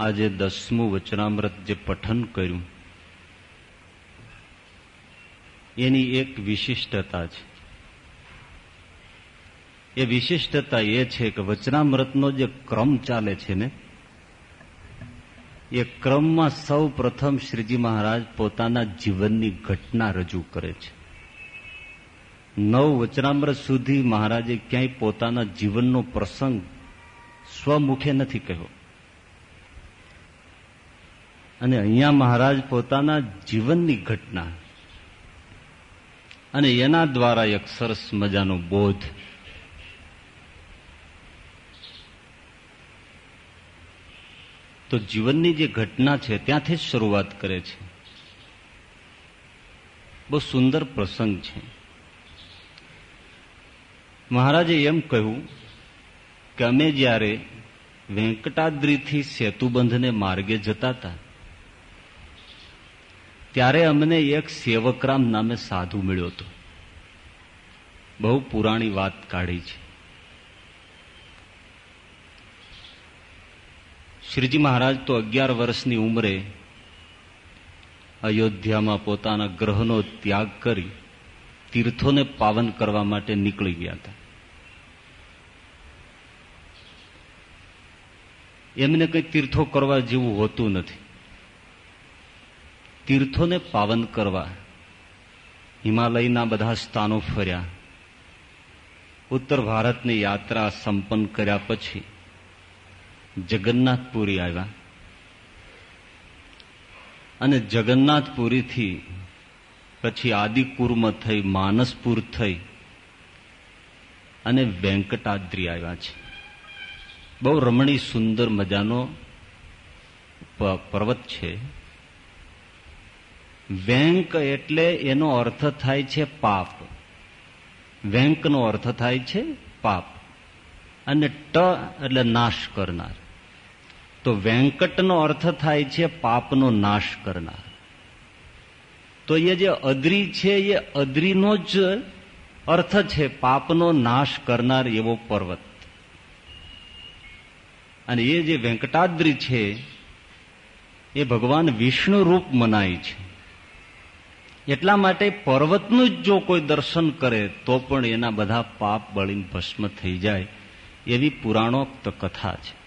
આજે દસમું વચનામૃત જે પઠન કર્યું, એની એક વિશિષ્ટતા છે. એ વિશિષ્ટતા એ છે કે વચનામૃતનો જે ક્રમ ચાલે છે ને, એ ક્રમમાં સૌ પ્રથમ શ્રીજી મહારાજ પોતાના જીવનની ઘટના રજૂ કરે છે. નવ વચનામૃત સુધી મહારાજે ક્યાંય પોતાના જીવનનો પ્રસંગ સ્વમુખે નથી કહ્યો. અને અહીંયા મહારાજ પોતાના જીવનની ઘટના. અને એના દ્વારા એક સરસ મજાનો બોધ. તો જીવનની જે ઘટના છે, ત્યાંથી જ શરૂઆત કરે છે. બહુ સુંદર પ્રસંગ છે. મહારાજે એમ કહ્યું કે અમે જ્યારે વેંકટાદ્રીથી સેતુબંધને માર્ગે જતા હતા ત્યારે અમને એક સેવકરામ નામે સાધુ મળ્યો હતો. બહુ પુરાણી વાત કાઢી છે. શ્રીજી મહારાજ તો અગિયાર વર્ષની ઉંમરે અયોધ્યામાં પોતાના ગ્રહનો ત્યાગ કરી તીર્થોને પાવન કરવા માટે નીકળી ગયા હતા. એમને કંઈ તીર્થો કરવા જેવું હોતું નથી. તીર્થોને પાવન કરવા હિમાલયના બધા સ્થાનો ફર્યા. ઉત્તર ભારતની યાત્રા સંપન્ન કર્યા પછી જગન્નાથપુરી આવ્યા. અને જગન્નાથપુરીથી પછી આદિપુરમાં થઈ, માનસપુર થઈ અને વેંકટાદ્રી આવ્યા છે. બહુ રમણી સુંદર મજાનો પર્વત છે. વેંક એટલે એનો અર્થ થાય છે પાપ. વેંકનો અર્થ થાય છે પાપ. અને ટ એટલે નાશ કરનાર. તો વેંકટનો અર્થ થાય છે પાપનો નાશ કરનાર. તો એ જે અદ્રી છે, એ અદ્રીનો જ અર્થ છે પાપનો નાશ કરનાર એવો પર્વત. અને એ જે વેંકટાદ્રી છે, એ ભગવાન વિષ્ણુ રૂપ મનાય છે. એટલા માટે પર્વતનું જ જો કોઈ દર્શન કરે, તો પણ એના બધા પાપ બળીને ભસ્મ થઈ જાય એવી પુરાણોક્ત કથા છે.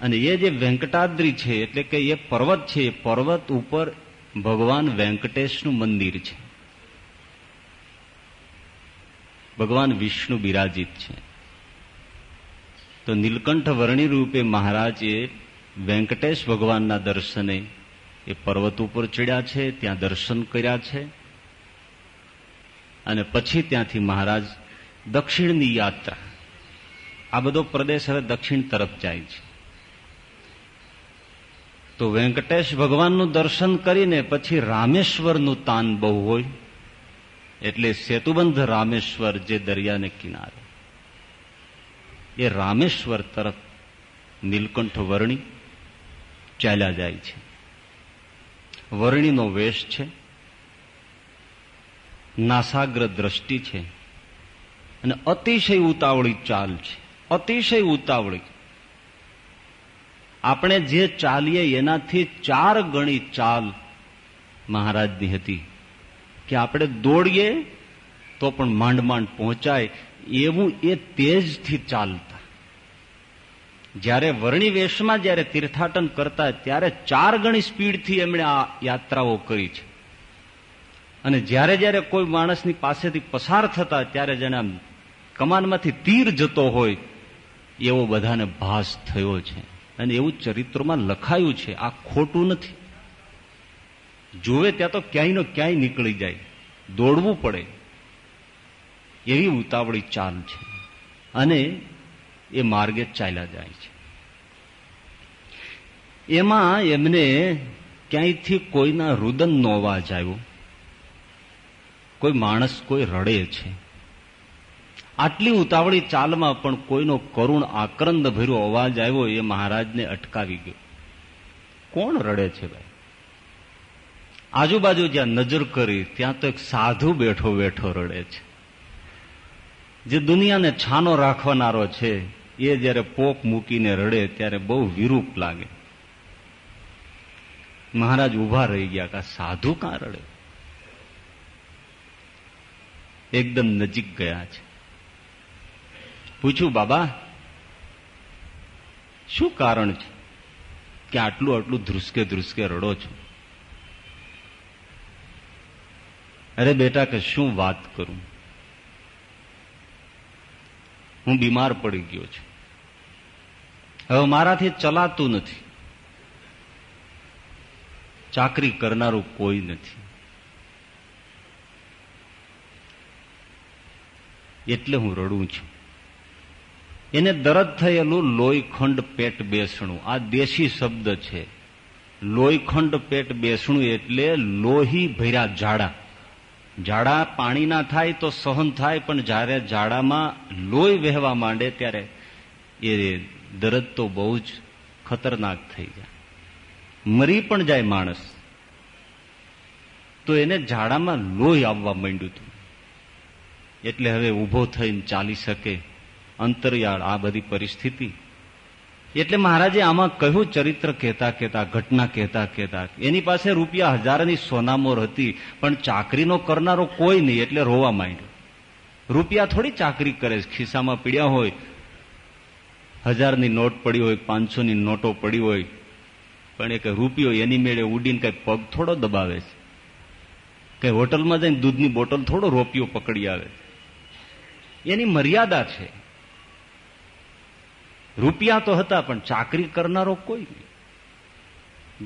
અને એ જે વેંકટાદ્રી છે, એટલે કે એ પર્વત છે, એ પર્વત ઉપર ભગવાન વેંકટેશનું મંદિર છે. ભગવાન વિષ્ણુ બિરાજિત છે. તો નીલકંઠ વર્ણી રૂપે મહારાજે વેંકટેશ ભગવાનના દર્શને એ પર્વત ઉપર ચડ્યા છે, ત્યાં દર્શન કર્યા છે. અને પછી ત્યાંથી મહારાજ દક્ષિણની યાત્રા. આ બધો પ્રદેશ હવે દક્ષિણ તરફ જાય છે. તો વેંકટેશ ભગવાનનું દર્શન કરીને પછી રામેશ્વરનું તાન બહુ હોય, એટલે સેતુબંધ રામેશ્વર જે દરિયાને કિનારે. એ રામેશ્વર તરફ નીલકંઠ વર્ણી ચાલ્યા જાય છે. વર્ણીનો વેશ છે. નાસાગ્ર દ્રષ્ટિ છે. અને અતિશય ઉતાવળી ચાલ છે. અતિશય ઉતાવળી. આપણે જે ચાલીએ એનાથી ચાર ગણી ચાલ મહારાજની હતી. કે આપણે દોડીએ તો પણ માંડ માંડ પહોંચાય. એવું એ તેજથી ચાલતા. જ્યારે વર્ણી વેશમાં જ્યારે તીર્થાટન કરતા ત્યારે ચાર ગણી સ્પીડથી એમણે આ યાત્રાઓ કરી છે. અને જ્યારે જ્યારે કોઈ માણસની પાસેથી પસાર થતા ત્યારે જેને કમાનમાંથી તીર જતો હોય, એવો બધાને ભાસ થયો છે. અને એવું ચરિત્રમાં લખાયું છે, આ ખોટું નથી. જોવે ત્યાં તો ક્યાંય ક્યાંય નીકળી જાય. દોડવું પડે. એવી ઉતાવળી ચાલ છે. અને એ માર્ગે ચાલ્યા જાય છે. એમાં એમને ક્યાંયથી કોઈના રુદન નો અવાજ આવ્યો. કોઈ માણસ કોઈ રડે છે. આટલી ઉતાવળી ચાલમાં પણ કોઈનો કરુણ આક્રંદ ભર્યો અવાજ આવ્યો એ મહારાજને અટકાવી ગયો. કોણ રડે છે ભાઈ? આજુબાજુ જ્યાં નજર કરી ત્યાં તો એક સાધુ બેઠો બેઠો રડે છે. જે દુનિયાને છાનો રાખવાનારો છે એ જયારે પોક મૂકીને રડે ત્યારે બહુ વિરૂપ લાગે. મહારાજ ઊભા રહી ગયા કા સાધુ કાં રડે? એકદમ નજીક ગયા છે. પૂછ્યું, બાબા, શું કારણ છે કે આટલું આટલું ધ્રુસકે ધ્રુસકે રડો છો? અરે બેટા, કે શું વાત કરું? હું બીમાર પડી ગયો છું. હવે મારાથી ચલાતું નથી. ચાકરી કરનારું કોઈ નથી. એટલે હું રડું છું. એને દરદ થયેલું લોહીખંડ પેટ બેસણું. આ દેશી શબ્દ છે. લોહીખંડ પેટ બેસણું એટલે લોહી ભર્યા ઝાડા પાણી પાણીના થાય તો સહન થાય, પણ જ્યારે જાડામાં લોહી વહેવા માંડે ત્યારે એ દરદ તો બહુ જ ખતરનાક થઈ જાય મરી પણ જાય માણસ. તો એને ઝાડામાં લોહી આવવા માંડ્યું હતું. એટલે હવે ઊભો થઈને ચાલી શકે અંતરિયાળ આ બધી પરિસ્થિતિ. એટલે મહારાજે આમાં કહ્યું ચરિત્ર કહેતા કહેતા, ઘટના કહેતા કહેતા, એની પાસે રૂપિયા હજારની સોનામોર હતી, પણ ચાકરીનો કરનારો કોઈ નહીં, એટલે રોવા માંડ્યો. રૂપિયા થોડી ચાકરી કરે ખિસ્સામાં પીડ્યા હોય હજારની નોટ પડી હોય, પાંચસોની નોટો પડી હોય, પણ એક રૂપિયો એની મેળે ઉડીને કઈ પગ થોડો દબાવે છે. કઈ હોટલમાં જઈને દૂધની બોટલ થોડો રોપિયો પકડી આવે એની મર્યાદા છે. રૂપિયા તો હતા, પણ ચાકરી કરનારો કોઈ નહીં.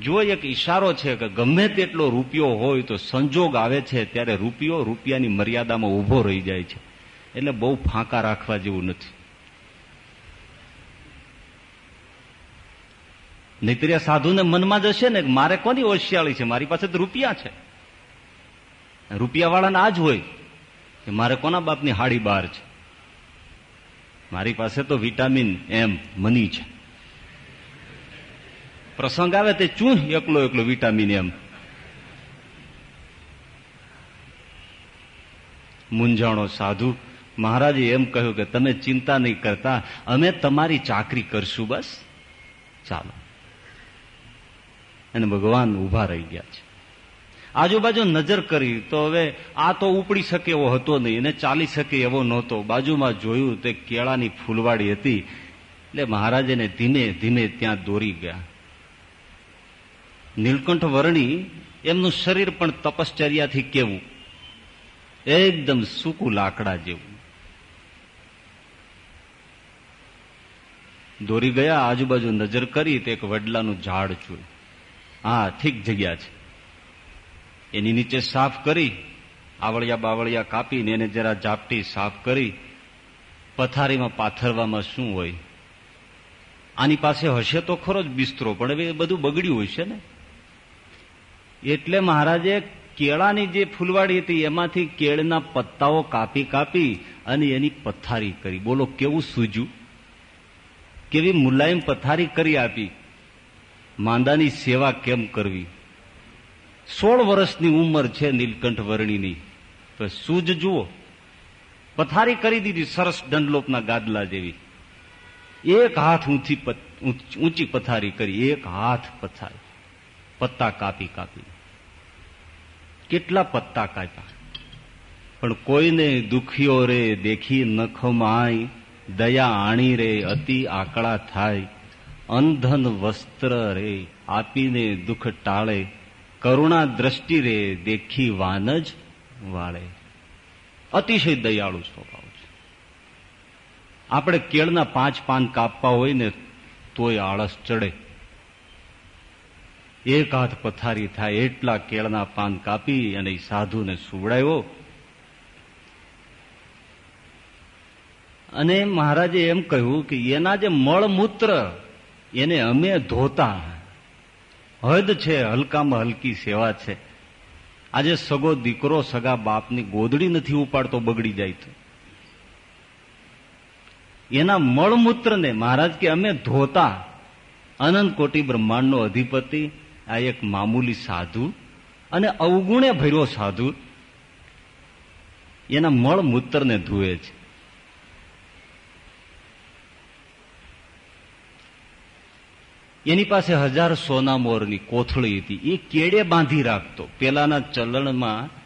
જો એક ઈશારો છે કે ગમે તેટલો રૂપિયો હોય, તો સંજોગ આવે છે, ત્યારે રૂપિયો રૂપિયાની મર્યાદામાં ઊભો રહી જાય છે. એટલે બહુ ફાંકા રાખવા જેવું નથી. નહીતર સાધુને મનમાં જશે ને, મારે કોની હોશિયાળી છે? મારી પાસે તો રૂપિયા છે. રૂપિયાવાળાને આ જ હોય કે મારે કોના બાપની હાડી બહાર છે? મારી પાસે તો વિટામિન, એમ, મની છે. પ્રસંગ આવે તે ચૂહ એકલો એકલો વિટામિન, એમ. મૂંઝાણો સાધુ, મહારાજે એમ કહ્યું કે તમે ચિંતા નહીં કરતા, અમે તમારી ચાકરી કરશું, બસ. ચાલો. અને ભગવાન ઊભા રહી ગયા છે. આજુબાજુ નજર કરી તો હવે આ તો ઉપડી શકે એવો હતો નહીં એને ચાલી શકે એવો નહોતો. બાજુમાં જોયું તે કેળાની ફૂલવાડી હતી. એટલે મહારાજને ધીમે ધીમે ત્યાં દોરી ગયા. નીલકંઠ વર્ણી એમનું શરીર પણ તપશ્ચર્યાથી કેવું. એકદમ સૂકું લાકડા જેવું. દોરી ગયા, આજુબાજુ નજર કરી તો એક વડલાનું ઝાડ જોયું. હા, ઠીક જગ્યા છે. એની નીચે સાફ કરી, આવળિયા બાવળિયા કાપીને એને જરા ઝાપટી સાફ કરી, પથારીમાં પાથરવામાં શું હોય? આની પાસે હશે તો ખરો જ બિસ્તરો, પણ હવે એ બધું બગડ્યું હોય છે ને? એટલે મહારાજે કેળાની જે ફૂલવાડી હતી, એમાંથી કેળના પત્તાઓ કાપી કાપી અને એની પથારી કરી. બોલો, કેવું સૂજ્યું? કેવી મુલાયમ પથારી કરી આપી. માંદાની સેવા કેમ કરવી? સોળ વર્ષની ઉંમર છે નીલકંઠ વર્ણીની તો સૂજ જુઓ. પથારી કરી દીધી સરસ દંડલોપના ગાદલા જેવી. એક હાથ ઊંચી ઊંચી પથારી કરી, એક હાથ પથારી. પત્તા કાપી કાપી. કેટલા પત્તા કાપ્યા? પણ કોઈને દુખીઓ રે, દેખી નખમાય દયા આણી રે, અતિ આકળા થાય. અંધન વસ્ત્ર રે, આપીને દુઃખ ટાળે, કરુણા દ્રષ્ટિ રે, દેખી વાન જ વાળે. અતિશય દયાળુ સ્વભાવ છે. આપણે કેળના પાંચ પાન કાપવા હોય ને તોય આળસ ચડે. એક હાથ પથારી થાય એટલા કેળના પાન કાપી અને સાધુને સુવડાવ્યો. અને મહારાજે એમ કહ્યું કે એના જે મળમૂત્ર એને અમે ધોતા. હદ છે, હલકામાં હલકી સેવા છે. આજે સગો દીકરો સગા બાપની ગોદડી નથી ઉપાડતો, બગડી જાય તો. એના મળમૂત્રને મહારાજ કે અમે ધોતા. અનંત કોટી બ્રહ્માંડનો અધિપતિ, આ એક મામૂલી સાધુ અને અવગુણે ભર્યો સાધુ. એના મળમૂત્રને ધુએ છે. એની પાસે હજાર સોના મોરની કોથળી હતી. એ કેડે બાંધી રાખતો. પેલાના ચલણમાં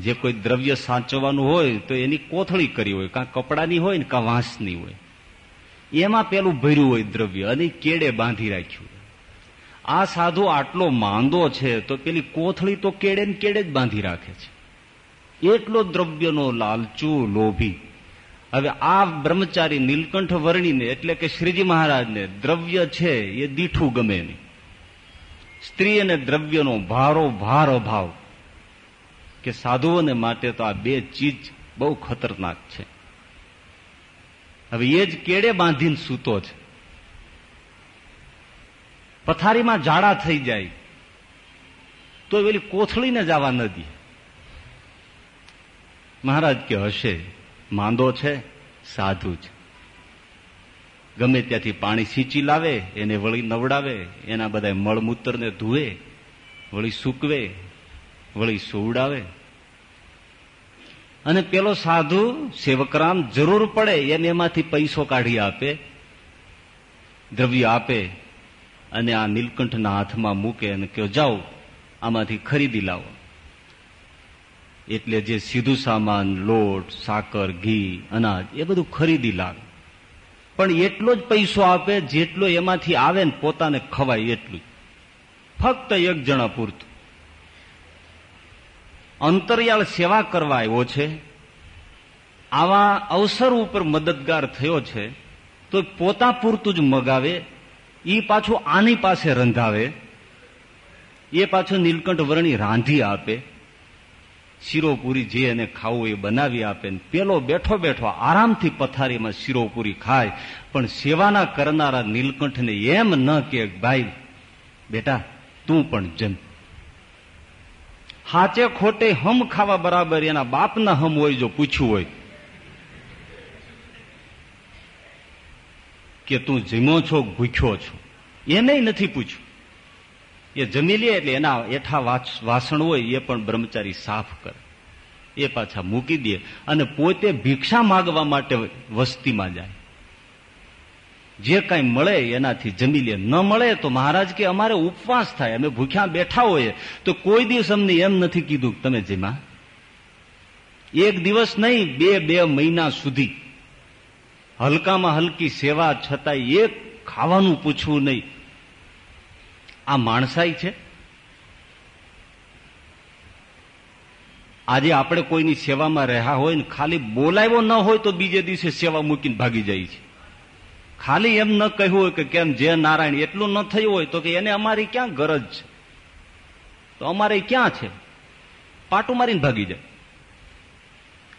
જે કોઈ દ્રવ્ય સાચવવાનું હોય તો એની કોથળી કરી હોય. કાં કપડાની હોય ને કાં વાંસની હોય. એમાં પેલું ભર્યું હોય દ્રવ્ય અને કેડે બાંધી રાખ્યું આ સાધુ આટલો માંદો છે તો પેલી કોથળી તો કેડે ને કેડે જ બાંધી રાખે છે. એટલો દ્રવ્યનો લાલચુ, લોભી હવે આ બ્રહ્મચારી નીલકંઠ વર્ણીને, એટલે કે શ્રીજી મહારાજને, દ્રવ્ય છે એ દીઠું ગમે નહીં. સ્ત્રી અને દ્રવ્યનો ભારો ભાર અભાવ. કે સાધુઓને માટે તો આ બે ચીજ બહુ ખતરનાક છે. હવે એ જ કેડે બાંધીને સૂતો છે. પથારીમાં જાડા થઈ જાય. તો પેલી કોથળીને જવા ન દે. મહારાજ કે હશે માંદો છે, સાધુ છે. ગમે ત્યાંથી પાણી સિંચી લાવે, એને વળી નવડાવે, એના બધા મળમૂત્રને ધુએ વળી સૂકવે, વળી સુવડાવે. અને પેલો સાધુ સેવકરામ જરૂર પડે, એને એમાંથી પૈસો કાઢી આપે, દ્રવ્ય આપે, અને આ નીલકંઠના હાથમાં મૂકે અને કહો, જાઓ, આમાંથી ખરીદી લાવો. એટલે જે સીધું સામાન, લોટ, સાકર, ઘી, અનાજ, એ બધું ખરીદી લાવે. પણ એટલો જ પૈસો આપે જેટલો એમાંથી આવે ને પોતાને ખવાય એટલું. ફક્ત એક જણા પૂરતું. અંતરિયાળ સેવા કરવા આવ્યો છે, આવા અવસર ઉપર મદદગાર થયો છે, તો પોતા પૂરતું જ મગાવે એ પાછું આની પાસે રંધાવે, એ પાછું નીલકંઠ વર્ણી રાંધી આપે શીરોપુરી જે એને ખાવું એ બનાવી આપે ને પેલો બેઠો બેઠો આરામથી પથારીમાં શીરોપુરી ખાય. પણ સેવાના કરનારા નીલકંઠને એમ ન કે, ભાઈ, બેટા, તું પણ જમ. હાચે ખોટે હમ ખાવા બરાબર એના બાપના હમ હોય જો પૂછ્યું હોય. કે તું જીમો છો, ભૂખ્યો છો? એને નથી પૂછ્યું. એ જમી લે એટલે એના એઠા વાસણ હોય એ પણ બ્રહ્મચારી સાફ કરે. એ પાછા મૂકી દે અને પોતે ભિક્ષા માગવા માટે વસ્તીમાં જાય. જે કઈ મળે એનાથી જમી લે. ન મળે તો મહારાજ કે અમારે ઉપવાસ થાય. અમે ભૂખ્યા બેઠા હોઈએ. તો કોઈ દિવસ અમને એમ નથી કીધું તમે જેમાં. એક દિવસ નહીં, બે બે મહિના સુધી. હલકામાં હલકી સેવા છતાંય એક ખાવાનું પૂછવું નહીં. આ માણસાઈ છે? આજે આપણે કોઈની સેવામાં રહ્યા હોય ને ખાલી બોલાવ્યો ન હોય તો બીજે દિવસે સેવા મૂકીને ભાગી જાય છે. ખાલી એમ ન કહ્યું હોય કે કેમ જે નારાયણ એટલું ન થયું હોય તો કે એને અમારી ક્યાં ગરજ છે? તો અમારે ક્યાં છે? પાટું મારીને ભાગી જાય.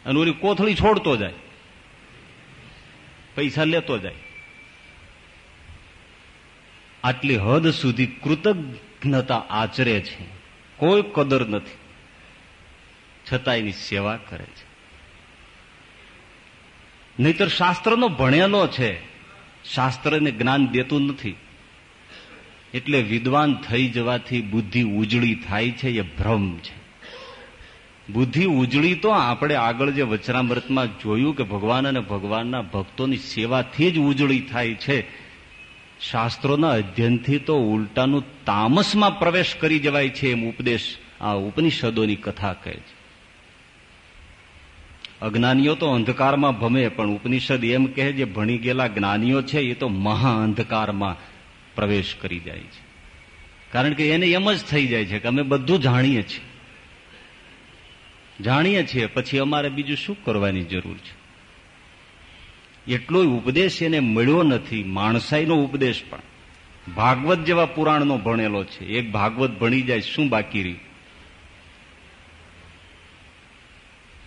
અને ઓલી કોથળી છોડતો જાય. પૈસા લેતો જાય. આટલી હદ સુધી કૃતજ્ઞતા આચરે છે. કોઈ કદર નથી. છતાં એની સેવા કરે છે. નહીતર શાસ્ત્રનો ભણેલો છે. શાસ્ત્રને જ્ઞાન દેતું નથી. એટલે વિદ્વાન થઈ જવાથી બુદ્ધિ ઉજળી થાય છે, એ ભ્રમ છે. બુદ્ધિ ઉજળી તો આપણે આગળ જે વચરામૃતમાં જોયું કે ભગવાન અને ભગવાનના ભક્તોની સેવાથી જ ઉજળી થાય છે. શાસ્ત્રોના અધ્યયનથી તો ઉલટાનું તામસમાં પ્રવેશ કરી જવાય છે એમ ઉપદેશ આ ઉપનિષદોની કથા કહે છે. અજ્ઞાનીઓ તો અંધકારમાં ભમે, પણ ઉપનિષદ એમ કહે જે ભણી ગયેલા જ્ઞાનીઓ છે, એ તો મહા અંધકારમાં પ્રવેશ કરી જાય છે. કારણ કે એને એમ જ થઈ જાય છે કે અમે બધું જાણીએ છીએ. જાણીએ છીએ, પછી અમારે બીજું શું કરવાની જરૂર છે? એટલો ઉપદેશ એને મળ્યો નથી, માણસાઈનો ઉપદેશ પણ. ભાગવત જેવા પુરાણનો ભણેલો છે, એક ભાગવત ભણી જાય, શું બાકી રહ્યું?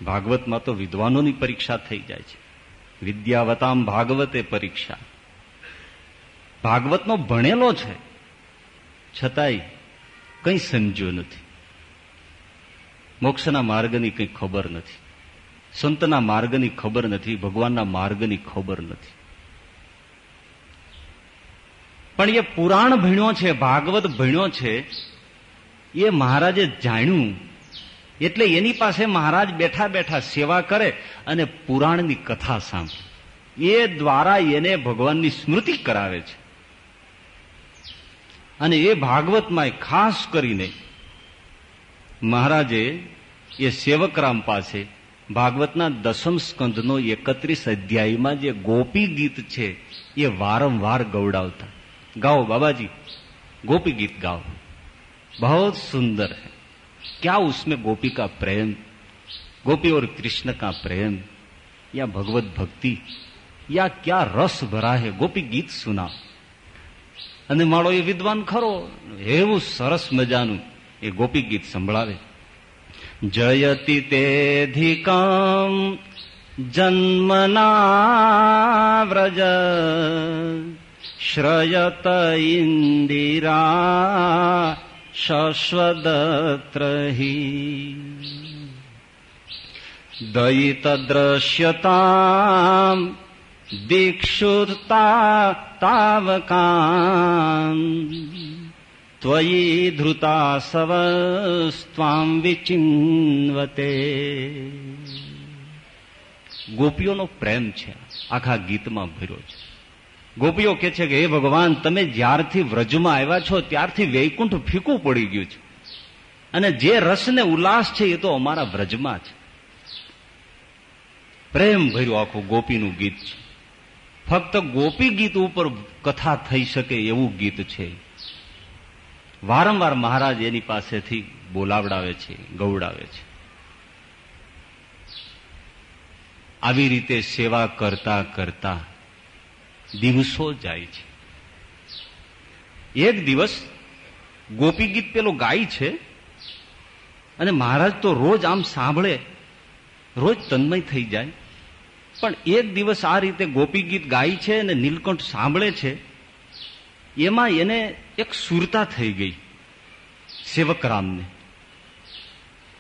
ભાગવતમાં તો વિદ્વાનોની પરીક્ષા થઈ જાય છે. વિદ્યાવતામ ભાગવતે પરીક્ષા. ભાગવતનો ભણેલો છે. છતાંય કંઈ સમજ્યો નથી. મોક્ષના માર્ગની કંઈ ખબર નથી. સંતના માર્ગની ખબર નથી, ભગવાનના માર્ગની ખબર નથી. પણ એ પુરાણ ભણ્યો છે, ભાગવત ભણ્યો છે, એ મહારાજે જાણ્યું, એટલે એની પાસે મહારાજ બેઠા બેઠા સેવા કરે અને પુરાણની કથા સાંભળે. એ દ્વારા એને ભગવાનની સ્મૃતિ કરાવે છે. અને એ ભાગવતમાં ખાસ કરીને મહારાજે એ સેવકરામ પાસે ભાગવતના દસમ સ્કંદનો એકત્રીસ અધ્યાયમાં જે ગોપી ગીત છે એ વારંવાર ગૌડાવતા ગાઓ બાબાજી गोपी गीत गाओ बहुत सुंदर है क्या उसमें गोपी का प्रेम गोपी और कृष्ण का प्रेम या भगवत भक्ति या क्या रस भरा है गोपी गीत सुना અને માળો એ વિદ્વાન ખરો એવું સરસ મજાનું એ ગોપી ગીત સંભળાવે જયતિ તેધિકામ જન્મના વ્રજ શ્રયત ઇન્દિરા શશ્વદત્રહી દયિતદ્રશ્યતામ દીક્ષુતા તાવકાન ત્વયી ધૃતા સવસ્ત્વામ વિચિન્વતે ગોપીઓનો પ્રેમ છે, આખા ગીતમાં ભર્યો છે. ગોપીઓ કે છે કે, હે ભગવાન, તમે જ્યારથી વ્રજમાં આવ્યા છો, ત્યારથી વૈકુંઠ ફીકું પડી ગયું છે. અને જે રસ ને ઉલ્લાસ છે, એ તો અમારા વ્રજમાં છે. પ્રેમ ભર્યું આખું ગોપીનું ગીત છે. ફક્ત ગોપી ગીત ઉપર કથા થઈ શકે એવું ગીત છે. વારંવાર મહારાજ એની પાસેથી બોલાવડાવે છે ગૌડાવે છે. આવી રીતે સેવા કરતા કરતા દિવસો જાય છે. એક દિવસ ગોપી ગીત પેલો ગાય છે અને મહારાજ તો રોજ આમ સાંભળે, રોજ તન્મય થઈ જાય. પણ એક દિવસ આ રીતે ગોપી ગીત ગાય છે અને નીલકંઠ સાંભળે છે એમાં એને એક સુરતા થઈ ગઈ સેવકરામને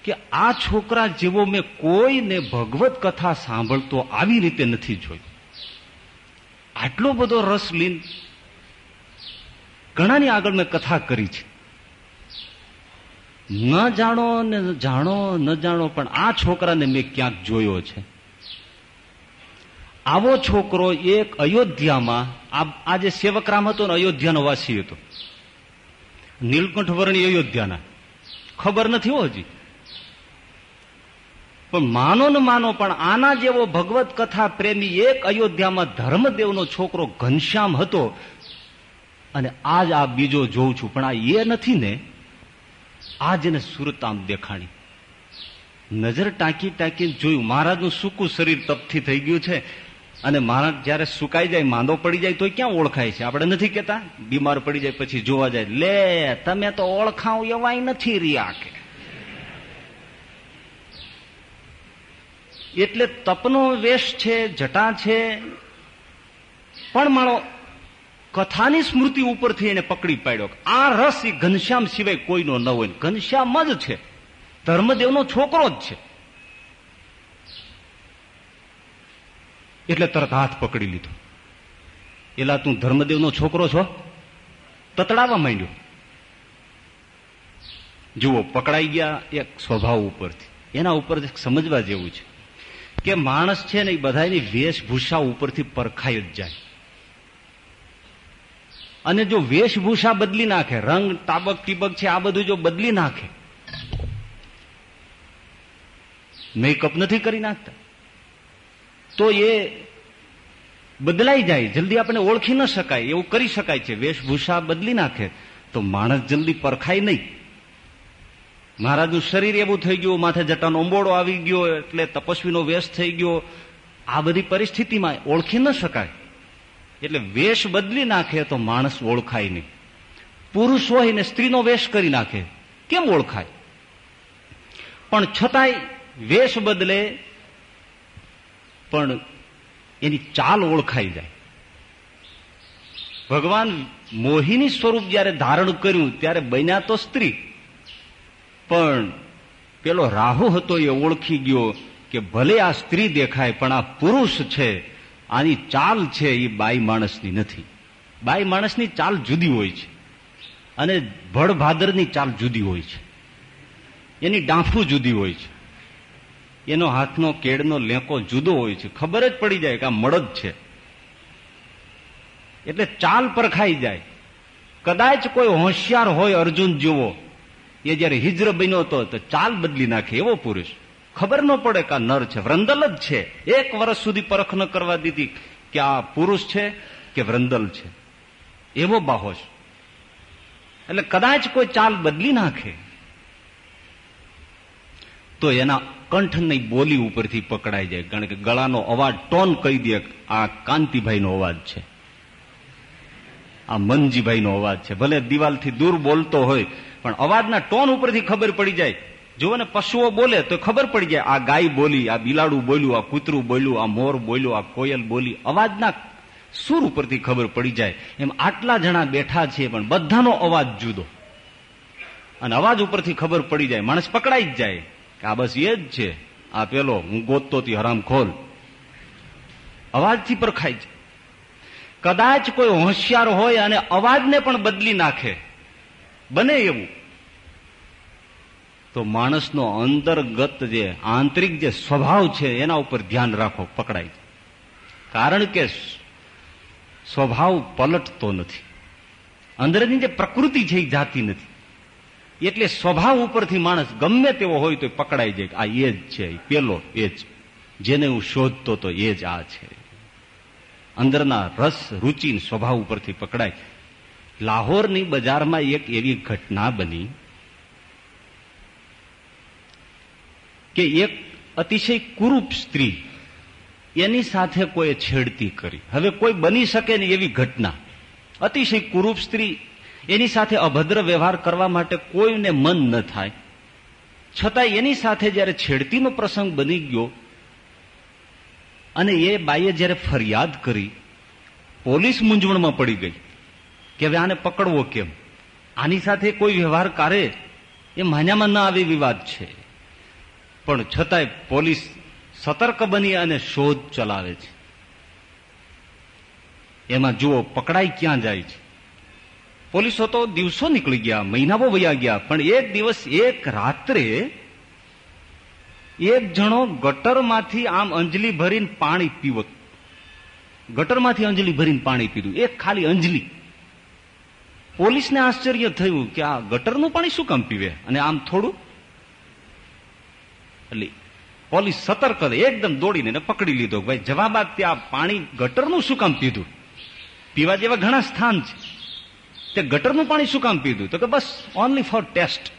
કે આ છોકરા જેવો મેં કોઈને ભગવત કથા સાંભળતો આવી રીતે નથી જોઈ આટલો બધો રસ લીન ઘણાની આગળ મેં કથા કરી છે. ન જાણો ને જાણો, ન જાણો, પણ આ છોકરાને મેં ક્યાંક જોયો છે. આવો છોકરો એક અયોધ્યામાં, આ જે સેવકરામ હતો ને અયોધ્યાનો વાસી હતો. નીલકંઠ વર્ણી અયોધ્યાના. ખબર નથી હજી. પણ માનો ને માનો, પણ આના જેવો ભગવત કથા પ્રેમી એક અયોધ્યામાં ધર્મદેવનો છોકરો ઘનશ્યામ હતો. અને આજ આ બીજો જોઉં છું, પણ આ એ નથી ને આજ એને સુરત આમ દેખાણી. નજર ટાંકી ટાંકીને જોયું, મહારાજનું સૂકું શરીર તપથી થઈ ગયું છે. અને માણસ જયારે સુકાઈ જાય, માંદો પડી જાય તો ક્યાં ઓળખાય છે? આપણે નથી કેતા બીમાર પડી જાય, પછી જોવા જાય. લે, તમે તો ઓળખાવ એવાય નથી રહ્યા કે. એટલે તપનો વેશ છે, જટા છે. પણ મારો કથાની સ્મૃતિ ઉપરથી એને પકડી પાડ્યો આ રસ એ ઘનશ્યામ સિવાય કોઈનો ન હોય. ઘનશ્યામ જ છે. ધર્મદેવનો છોકરો જ છે. એટલે તરત હાથ પકડી લીધો. એલા, તું ધર્મદેવનો છોકરો છો? તતડાવા માંડ્યો. જુઓ, પકડાઈ ગયા એક સ્વભાવ ઉપરથી. એના ઉપર સમજવા જેવું છે કે માણસ છે ને એ બધાની વેશભૂષા ઉપરથી પરખાઈ જ જાય. અને જો વેશભૂષા બદલી નાખે, રંગ તાબક ટીબક છે, આ બધું જો બદલી નાખે મેકઅપ નથી કરી નાખતા. તો એ બદલાઈ જાય. જલ્દી આપણે ઓળખી ન શકાય, એવું કરી શકાય છે. વેશભૂષા બદલી નાખે. તો માણસ જલ્દી પરખાય નહીં. મહારાજનું શરીર એવું થઈ ગયું, માથે જટાનો અંબોડો આવી ગયો, એટલે તપસ્વીનો વેશ થઈ ગયો. આ બધી પરિસ્થિતિમાં ઓળખી ન શકાય. એટલે વેશ બદલી નાખે તો માણસ ઓળખાય નહીં. પુરુષ હોય ને સ્ત્રીનો વેશ કરી નાખે. કેમ ઓળખાય? પણ છતાંય વેશ બદલે પણ એની ચાલ ઓળખાઈ જાય. ભગવાન મોહિની સ્વરૂપ જયારે ધારણ કર્યું, ત્યારે બન્યા તો સ્ત્રી. પણ પેલો રાહુ હતો એ ઓળખી ગયો કે ભલે આ સ્ત્રી દેખાય, પણ આ પુરુષ છે. આની ચાલ છે એ બાઈ માણસની નથી. બાઈ માણસની ચાલ જુદી હોય છે અને ભડભાદરની ચાલ જુદી હોય છે. એની ડાંફું જુદી હોય છે. એનો હાથનો કેળનો લેકો જુદો હોય છે. ખબર જ પડી જાય કે આ મળદ છે. એટલે ચાલ પરખાઈ જાય. કદાચ કોઈ હોશિયાર હોય અર્જુન જેવો, એ જયારે હિજ્ર બન્યો હતો તો ચાલ બદલી નાખે એવો પુરુષ. ખબર ન પડે કે આ નર છે. વ્રંદલ જ છે. એક વર્ષ સુધી પરખ ન કરવા દીધી કે આ પુરુષ છે કે વ્રંદલ છે. એવો બાહોશ. એટલે કદાચ કોઈ ચાલ બદલી નાખે. તો એના કંઠની બોલી ઉપરથી પકડાઈ જાય. કારણ કે ગળાનો અવાજ, ટોન કહી દે આ કાંતિભાઈનો અવાજ છે. આ મનજીભાઈનો અવાજ છે. ભલે દિવાલથી દૂર બોલતો હોય, પણ અવાજના ટોન ઉપરથી ખબર પડી જાય. જુઓ ને પશુઓ બોલે તો ખબર પડી જાય, આ ગાય બોલી, આ બિલાડું બોલ્યું, આ કૂતરું બોલ્યું, આ મોર બોલ્યું, આ કોયલ બોલી. અવાજના સુર ઉપરથી ખબર પડી જાય. એમ આટલા જણા બેઠા છે પણ બધાનો અવાજ જુદો. અને અવાજ ઉપરથી ખબર પડી જાય. માણસ પકડાઈ જ જાય. આ બસ એ જ છે. આ પેલો હું ગોતતો હરામ ખોલ. અવાજથી પરખાય છે. કદાચ કોઈ હોશિયાર હોય અને અવાજને પણ બદલી નાખે. બને એવું. તો માણસનો અંતર્ગત જે આંતરિક જે સ્વભાવ છે એના ઉપર ધ્યાન રાખો, પકડાય કારણ કે સ્વભાવ પલટતો નથી. અંદરની જે પ્રકૃતિ છે એ જાતી નથી. એટલે સ્વભાવ ઉપરથી માણસ ગમે તેવો હોય તો પકડાઈ જાય આ એ જ છે પેલો, એ જ. જેને હું શોધતો તો એ જ આ છે. અંદરના રસ રૂચિ સ્વભાવ ઉપરથી પકડાય. લાહોરની બજારમાં એક એવી ઘટના બની કે એક અતિશય કુરૂપ સ્ત્રી એની સાથે કોઈ છેડતી કરી. હવે કોઈ બની શકે ને એવી ઘટના. અતિશય કુરૂપ સ્ત્રી એની સાથે અભદ્ર વ્યવહાર કરવા માટે કોઈને મન ન થાય. છતાં એની સાથે જયારે છેડતીનો પ્રસંગ બની ગયો અને એ બાઈએ જયારે ફરિયાદ કરી, પોલીસ મૂંઝવણમાં પડી ગઈ કે હવે આને પકડવો કેમ? આની સાથે કોઈ વ્યવહાર કરે? એ માન્યામાં ન આવે વિવાદ છે. પણ છતાંય પોલીસ સતર્ક બની અને શોધ ચલાવે છે. એમાં જુઓ, પકડાઈ ક્યાં જાય છે? પોલીસો તો દિવસો નીકળી ગયા, મહિનાઓ વયા ગયા, પણ એક દિવસ, એક રાત્રે એક જણો ગટરમાંથી આમ અંજલી ભરીને પાણી પીવત. ગટરમાંથી અંજલી ભરીને પાણી પીધું, એક ખાલી અંજલી. પોલીસને આશ્ચર્ય થયું કે આ ગટરનું પાણી શું કામ પીવે? અને આમ થોડું? એટલે પોલીસ સતર્ક એકદમ દોડીને પકડી લીધો. ભાઈ, જવાબ આપતી પાણી ગટરનું શું કામ પીધું? પીવા જેવા ઘણા સ્થાન છે. તે ગટરનું પાણી શું કામ પીધું? તો કે બસ ઓનલી ફોર ટેસ્ટ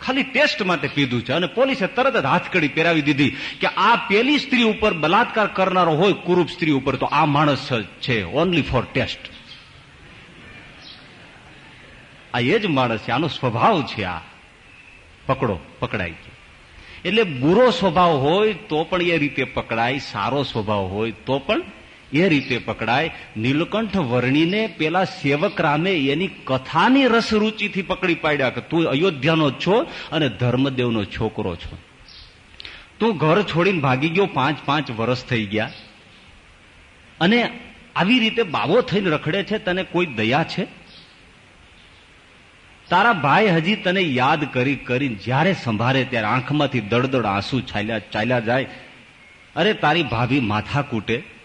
ખાલી ટેસ્ટ માટે પીધું છે. અને પોલીસે તરત જ હાથકડી પહેરાવી દીધી કે આ પેલી સ્ત્રી ઉપર બલાત્કાર કરનારો હોય કુરૂપ સ્ત્રી ઉપર, તો આ માણસ છે. ઓનલી ફોર ટેસ્ટ આ એ જ માણસ છે. આનો સ્વભાવ છે આ. પકડો, પકડાય છે. એટલે બુરો સ્વભાવ હોય તો પણ એ રીતે પકડાય, સારો સ્વભાવ હોય તો પણ એ રીતે પકડાય. નીલકંઠ વર્ણીને પેલા સેવક રામે એની કથાની રસરૂચિથી પકડી પાડ્યા કે તું અયોધ્યાનો છો અને ધર્મદેવનો છોકરો છો. તું ઘર છોડીને ભાગી ગયો, પાંચ પાંચ વર્ષ થઈ ગયા. અને આવી રીતે બાવો થઈને રખડે છે, તને કોઈ દયા છે? તારા ભાઈ હજી તને યાદ કરી કરી જ્યારે સંભાળે ત્યારે આંખમાંથી દળદળ આંસુ ચાલ્યા ચાલ્યા જાય. અરે તારી ભાભી માથા કૂટે.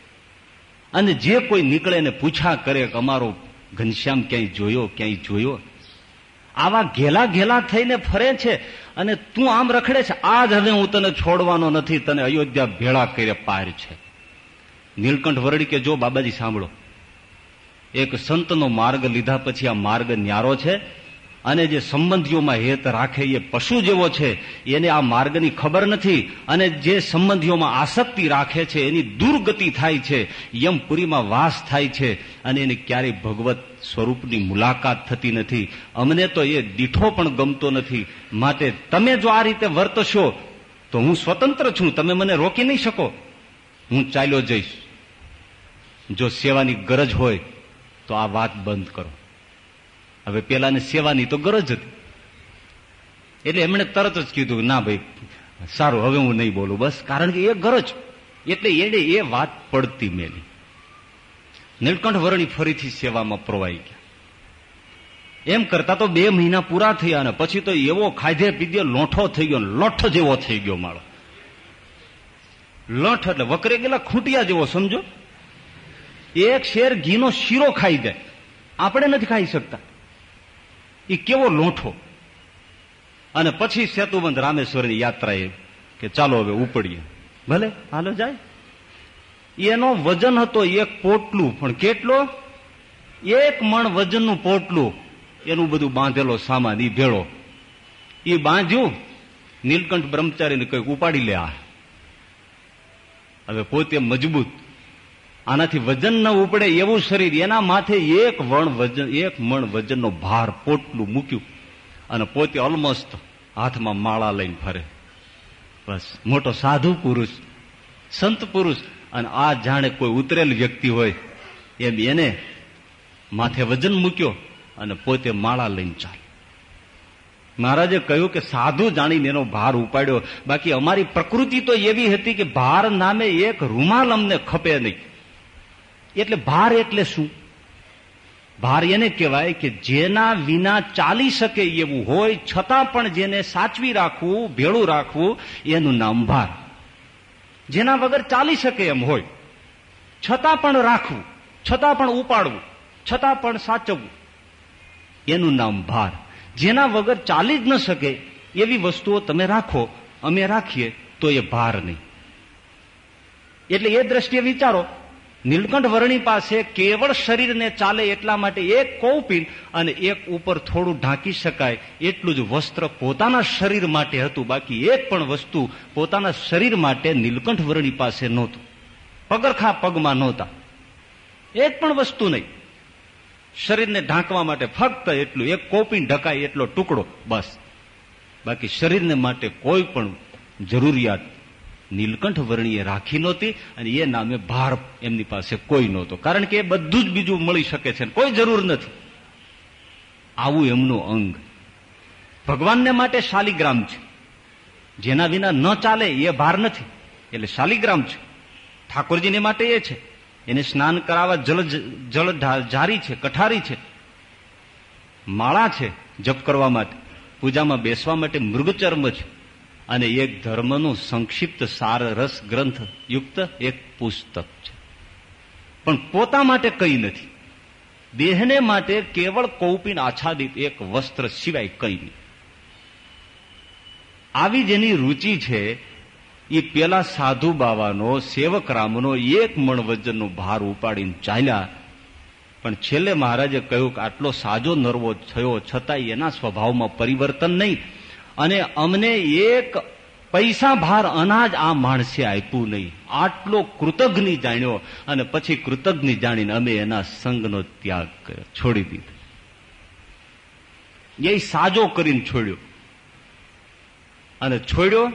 અને જે કોઈ નીકળે ને પૂછા કરે કે અમારો ઘનશ્યામ ક્યાંય જોયો ક્યાંય જોયો? આવા ઘેલા ઘેલા થઈને ફરે છે અને તું આમ રખડે છે, આજ હવે હું તને છોડવાનો નથી, તને અયોધ્યા ભેળા કરે પાર છે. નીલકંઠ વરડી કે, જો બાબાજી સાંભળો, એક સંતનો માર્ગ લીધા પછી આ માર્ગ ન્યારો છે અને જે સંબંધીઓમાં હેત રાખે એ પશુ જેવો છે, એને આ માર્ગની ખબર નથી અને જે સંબંધીઓમાં આસક્તિ રાખે છે, એની દુર્ગતિ થાય છે, યમપુરીમાં વાસ થાય છે અને એને ક્યારેય ભગવત સ્વરૂપની મુલાકાત થતી નથી. અમને તો એ દીઠો પણ ગમતો નથી. માટે તમે જો આ રીતે વર્તશો, તો હું સ્વતંત્ર છું. તમે મને રોકી નહીં શકો. હું ચાલ્યો જઈશ. જો સેવાની ગરજ હોય, તો આ વાત બંધ કરો. હવે પેલાને સેવાની તો ગરજ હતી. એટલે એમણે તરત જ કીધું, ના ભાઈ, સારું, હવે હું નહીં બોલું બસ. કારણ કે એ ગરજ, એટલે એને એ વાત પડતી મેલી. નીલકંઠ વરણી ફરીથી સેવામાં પ્રવાઈ ગયા. એમ કરતા તો બે મહિના પૂરા થયા અને પછી તો એવો ખાધે પીધે લોઠો થઈ ગયો, લોઠ જેવો થઈ ગયો માળો. લઠ એટલે વકરે ગયેલા ખૂંટિયા જેવો, સમજો? એક શેર ઘીનો શીરો ખાઈ જાય. આપણે નથી ખાઈ શકતા. એ કેવો લોઠો? અને પછી સેતુબંધ રામેશ્વરની યાત્રાએ કે ચાલો હવે ઉપડીએ. ભલે? હાલો જાય. એનો વજન હતો એક પોટલું, પણ કેટલો? એક મણ વજનનું પોટલું. એનું બધું બાંધેલો સામાન, ઈ ભેળો. એ બાંધ્યું. નીલકંઠ બ્રહ્મચારીને કંઈક ઉપાડી લે આ. હવે પોતે મજબૂત આનાથી વજન ન ઉપડે એવું શરીર, એના માથે એક વણ વજન, એક મણ વજનનો ભાર પોટલું મૂક્યું અને પોતે ઓલમોસ્ટ હાથમાં માળા લઈને ફરે. બસ. મોટો સાધુ પુરુષ, સંત પુરુષ, અને આ જાણે કોઈ ઉતરેલ વ્યક્તિ હોય, એમ એને માથે વજન મૂક્યો અને પોતે માળા લઈને ચાલ મહારાજે કહ્યું કે સાધુ જાણીને એનો ભાર ઉપાડ્યો. બાકી અમારી પ્રકૃતિ તો એવી હતી કે ભાર નામે એક રૂમાલ અમને ખપે નહીં. એટલે ભાર એટલે શું? ભાર એને કહેવાય કે જેના વિના ચાલી શકે એવું હોય, છતાં પણ જેને સાચવી રાખવું, ભેળું રાખવું, એનું નામ ભાર. જેના વગર ચાલી શકે એમ હોય, છતાં પણ રાખવું, છતાં પણ ઉપાડવું, છતાં પણ સાચવવું, એનું નામ ભાર. જેના વગર ચાલી જ ન શકે એવી વસ્તુઓ તમે રાખો, અમે રાખીએ તો એ ભાર નહીં. એટલે એ દ્રષ્ટિએ વિચારો નીલકંઠ વર્ણી પાસે કેવળ શરીરને ચાલે એટલા માટે એક કૌપિન અને એક ઉપર થોડું ઢાંકી શકાય એટલું જ વસ્ત્ર પોતાના શરીર માટે હતું. બાકી એક પણ વસ્તુ પોતાના શરીર માટે નીલકંઠ વર્ણી પાસે નહોતું. પગરખા પગમાં નહોતા. એક પણ વસ્તુ નહીં. શરીરને ઢાંકવા માટે ફક્ત એટલું, એક કોપિન ઢકાય એટલો ટુકડો, બસ. બાકી શરીરને માટે કોઈ પણ જરૂરિયાત નીલકંઠ વર્ણીએ રાખી નહોતી અને એ નામે ભાર એમની પાસે કોઈ નહોતો. કારણ કે એ બધું જ બીજું મળી શકે છે કોઈ જરૂર નથી. આવું એમનું અંગ ભગવાનને માટે શાલિગ્રામ છે. જેના વિના ન ચાલે એ ભાર નથી, એટલે શાલિગ્રામ છે. ઠાકોરજીને માટે એ છે. એને સ્નાન કરાવવા જલ જળ જારી છે, કઠારી છે. માળા છે જપ કરવા માટે, પૂજામાં બેસવા માટે મૃગચર્મ છે. અને એક ધર્મનું સંક્ષિપ્ત સાર રસ ગ્રંથ યુક્ત એક પુસ્તક છે. પણ પોતા માટે કઈ નથી. દેહને માટે કેવળ કૌપિન આચ્છાદિત એક વસ્ત્ર સિવાય કઈ નહીં. આવી જેની રુચિ છે, એ પેલા સાધુ બાવાનો, સેવક રામનો એક મણ વજનનો ભાર ઉપાડીને ચાલ્યા. પણ છેલ્લે મહારાજે કહ્યું કે આટલો સાજો નરવો થયો છતાં એના સ્વભાવમાં પરિવર્તન નહીં. અને અમને એક પૈસા ભાર અનાજ આ માણસે આપ્યું નહીં. આટલો કૃતજ્ઞ જાણ્યો અને પછી કૃતજ્ઞ જાણીને અમે એના સંઘનો ત્યાગ કર્યો. છોડી દીધો. એ સાજો કરીને છોડ્યો. અને છોડ્યો,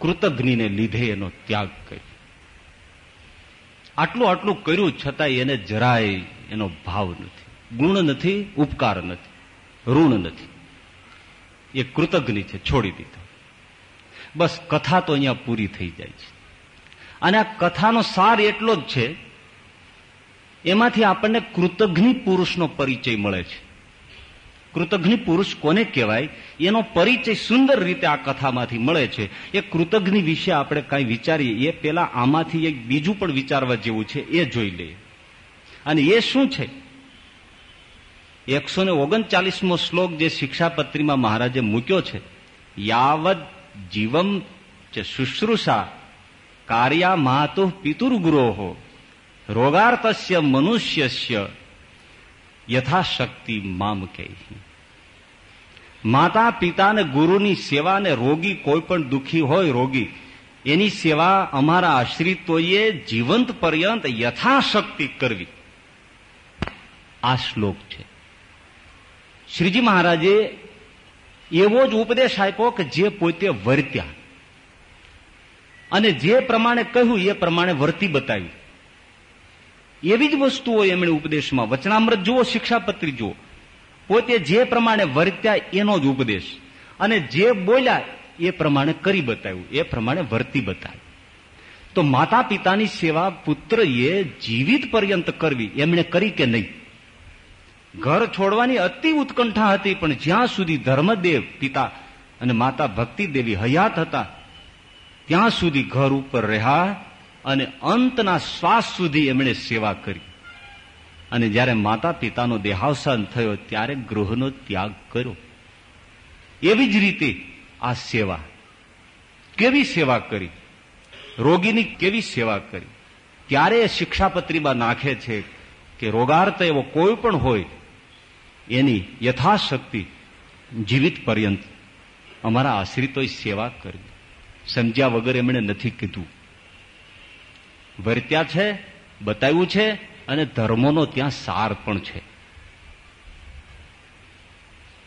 કૃતજ્ઞને લીધે એનો ત્યાગ કર્યો. આટલું આટલું કર્યું છતાંય એને જરાય એનો ભાવ નથી. ગુણ નથી, ઉપકાર નથી, ઋણ નથી. એ કૃતજ્ઞ છે, છોડી દીધો. બસ કથા તો અહીંયા પૂરી થઈ જાય છે. અને આ કથાનો સાર એટલો જ છે, એમાંથી આપણને કૃતજ્ઞ પુરુષનો પરિચય મળે છે. કૃતજ્ઞ પુરુષ કોને કહેવાય? એનો પરિચય સુંદર રીતે આ કથામાંથી મળે છે. એ કૃતજ્ઞ વિશે આપણે કાંઈ વિચારીએ, એ પેલા આમાંથી એક બીજું પણ વિચારવા જેવું છે, એ જોઈ લઈએ. અને એ શું છે? એકસો ને ઓગણચાલીસમો શ્લોક જે શિક્ષાપત્રીમાં મહારાજે મૂક્યો છે યાવત જીવમ જે શુશ્રુષા કાર્યા માતુ પિતુર્ગુરોહો રોગાર્તસ્ય મનુષ્યસ્ય યથાશક્તિ મામ કે માતા પિતા અને ગુરુની સેવા અને રોગી કોઈ પણ દુઃખી હોય રોગી, એની સેવા અમારા આશ્રિતોએ જીવંત પર્યંત યથાશક્તિ કરવી. આ શ્લોક છે. શ્રીજી મહારાજે એવો જ ઉપદેશ આપ્યો કે જે પોતે વર્ત્યા. અને જે પ્રમાણે કહ્યું, એ પ્રમાણે વર્તી બતાવી. એવી જ વસ્તુઓ એમણે ઉપદેશમાં, વચનામૃત જુઓ, શિક્ષાપત્રી જુઓ. પોતે જે પ્રમાણે વર્ત્યા, એનો જ ઉપદેશ. અને જે બોલ્યા, એ પ્રમાણે કરી બતાવ્યું, એ પ્રમાણે વર્તી બતાવ્યું તો માતા પિતાની સેવા પુત્રએ જીવિત પર્યંત કરવી, એમણે કરી કે નહીં? ઘર છોડવાની અતિ ઉત્કંઠા હતી, પણ જ્યાં સુધી ધર્મદેવ પિતા અને માતા ભક્તિ દેવી હયાત હતા, ત્યાં સુધી ઘર ઉપર રહ્યા અને અંતના શ્વાસ સુધી એમણે સેવા કરી. અને જ્યારે માતા પિતાનો દેહાવસાન થયો, ત્યારે ગૃહનો ત્યાગ કર્યો. એવી જ રીતે આ સેવા કેવી સેવા કરી? રોગીની કેવી સેવા કરી? ત્યારે શિક્ષાપત્રીમાં નાખે છે કે રોગાર્થ એવો કોઈ પણ હોય એની યથાશક્તિ જીવિત પર્યંત અમારા આશ્રિતોએ સેવા કરવી સમજ્યા વગર એમણે નથી કીધું. વર્ત્યા છે, બતાવ્યું છે અને ધર્મોનો ત્યાં સાર પણ છે.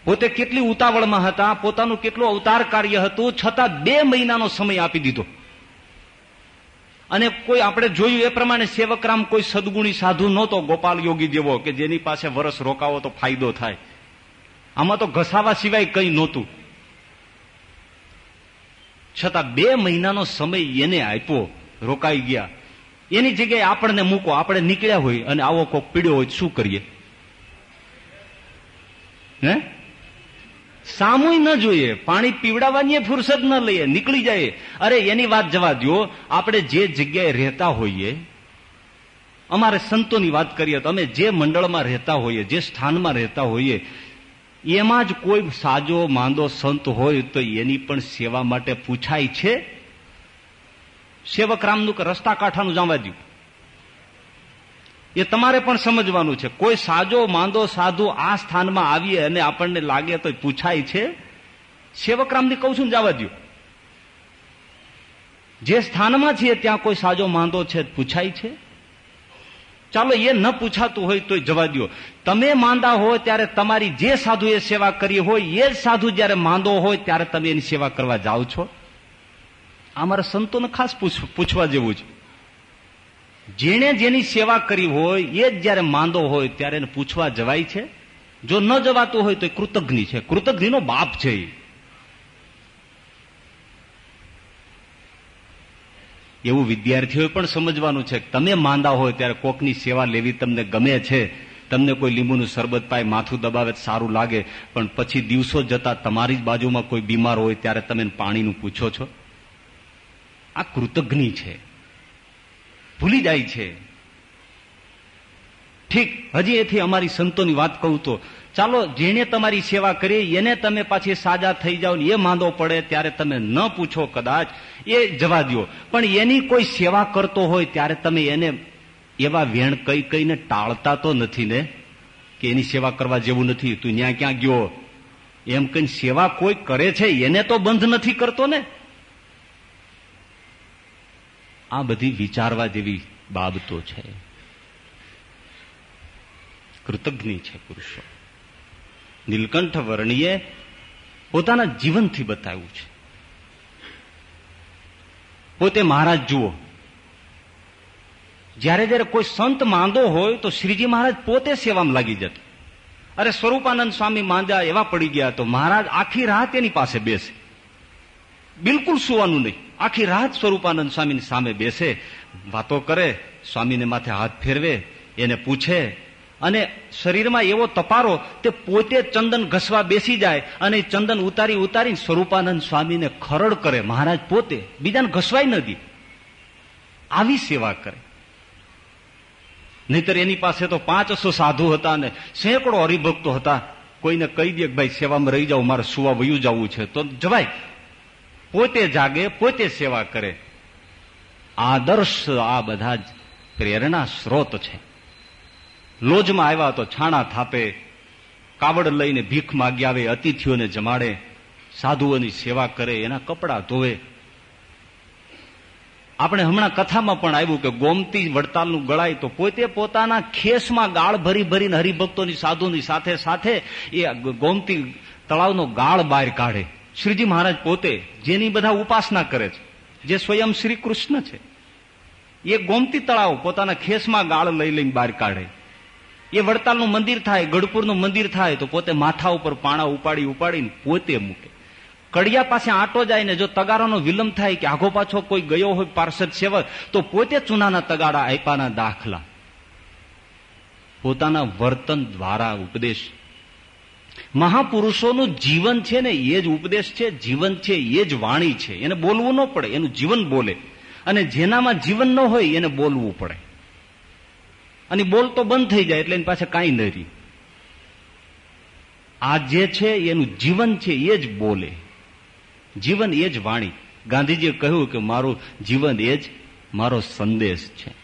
પોતે કેટલી ઉતાવળમાં હતા, પોતાનું કેટલું અવતાર કાર્ય હતું છતાં બે મહિનાનો સમય આપી દીધો. અને કોઈ આપણે જોયું એ પ્રમાણે સેવકરામ કોઈ સદગુણી સાધુ નહોતો, ગોપાલ યોગી જેવો, કે જેની પાસે વરસ રોકાવો તો ફાયદો થાય. આમાં તો ઘસાવા સિવાય કંઈ નહોતું. છતાં બે મહિનાનો સમય એને આપ્યો, રોકાઈ ગયા. એની જગ્યાએ આપણને મૂકો, આપણે નીકળ્યા હોય અને આવો કોક પીડ્યો હોય શું કરીએ? હે? સામુય ન જોઈએ, પાણી પીવડાવવાની ફુરસદ ન લઈએ, નીકળી જાય. અરે, એની વાત જવા દો આપણે જે જગ્યાએ રહેતા હોઈએ, અમારે સંતોની વાત કરીએ તો અમે જે મંડળમાં રહેતા હોઈએ, જે સ્થાનમાં રહેતા હોઈએ, એમાં જ કોઈ સાજો, માંદો, સંત હોય તો એની પણ સેવા માટે પૂછાય છે? સેવકરામનું કે રસ્તા કાંઠાનું જાણવા દઉં એ તમારે પણ સમજવાનું છે. કોઈ સાજો, માંદો, સાધુ આ સ્થાનમાં આવીએ અને આપણને લાગે તો પૂછાય છે. સેવકરામની કહું છું ને જવા દો જે સ્થાનમાં છીએ ત્યાં કોઈ સાજો, માંદો છે પૂછાય છે. ચાલો એ ન પૂછાતું હોય તો જવા દો તમે માંદા હોય ત્યારે તમારી જે સાધુ એ સેવા કરી હોય, એ જ સાધુ જયારે માંદો હોય ત્યારે તમે એની સેવા કરવા જાઓ છો. અમારા સંતોને ખાસ પૂછવા જેવું છે. જેણે જેની સેવા કરી હોય, એ જ જયારે માંદો હોય ત્યારે એને પૂછવા જવાય છે. જો ન જવાતું હોય તો એ કૃતજ્ઞ છે. કૃતજ્ઞનો બાપ છે એવું વિદ્યાર્થીઓએ પણ સમજવાનું છે તમે માંદા હોય ત્યારે કોકની સેવા લેવી તમને ગમે છે. તમને કોઈ લીંબુનું શરબત પાય, માથું દબાવે સારું લાગે, પણ પછી દિવસો જતા તમારી જ બાજુમાં કોઈ બીમાર હોય ત્યારે તમે પાણીનું પૂછો છો. આ કૃતજ્ઞ છે. ભૂલી જાય છે. ઠીક, હજી એથી અમારી સંતોની વાત કહું તો, ચાલો જેને તમારી સેવા કરી, એને તમે પાછી સાજા થઈ જાઓ ને એ માંદો પડે ત્યારે તમે ન પૂછો કદાચ, એ જવા દો પણ એની કોઈ સેવા કરતો હોય ત્યારે તમે એને એવા વેણ કઈ કઈને ટાળતા તો નથી ને, કે એની સેવા કરવા જેવું નથી, તું ત્યાં ક્યાં ગયો? એમ કઈ સેવા કોઈ કરે છે? એને તો બંધ નથી કરતો ને? આ બધી વિચારવા જેવી બાબતો છે. કૃતજ્ઞ છે પુરુષો. નીલકંઠ વર્ણીએ પોતાના જીવનથી બતાવ્યું છે. પોતે મહારાજ જુઓ. જ્યારે જ્યારે કોઈ સંત માંદો હોય તો શ્રીજી મહારાજ પોતે સેવામાં લાગી જતા. અરે સ્વરૂપાનંદ સ્વામી માંદા એવા પડી ગયા તો મહારાજ આખી રાત એની પાસે બેસે. બિલકુલ સુવાનું નહીં. આખી રાત સ્વરૂપાનંદ સ્વામીની સામે બેસે, વાતો કરે, સ્વામીને માથે હાથ ફેરવે, એને પૂછે, અને શરીરમાં એવો તપારો તે પોતે ચંદન ઘસવા બેસી જાય અને ચંદન ઉતારી ઉતારી સ્વરૂપાનંદ સ્વામીને ખરડ કરે. મહારાજ પોતે બીજાને ઘસવાય નથી આવી સેવા કરે. નહીતર એની પાસે તો પાંચસો સાધુ હતા અને સેંકડો હરિભક્તો હતા. કોઈને કહી દે કે ભાઈ સેવામાં રહી જાવ મારે સુવા વયું જવું છે. તો જવાય. પોતે જાગે, પોતે સેવા કરે. આદર્શ આ બધા જ પ્રેરણા સ્ત્રોત છે. લોજમાં આવ્યા તો છાણા થાપે, કાવડ લઈને ભીખ માગી આવે, અતિથિઓને જમાડે, સાધુઓની સેવા કરે, એના કપડા ધોવે. આપણે હમણાં કથામાં પણ આવ્યું કે ગોમતી વડતાલનું ગળાય તો પોતે પોતાના ખેસમાં ગાળ ભરી ભરીને હરિભક્તોની સાધુની સાથે સાથે એ ગોમતી તળાવનો ગાળ બહાર કાઢે. શ્રીજી મહારાજ પોતે જેની બધા ઉપાસના કરે છે, જે સ્વયં શ્રી કૃષ્ણ છે, એ ગોમતી તળાવ પોતાના ખેસમાં ગાળ લઈ લઈને બહાર કાઢે. એ વડતાલનું મંદિર થાય, ગઢપુરનું મંદિર થાય, તો પોતે માથા ઉપર પાણા ઉપાડી ઉપાડીને પોતે મૂકે. કડિયા પાસે આંટો જાય ને જો તગારાનો વિલંબ થાય કે આગો પાછો કોઈ ગયો હોય પાર્ષદ સેવક, તો પોતે ચૂનાના તગાડા આપ્યાના દાખલા. પોતાના વર્તન દ્વારા ઉપદેશ મહાપુરુષોનું જીવન છે ને એ જ ઉપદેશ છે, જીવન છે એ જ વાણી છે. એને બોલવું ન પડે, એનું જીવન બોલે. અને જેનામાં જીવન ન હોય, એને બોલવું પડે. અને બોલતો બંધ થઈ જાય, એટલે એની પાસે કાંઈ ન રહી. આ જે છે, એનું જીવન છે એ જ બોલે. જીવન એ જ વાણી. ગાંધીજીએ કહ્યું કે મારું જીવન એ જ, મારો સંદેશ છે.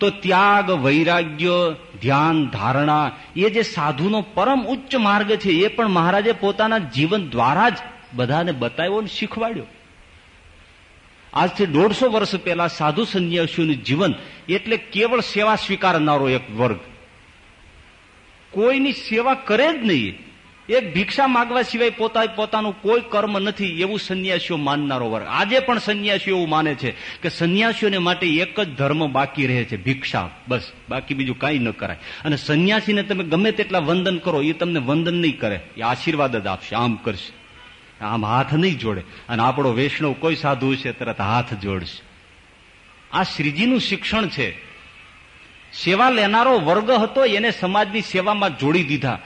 તો ત્યાગ, વૈરાગ્ય, ધ્યાન, ધારણા, એ જે સાધુનો પરમ ઉચ્ચ માર્ગ છે, એ પણ મહારાજે પોતાના જીવન દ્વારા જ બધાને બતાવ્યો અને શીખવાડ્યો. આજથી દોઢસો વર્ષ પહેલા સાધુ સંન્યાસીઓનું જીવન એટલે કેવળ સેવા સ્વીકારનારો એક વર્ગ. કોઈની સેવા કરે જ નહીં. એક ભિક્ષા માગવા સિવાય પોતા પોતાનું કોઈ કર્મ નથી એવું સંન્યાસીઓ માનનારો વર્ગ. આજે પણ સંન્યાસીઓ એવું માને છે કે સંન્યાસીઓને માટે એક જ ધર્મ બાકી રહે છે, ભિક્ષા. બસ, બાકી બીજું કાંઈ ન કરાય. અને સંન્યાસીને તમે ગમે તેટલા વંદન કરો, એ તમને વંદન નહીં કરે. એ આશીર્વાદ જ આપશે, આમ કરશે. આમ હાથ નહીં જોડે. અને આપણો વૈષ્ણવ કોઈ સાધુ છે તરત હાથ જોડશે. આ શ્રીજીનું શિક્ષણ છે. સેવા લેનારો વર્ગ હતો, એને સમાજની સેવામાં જોડી દીધા.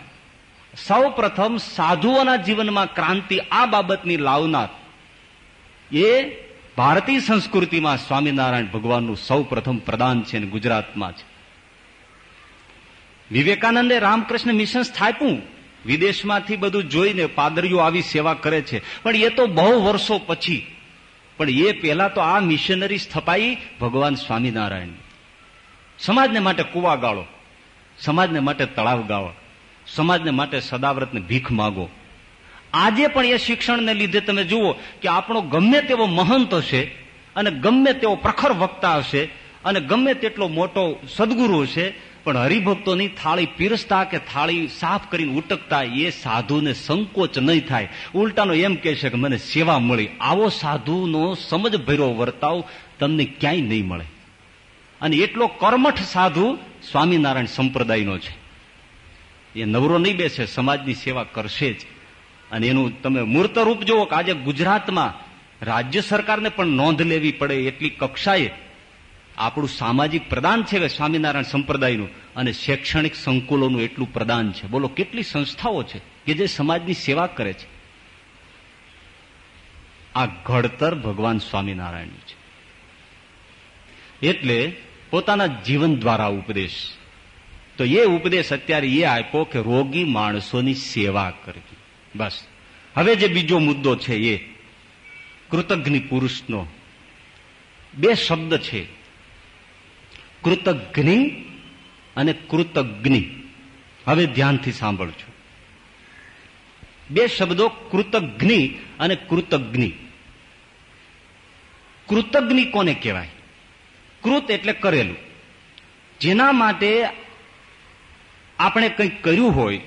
સૌ પ્રથમ સાધુઓના જીવનમાં ક્રાંતિ આ બાબતની લાવનાર એ ભારતીય સંસ્કૃતિમાં સ્વામિનારાયણ ભગવાનનું સૌ પ્રથમ પ્રદાન છે ગુજરાતમાં છે. વિવેકાનંદે રામકૃષ્ણ મિશન સ્થાપ્યું. વિદેશમાંથી બધું જોઈને પાદરીઓ આવી સેવા કરે છે. પણ એ તો બહુ વર્ષો પછી. પણ એ પહેલા તો આ મિશનરી સ્થપાઈ ભગવાન સ્વામિનારાયણ સમાજને માટે કુવા ગાળો સમાજને માટે તળાવ ગાળો સમાજને માટે સદાવ્રતને ભીખ માગો. આજે પણ એ શિક્ષણને લીધે તમે જુઓ કે આપણો ગમે તેવો મહંત હશે અને ગમે તેવો પ્રખર વક્તા હશે અને ગમે તેટલો મોટો સદગુરુ હશે, પણ હરિભક્તોની થાળી પીરસતા કે થાળી સાફ કરીને ઉટકતા એ સાધુને સંકોચ નહીં થાય. ઉલટાનો એમ કહે છે કે મને સેવા મળી. આવો સાધુનો સમજ ભર્યો વર્તાવ તમને ક્યાંય નહીં મળે. અને એટલો કર્મઠ સાધુ સ્વામિનારાયણ સંપ્રદાયનો છે. એ નવરો નહીં બેસે, સમાજની સેવા કરશે જ. અને એનું તમે મૂર્ત રૂપ જુઓ કે આજે ગુજરાતમાં રાજ્ય સરકારને પણ નોંધ લેવી પડે એટલી કક્ષાએ આપણું સામાજિક પ્રદાન છે સ્વામિનારાયણ સંપ્રદાયનું અને શૈક્ષણિક સંકુલોનું એટલું પ્રદાન છે. બોલો, કેટલી સંસ્થાઓ છે કે જે સમાજની સેવા કરે છે? આ ઘડતર ભગવાન સ્વામિનારાયણનું છે. એટલે પોતાના જીવન દ્વારા ઉપદેશ તો એ ઉપદેશ અત્યારે એ આપ્યો કે રોગી માણસોની સેવા કરવી. બસ. હવે જે બીજો મુદ્દો છે એ, કૃતજ્ઞ પુરુષનો બે શબ્દ છે. કૃતજ્ઞ અને કૃતજ્ઞ. હવે ધ્યાનથી સાંભળજો. બે શબ્દો કૃતજ્ઞ અને કૃતજ્ઞ. કૃતજ્ઞ કોને કહેવાય? કૃત એટલે કરેલું. જેના માટે આપણે કંઈક કર્યું હોય,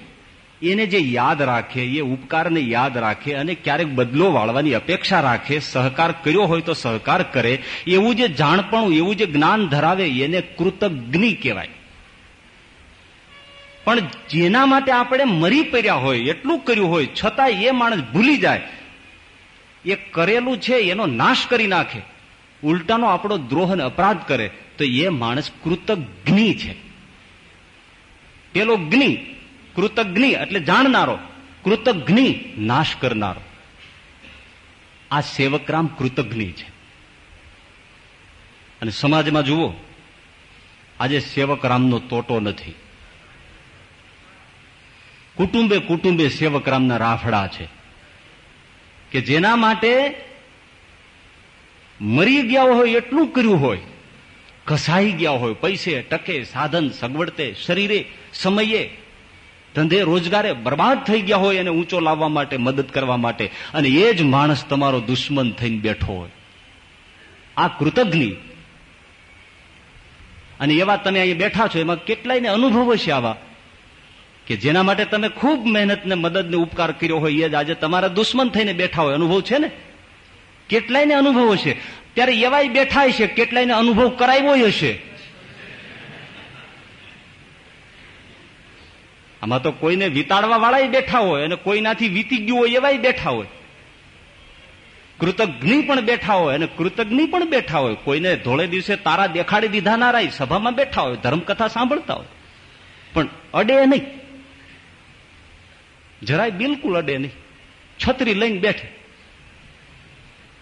એને જે યાદ રાખે, એ ઉપકારને યાદ રાખે અને ક્યારેક બદલો વાળવાની અપેક્ષા રાખે, સહકાર કર્યો હોય તો સહકાર કરે, એવું જે જાણપણું, એવું જે જ્ઞાન ધરાવે, એને કૃતજ્ઞ કહેવાય. પણ જેના માટે આપણે મરી પડ્યા હોય, એટલું કર્યું હોય, છતાં એ માણસ ભૂલી જાય. એ કરેલું છે, એનો નાશ કરી નાખે. ઉલટાનો આપણો દ્રોહ અપરાધ કરે, તો એ માણસ કૃતજ્ઞ છે. પેલો જ્ઞ, કૃતજ્ઞિ એટલે જાણનારો, કૃતજ્ઞિ નાશ કરનારો. આ સેવકરામ કૃતજ્ઞિ છે. અને સમાજમાં જુઓ, આજે સેવકરામનો તોટો નથી. કુટુંબે કુટુંબે સેવકરામના રાફડા છે. કે જેના માટે મરી ગયા હોય એટલું કર્યું હોય ઘસાઈ ગયા હોય, પૈસે ટકે સાધન સગવડતે, શરીરે, સમયે, ધંધે, રોજગારે બરબાદ થઈ ગયા હોય એને ઊંચો લાવવા માટે, મદદ કરવા માટે. અને એ જ માણસ તમારો દુશ્મન થઈને બેઠો હોય. આ કૃતજ્ઞ. અને એવા તમે અહીંયા બેઠા છો, એમાં કેટલાયને અનુભવો છે આવા? કે જેના માટે તમે ખૂબ મહેનત ને મદદ ને ઉપકાર કર્યો હોય, એ જ આજે તમારા દુશ્મન થઈને બેઠા હોય. અનુભવ છે ને? કેટલાયને અનુભવો હશે ત્યારે એવાય બેઠા છે, કેટલાયને અનુભવ કરાવ્યો હશે આમાં તો કોઈને વિતાડવા વાળા બેઠા હોય અને કોઈનાથી વીતી ગયું હોય એવાય બેઠા હોય. કૃતજ્ઞ પણ બેઠા હોય અને કૃતજ્ઞ પણ બેઠા હોય. કોઈને ધોળે દિવસે તારા દેખાડી દીધા ના રાય, સભામાં બેઠા હોય, ધર્મકથા સાંભળતા હોય. પણ અડે નહીં. જરાય બિલકુલ અડે નહીં. છત્રી લઈને બેઠે.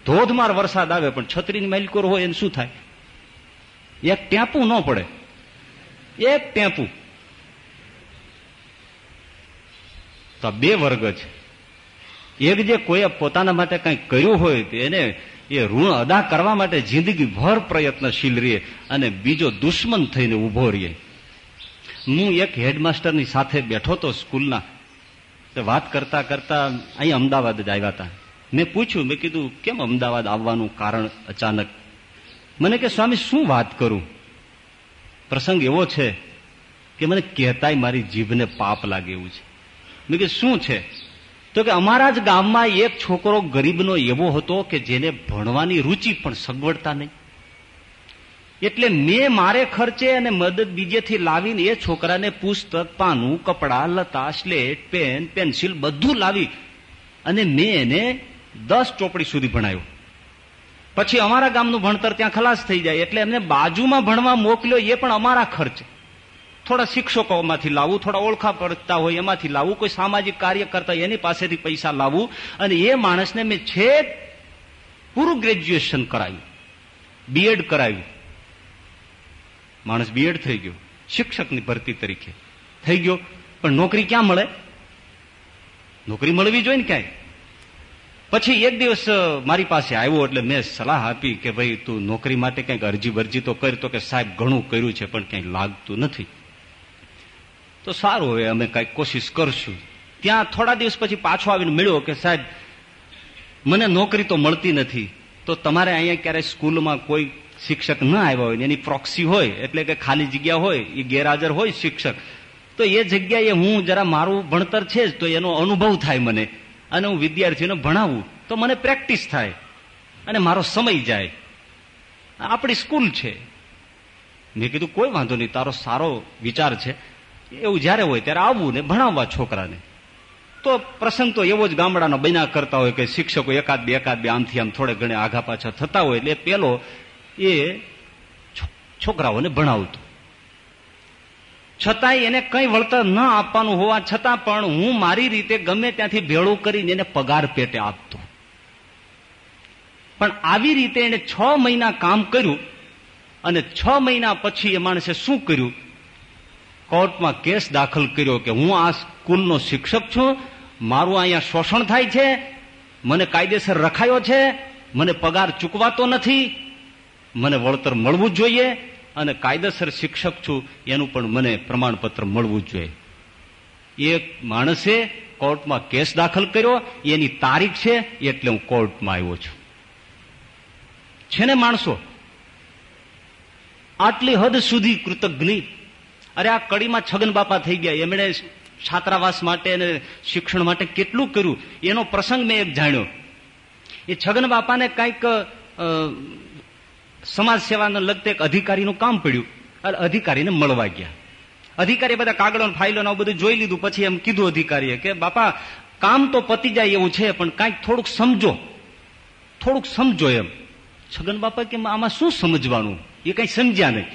ધોધમાર વરસાદ આવે, પણ છત્રીની માલિકોર હોય એને શું થાય? એક ટેપું ન પડે. એક ટેપુ. તો બે વર્ગ છે. એક જે કોઈએ પોતાના માટે કંઈક કર્યું હોય એને એ ઋણ અદા કરવા માટે જિંદગીભર પ્રયત્નશીલ રહે અને બીજો દુશ્મન થઈને ઊભો રહે હું એક હેડમાસ્ટરની સાથે બેઠો તો સ્કૂલના. વાત કરતા કરતા અહીં અમદાવાદ જ આવ્યા હતા. મેં પૂછ્યું, મેં કીધું, કેમ અમદાવાદ આવવાનું કારણ અચાનક? મને કે, સ્વામી, શું વાત કરું? પ્રસંગ એવો છે કે મને કહેતાય મારી જીભને પાપ લાગે એવું છે. મેં કે, શું છે? તો કે, અમારા જ ગામમાં એક છોકરો ગરીબનો એવો હતો કે જેને ભણવાની રુચિ પણ સગવડતા નહીં. એટલે મેં મારે ખર્ચે અને મદદ બીજેથી લાવીને એ છોકરાને પુસ્તક પાનું કપડાં, લતા, સ્લેટ, પેન, પેન્સિલ બધું લાવી અને મેં એને દસ ચોપડી સુધી ભણાયો. પછી અમારા ગામનું ભણતર ત્યાં ખલાસ થઈ જાય એટલે એમને બાજુમાં ભણવા મોકલ્યો એ પણ અમારા ખર્ચ. થોડા શિક્ષકોમાંથી લાવવું થોડા ઓળખા પડતા હોય એમાંથી લાવવું કોઈ સામાજિક કાર્ય કરતા એની પાસેથી પૈસા લાવવું અને એ માણસને મેં છેક પૂરું ગ્રેજ્યુએશન કરાવ્યું બીએડ કરાવ્યું માણસ બીએડ થઈ ગયો, શિક્ષકની ભરતી તરીકે. થઈ ગયો, પણ નોકરી ક્યાં મળે? નોકરી મળવી જોઈએ ને ક્યાંય? પછી એક દિવસ મારી પાસે આવ્યો એટલે મેં સલાહ આપી કે ભાઈ, તું નોકરી માટે કંઈક અરજી વરજી તો કરી, તો કે સાહેબ ઘણું કર્યું છે, પણ ક્યાંય લાગતું નથી. તો સારું, હવે અમે કંઈક કોશિશ કરશું. ત્યાં થોડા દિવસ પછી પાછો આવીને મળ્યો કે સાહેબ, મને નોકરી તો મળતી નથી. તો તમારે અહીંયા ક્યારેય સ્કૂલમાં કોઈ શિક્ષક ન આવ્યા હોય એની પ્રોક્સી હોય, એટલે કે ખાલી જગ્યા હોય, એ ગેરહાજર હોય શિક્ષક. તો એ જગ્યાએ હું જરા મારું ભણતર છે જ, તો એનો અનુભવ થાય મને. અને હું વિદ્યાર્થીઓને ભણાવું, તો મને પ્રેક્ટિસ થાય અને મારો સમય જાય. આપણી સ્કૂલ છે. મેં કીધું, કોઈ વાંધો નહીં, તારો સારો વિચાર છે. એવું જ્યારે હોય ત્યારે આવવું ને ભણાવવા છોકરાને. તો પ્રસંગ તો એવો જ ગામડાનો બન્યા કરતા હોય કે શિક્ષકો એકાદ બે એકાદ બે આમથી આમ થોડે ઘણે આઘા પાછા થતા હોય, એટલે પેલો એ છોકરાઓને ભણાવતો. છતાંય એને કઈ વળતર ન આપવાનું હોવા છતાં પણ હું મારી રીતે ગમે ત્યાંથી ભેળું કરીને એને પગાર પેટે આપતો. પણ આવી રીતે એને છ મહિના કામ કર્યું અને છ મહિના પછી એ માણસે શું કર્યું? કોર્ટમાં કેસ દાખલ કર્યો કે હું આ સ્કૂલનો શિક્ષક છું, મારું અહીંયા શોષણ થાય છે, મને કાયદેસર રખાયો છે, મને પગાર ચૂકવાતો નથી, મને વળતર મળવું જોઈએ અને કાયદેસર શિક્ષક છું, એનું પણ મને પ્રમાણપત્ર મળવું જોઈએ. એક માણસે કોર્ટમાં કેસ દાખલ કર્યો, એની તારીખ છે એટલે હું કોર્ટમાં આવ્યો છું. છે ને માણસો? આટલી હદ સુધી કૃતજ્ઞ. અરે આ કડીમાં છગન બાપા થઈ ગયા, એમણે છાત્રાવાસ માટે અને શિક્ષણ માટે કેટલું કર્યું? એનો પ્રસંગ મેં એક જાણ્યો. એ છગન બાપાને કંઈક સમાજ સેવાને લગતે એક અધિકારીનું કામ પડ્યું. અધિકારીને મળવા ગયા. અધિકારી બધા કાગળો ફાઇલો બધું જોઈ લીધું. પછી એમ કીધું અધિકારીએ કે, બાપા, કામ તો પતી જાય એવું છે, પણ કાંઈક થોડુંક સમજો. થોડુંક સમજો એમ. છગન બાપા કે, આમાં શું સમજવાનું? એ કઈ સમજ્યા નહીં.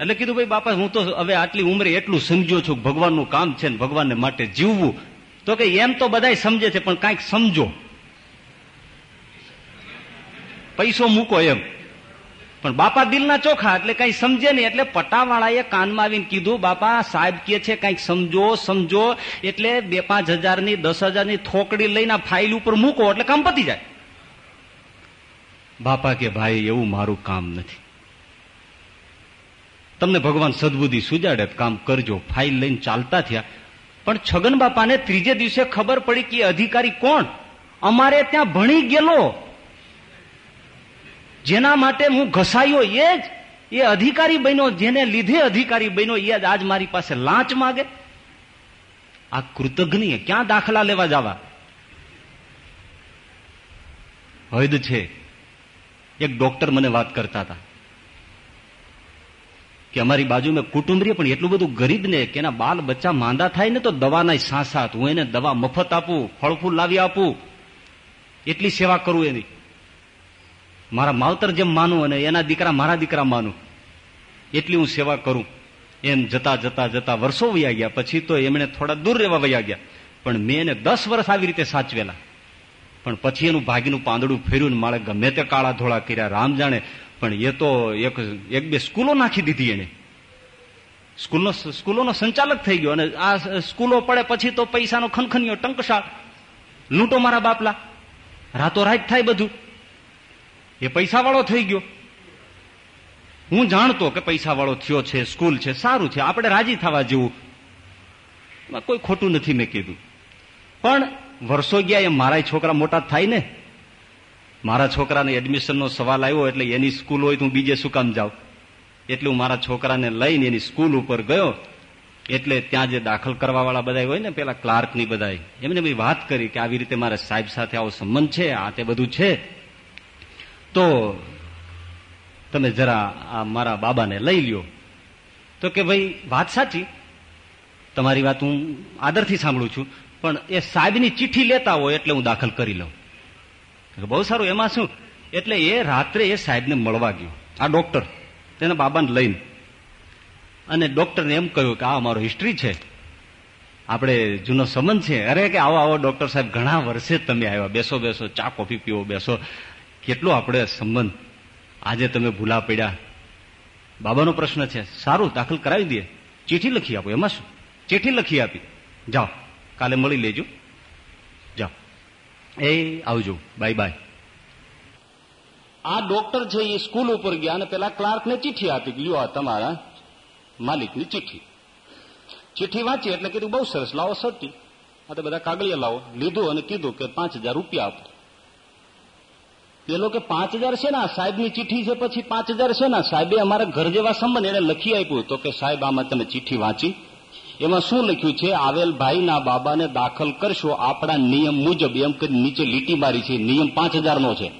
એટલે કીધું, ભાઈ, બાપા, હું તો હવે આટલી ઉંમરે એટલું સમજ્યો છું ભગવાનનું કામ છે ને ભગવાનને માટે જીવવું. તો કે, એમ તો બધા સમજે છે, પણ કાંઈક સમજો. પૈસો મૂકો એમ. પણ બાપા દિલના ચોખા એટલે કઈ સમજે નહીં, એટલે પટાવાળાએ કાનમાં આવીને કીધું, બાપા, સાહેબ કે છે કંઈક સમજો સમજો. એટલે બે પાંચ હજારની, દસ હજારની થોકડી લઈને ફાઇલ ઉપર મૂકો, એટલે કામ પતી જાય. બાપા કે, ભાઈ, એવું મારું કામ નથી. તમને ભગવાન સદબુદ્ધિ સુજાડે કામ કરજો, ફાઇલ લઈને ચાલતા થયા. પણ છગન બાપાને ત્રીજે દિવસે ખબર પડી કે અધિકારી કોણ? અમારે ત્યાં ભણી ગયેલો. જેના માટે હું ઘસાયો એ જ, એ અધિકારી બન્યો, જેને લીધે અધિકારી બન્યો, એ જ આજ મારી પાસે લાંચ માગે. આ કૃતજ્ઞ ક્યાં દાખલા લેવા જવા? હૈદ છે. એક ડોક્ટર મને વાત કરતા હતા કે અમારી બાજુમાં કુટુંબ રે પણ એટલું બધું ગરીબ ને કે એના બાલ બચ્ચા માંદા થાય ને તો દવાના સાંસાત હું એને દવા મફત આપું, ફળફૂલ લાવી આપું. એટલી સેવા કરું એની. મારા માવતર જેમ માનું અને એના દીકરા મારા દીકરા માનું, એટલી હું સેવા કરું. એમ જતા જતા જતા વર્ષો વયા ગયા, પછી તો એમણે થોડા દૂર રહેવા વયા ગયા. પણ મેં એને દસ વર્ષ આવી રીતે સાચવેલા. પણ પછી એનું ભાગીનું પાંદડું ફેર્યું મારે ગમે તે કાળા ધોળા કર્યા, રામ જાણે. પણ એ તો એક એક બે સ્કૂલો નાખી દીધી એને સ્કૂલનો સ્કૂલોનો સંચાલક થઈ ગયો અને આ સ્કૂલો પડે પછી તો પૈસાનો ખનખનીયો ટંકશાળ. લૂંટો મારા બાપલા. રાતો રાત થાય બધું. એ પૈસા વાળો થઈ ગયો. હું જાણતો કે પૈસા વાળો થયો છે, સ્કૂલ છે, સારું છે, આપણે રાજી થવા જેવું. કોઈ ખોટું નથી મેં કીધું. પણ વર્ષો ગયા એ મારા છોકરા મોટા થાય ને. મારા છોકરાને એડમિશનનો સવાલ આવ્યો એટલે એની સ્કૂલ હોય તો હું બીજે શું કામ જાઉં? એટલે હું મારા છોકરાને લઈને એની સ્કૂલ ઉપર ગયો. એટલે ત્યાં જે દાખલ કરવા વાળા બધા હોય ને, પેલા ક્લાર્કની બધા એમને મેં વાત કરી કે આવી રીતે મારા સાહેબ સાથે આવો સંબંધ છે, આ તે બધું છે. તો તમે જરા આ મારા બાબાને લઈ લ્યો. તો કે ભાઈ, વાત સાચી. તમારી વાત હું આદરથી સાંભળું છું, પણ એ સાહેબની ચિઠ્ઠી લેતા હોય એટલે હું દાખલ કરી લઉં. બહુ સારું, એમાં શું? એટલે એ રાત્રે એ સાહેબને મળવા ગયો. આ ડોક્ટર, તેના બાબાને લઈને. અને ડોક્ટરને એમ કહ્યું કે આ અમારો હિસ્ટ્રી છે. આપણે જૂનો સંબંધ છે. અરે કે આવો આવો ડોક્ટર સાહેબ, ઘણા વર્ષે તમે આવ્યા. બેસો બેસો, ચા, કોફી પીવો, બેસો. કેટલો આપણે સંબંધ? આજે તમે ભૂલા પડ્યા. બાબાનો પ્રશ્ન છે, સારું, દાખલ કરાવી દઈએ. ચીઠી લખી આપો, એમાં શું? ચીઠી લખી આપી. જાઓ, કાલે મળી લેજો. જાઓ. એ, આવજો. Bye bye. આ ડોક્ટર છે, એ સ્કૂલ ઉપર ગયા અને પેલા ક્લાર્કને ચિઠ્ઠી આપી લ્યો આ તમારા માલિકની ચિઠ્ઠી. ચિઠ્ઠી વાંચી એટલે કીધું, બહુ સરસ, લાવો સટી આ તો બધા કાગળિયા લાવો. લીધું અને કીધું કે પાંચ હજાર રૂપિયા આપો. પેલો કે પાંચ હજાર છે ને સાહેબની ચિઠ્ઠી છે, પછી પાંચ હજાર છે ને સાહેબે અમારા ઘર જેવા સંબંધ એને લખી આપ્યું તો કે, સાહેબ, આમાં તમે ચિઠ્ઠી વાંચી. એમાં શું લખ્યું છે? આવેલ ભાઈના બાબાને દાખલ કરશો આપણા નિયમ મુજબ. એમ કે નીચે લીટી મારી છે, નિયમ પાંચ હજારનો છે.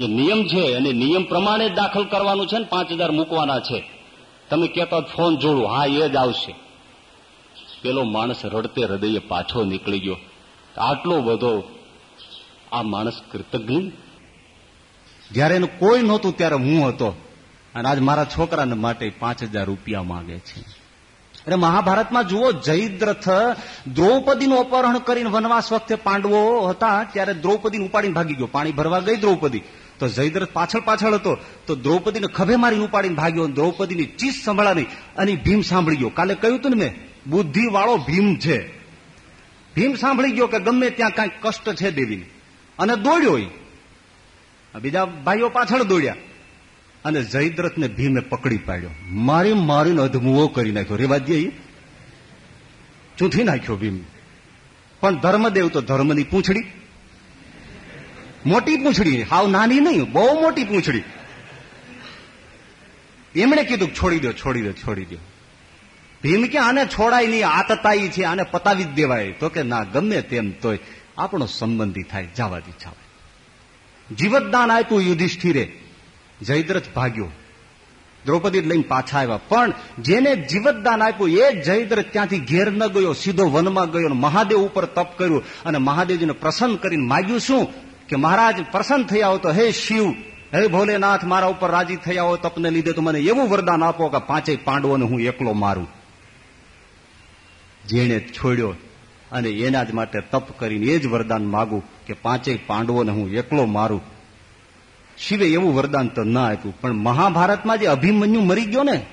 એ નિયમ છે અને નિયમ પ્રમાણે દાખલ કરવાનું છે ને, પાંચ હજાર મૂકવાના છે. તમે કહેતા ફોન જોડું. હા, એ જ આવશે. પેલો માણસ રડતે હૃદયે પાછો નીકળી ગયો. આટલો બધો આ માણસ કૃતજ્ઞ? જયારે એનું કોઈ નહોતું ત્યારે હું હતો. અને આજ મારા છોકરાને માટે પાંચ રૂપિયા માંગે છે. અને મહાભારતમાં જુઓ, જયદ્રથ દ્રૌપદીનું અપહરણ કરીને વનવાસ વખતે પાંડવો હતા, ત્યારે દ્રૌપદીને ઉપાડીને ભાગી ગયો. પાણી ભરવા ગઈ દ્રૌપદી. તો જયદ્રથ પાછળ પાછળ હતો. તો દ્રૌપદીને ખભે મારીને ઉપાડીને ભાગ્યો દ્રૌપદીની ચીસ સંભળાવી અને ભીમ સાંભળી ગયો. કાલે કહ્યું હતું ને મેં બુદ્ધિ વાળો ભીમ છે. ભીમ સાંભળી ગયો કે ગમે ત્યાં કાંઈક કષ્ટ છે દેવીને. અને દોડ્યો બીજા ભાઈઓ પાછળ દોડ્યા. અને જયદ્રથને ભીમે પકડી પાડ્યો. મારી મારીને અધમુઓ કરી નાખ્યો. રેવા દે ચૂંથી નાખ્યો ભીમ. પણ ધર્મદેવ તો ધર્મની પૂંછડી. મોટી પૂંછડી. હાવ નાની નહીં, બહુ મોટી પૂંછડી. એમણે કીધું છોડી દો છોડી દો છોડી દો. ભીમ કે આને છોડાય નહીં આતતાઈ છે, આને પતાવી જ દેવાય. તો કે ના, ગમે તેમ તોય આપણો સંબંધી થાય, જવા દી છાવે જીવતદાન આપ્યું યુધિષ્ઠિરે. જયદ્રથ ભાગ્યો. દ્રૌપદી લઈને પાછા આવ્યા. પણ જેને જીવતદાન આપ્યું, એ જયદ્રથ ત્યાંથી ઘેર ન ગયો, સીધો વનમાં ગયો મહાદેવ ઉપર તપ કર્યું. અને મહાદેવજીને પ્રસન્ન કરીને માગ્યું શું? કે મહારાજ, પ્રસન્ન થયા હો તો હે શિવ, હે ભોલેનાથ, મારા ઉપર રાજી થયા હોય તપને લીધે તો મને એવું વરદાન આપો કે પાંચેય પાંડવોને હું એકલો મારું. જેણે છોડ્યો અને એના જ માટે તપ કરીને એ જ વરદાન માગું કે પાંચેય પાંડવોને હું એકલો મારું. શિવે એવું વરદાન તો ના આપ્યું, પણ મહાભારતમાં જે અભિમન્યુ મરી ગયો ને,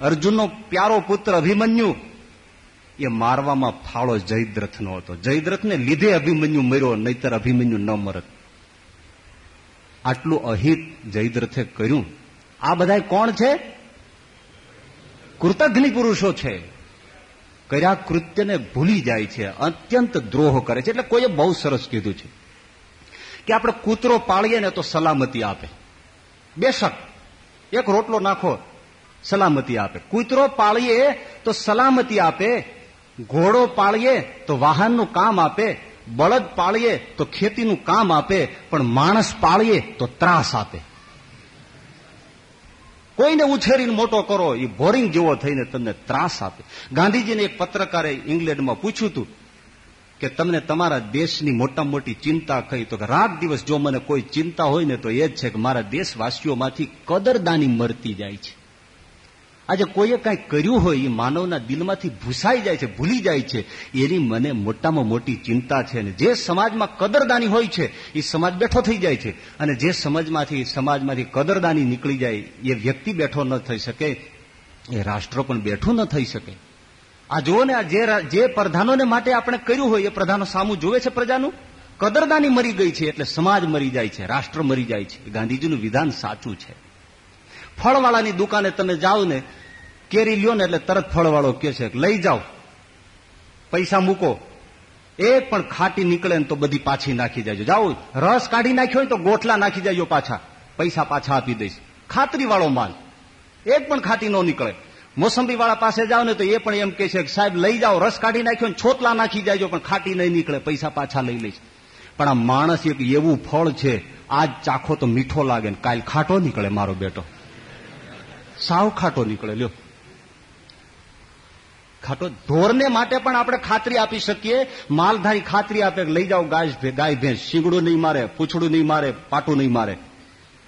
અર્જુનનો પ્યારો પુત્ર અભિમન્યુ, એ મારવામાં ફાળો જયદ્રથનો હતો. જયદ્રથને લીધે અભિમન્યુ મર્યો, નહીતર અભિમન્યુ ન મરત. આટલું અહિત જયદ્રથે કર્યું. આ બધા કોણ છે? કૃતજ્ઞ પુરુષો છે. કર્યા કૃત્યને ભૂલી જાય છે, અત્યંત દ્રોહ કરે છે. એટલે કોઈએ બહુ સરસ કીધું છે કે આપણે કૂતરો પાળીએ ને તો સલામતી આપે. બેશક, એક રોટલો નાખો, સલામતી આપે. કૂતરો પાળીએ તો સલામતી આપે, ઘોડો પાળીએ તો વાહનનું કામ આપે, બળદ પાળીએ તો ખેતીનું કામ આપે, પણ માણસ પાળીએ તો ત્રાસ આપે. કોઈને ઉછેરીને મોટો કરો એ બોરિંગ જેવો થઈને તમને ત્રાસ આપે. ગાંધીજીને એક પત્રકારે ઇંગ્લેન્ડમાં પૂછ્યું હતું કે તમને તમારા દેશની મોટા મોટી ચિંતા કહી તો કે રાત દિવસ જો મને કોઈ ચિંતા હોય ને તો એ જ છે કે મારા દેશવાસીઓમાંથી કદરદાની મરતી જાય છે. આજે કોઈએ કાંઈ કર્યું હોય એ માનવના દિલમાંથી ભૂસાઈ જાય છે, ભૂલી જાય છે. એની મને મોટામાં મોટી ચિંતા છે અને જે સમાજમાં કદરદાની હોય છે એ સમાજ બેઠો થઈ જાય છે. અને જે સમાજમાંથી સમાજમાંથી કદરદાની નીકળી જાય, એ વ્યક્તિ બેઠો ન થઈ શકે, એ રાષ્ટ્ર પણ બેઠું ન થઈ શકે. આ જુઓ ને, આ જે જે પ્રધાનોને માટે આપણે કર્યું હોય, એ પ્રધાનો સામું જોવે છે પ્રજાનું? કદરદાની મરી ગઈ છે, એટલે સમાજ મરી જાય છે, રાષ્ટ્ર મરી જાય છે. ગાંધીજીનું વિધાન સાચું છે. ફળવાળાની દુકાને તમે જાઓ ને, કેરી લ્યો ને એટલે તરત ફળવાળો કે છે લઈ જાઓ, પૈસા મૂકો. એક પણ ખાટી નીકળે ને તો બધી પાછી નાખી જાજો જાઓ, રસ કાઢી નાખ્યો હોય તો ગોઠલા નાખી જાજો પાછા. પૈસા પાછા આપી દઈશ. ખાતરી વાળો માલ. એક પણ ખાટી ન નીકળે. મોસંબી વાળા પાસે જાઓ ને તો એ પણ એમ કે છે સાહેબ, લઈ જાઓ, રસ કાઢી નાખ્યો ને છોતલા નાખી જાજો પણ ખાટી નહીં નીકળે, પૈસા પાછા લઈ લઈશ. પણ આ માણસ એક એવું ફળ છે, આજ ચાખો તો મીઠો લાગે ને કાલ ખાટો નીકળે મારો બેટો. સાવ ખાટો નીકળે, લ્યો. ખાટો ઢોરને માટે પણ આપણે ખાતરી આપી શકીએ. માલધારી ખાતરી આપે લઈ જાઓ, ગાય ગાય ભેંસ. શીંગડું નહીં મારે, પૂછડું નહીં મારે, પાટું નહીં મારે.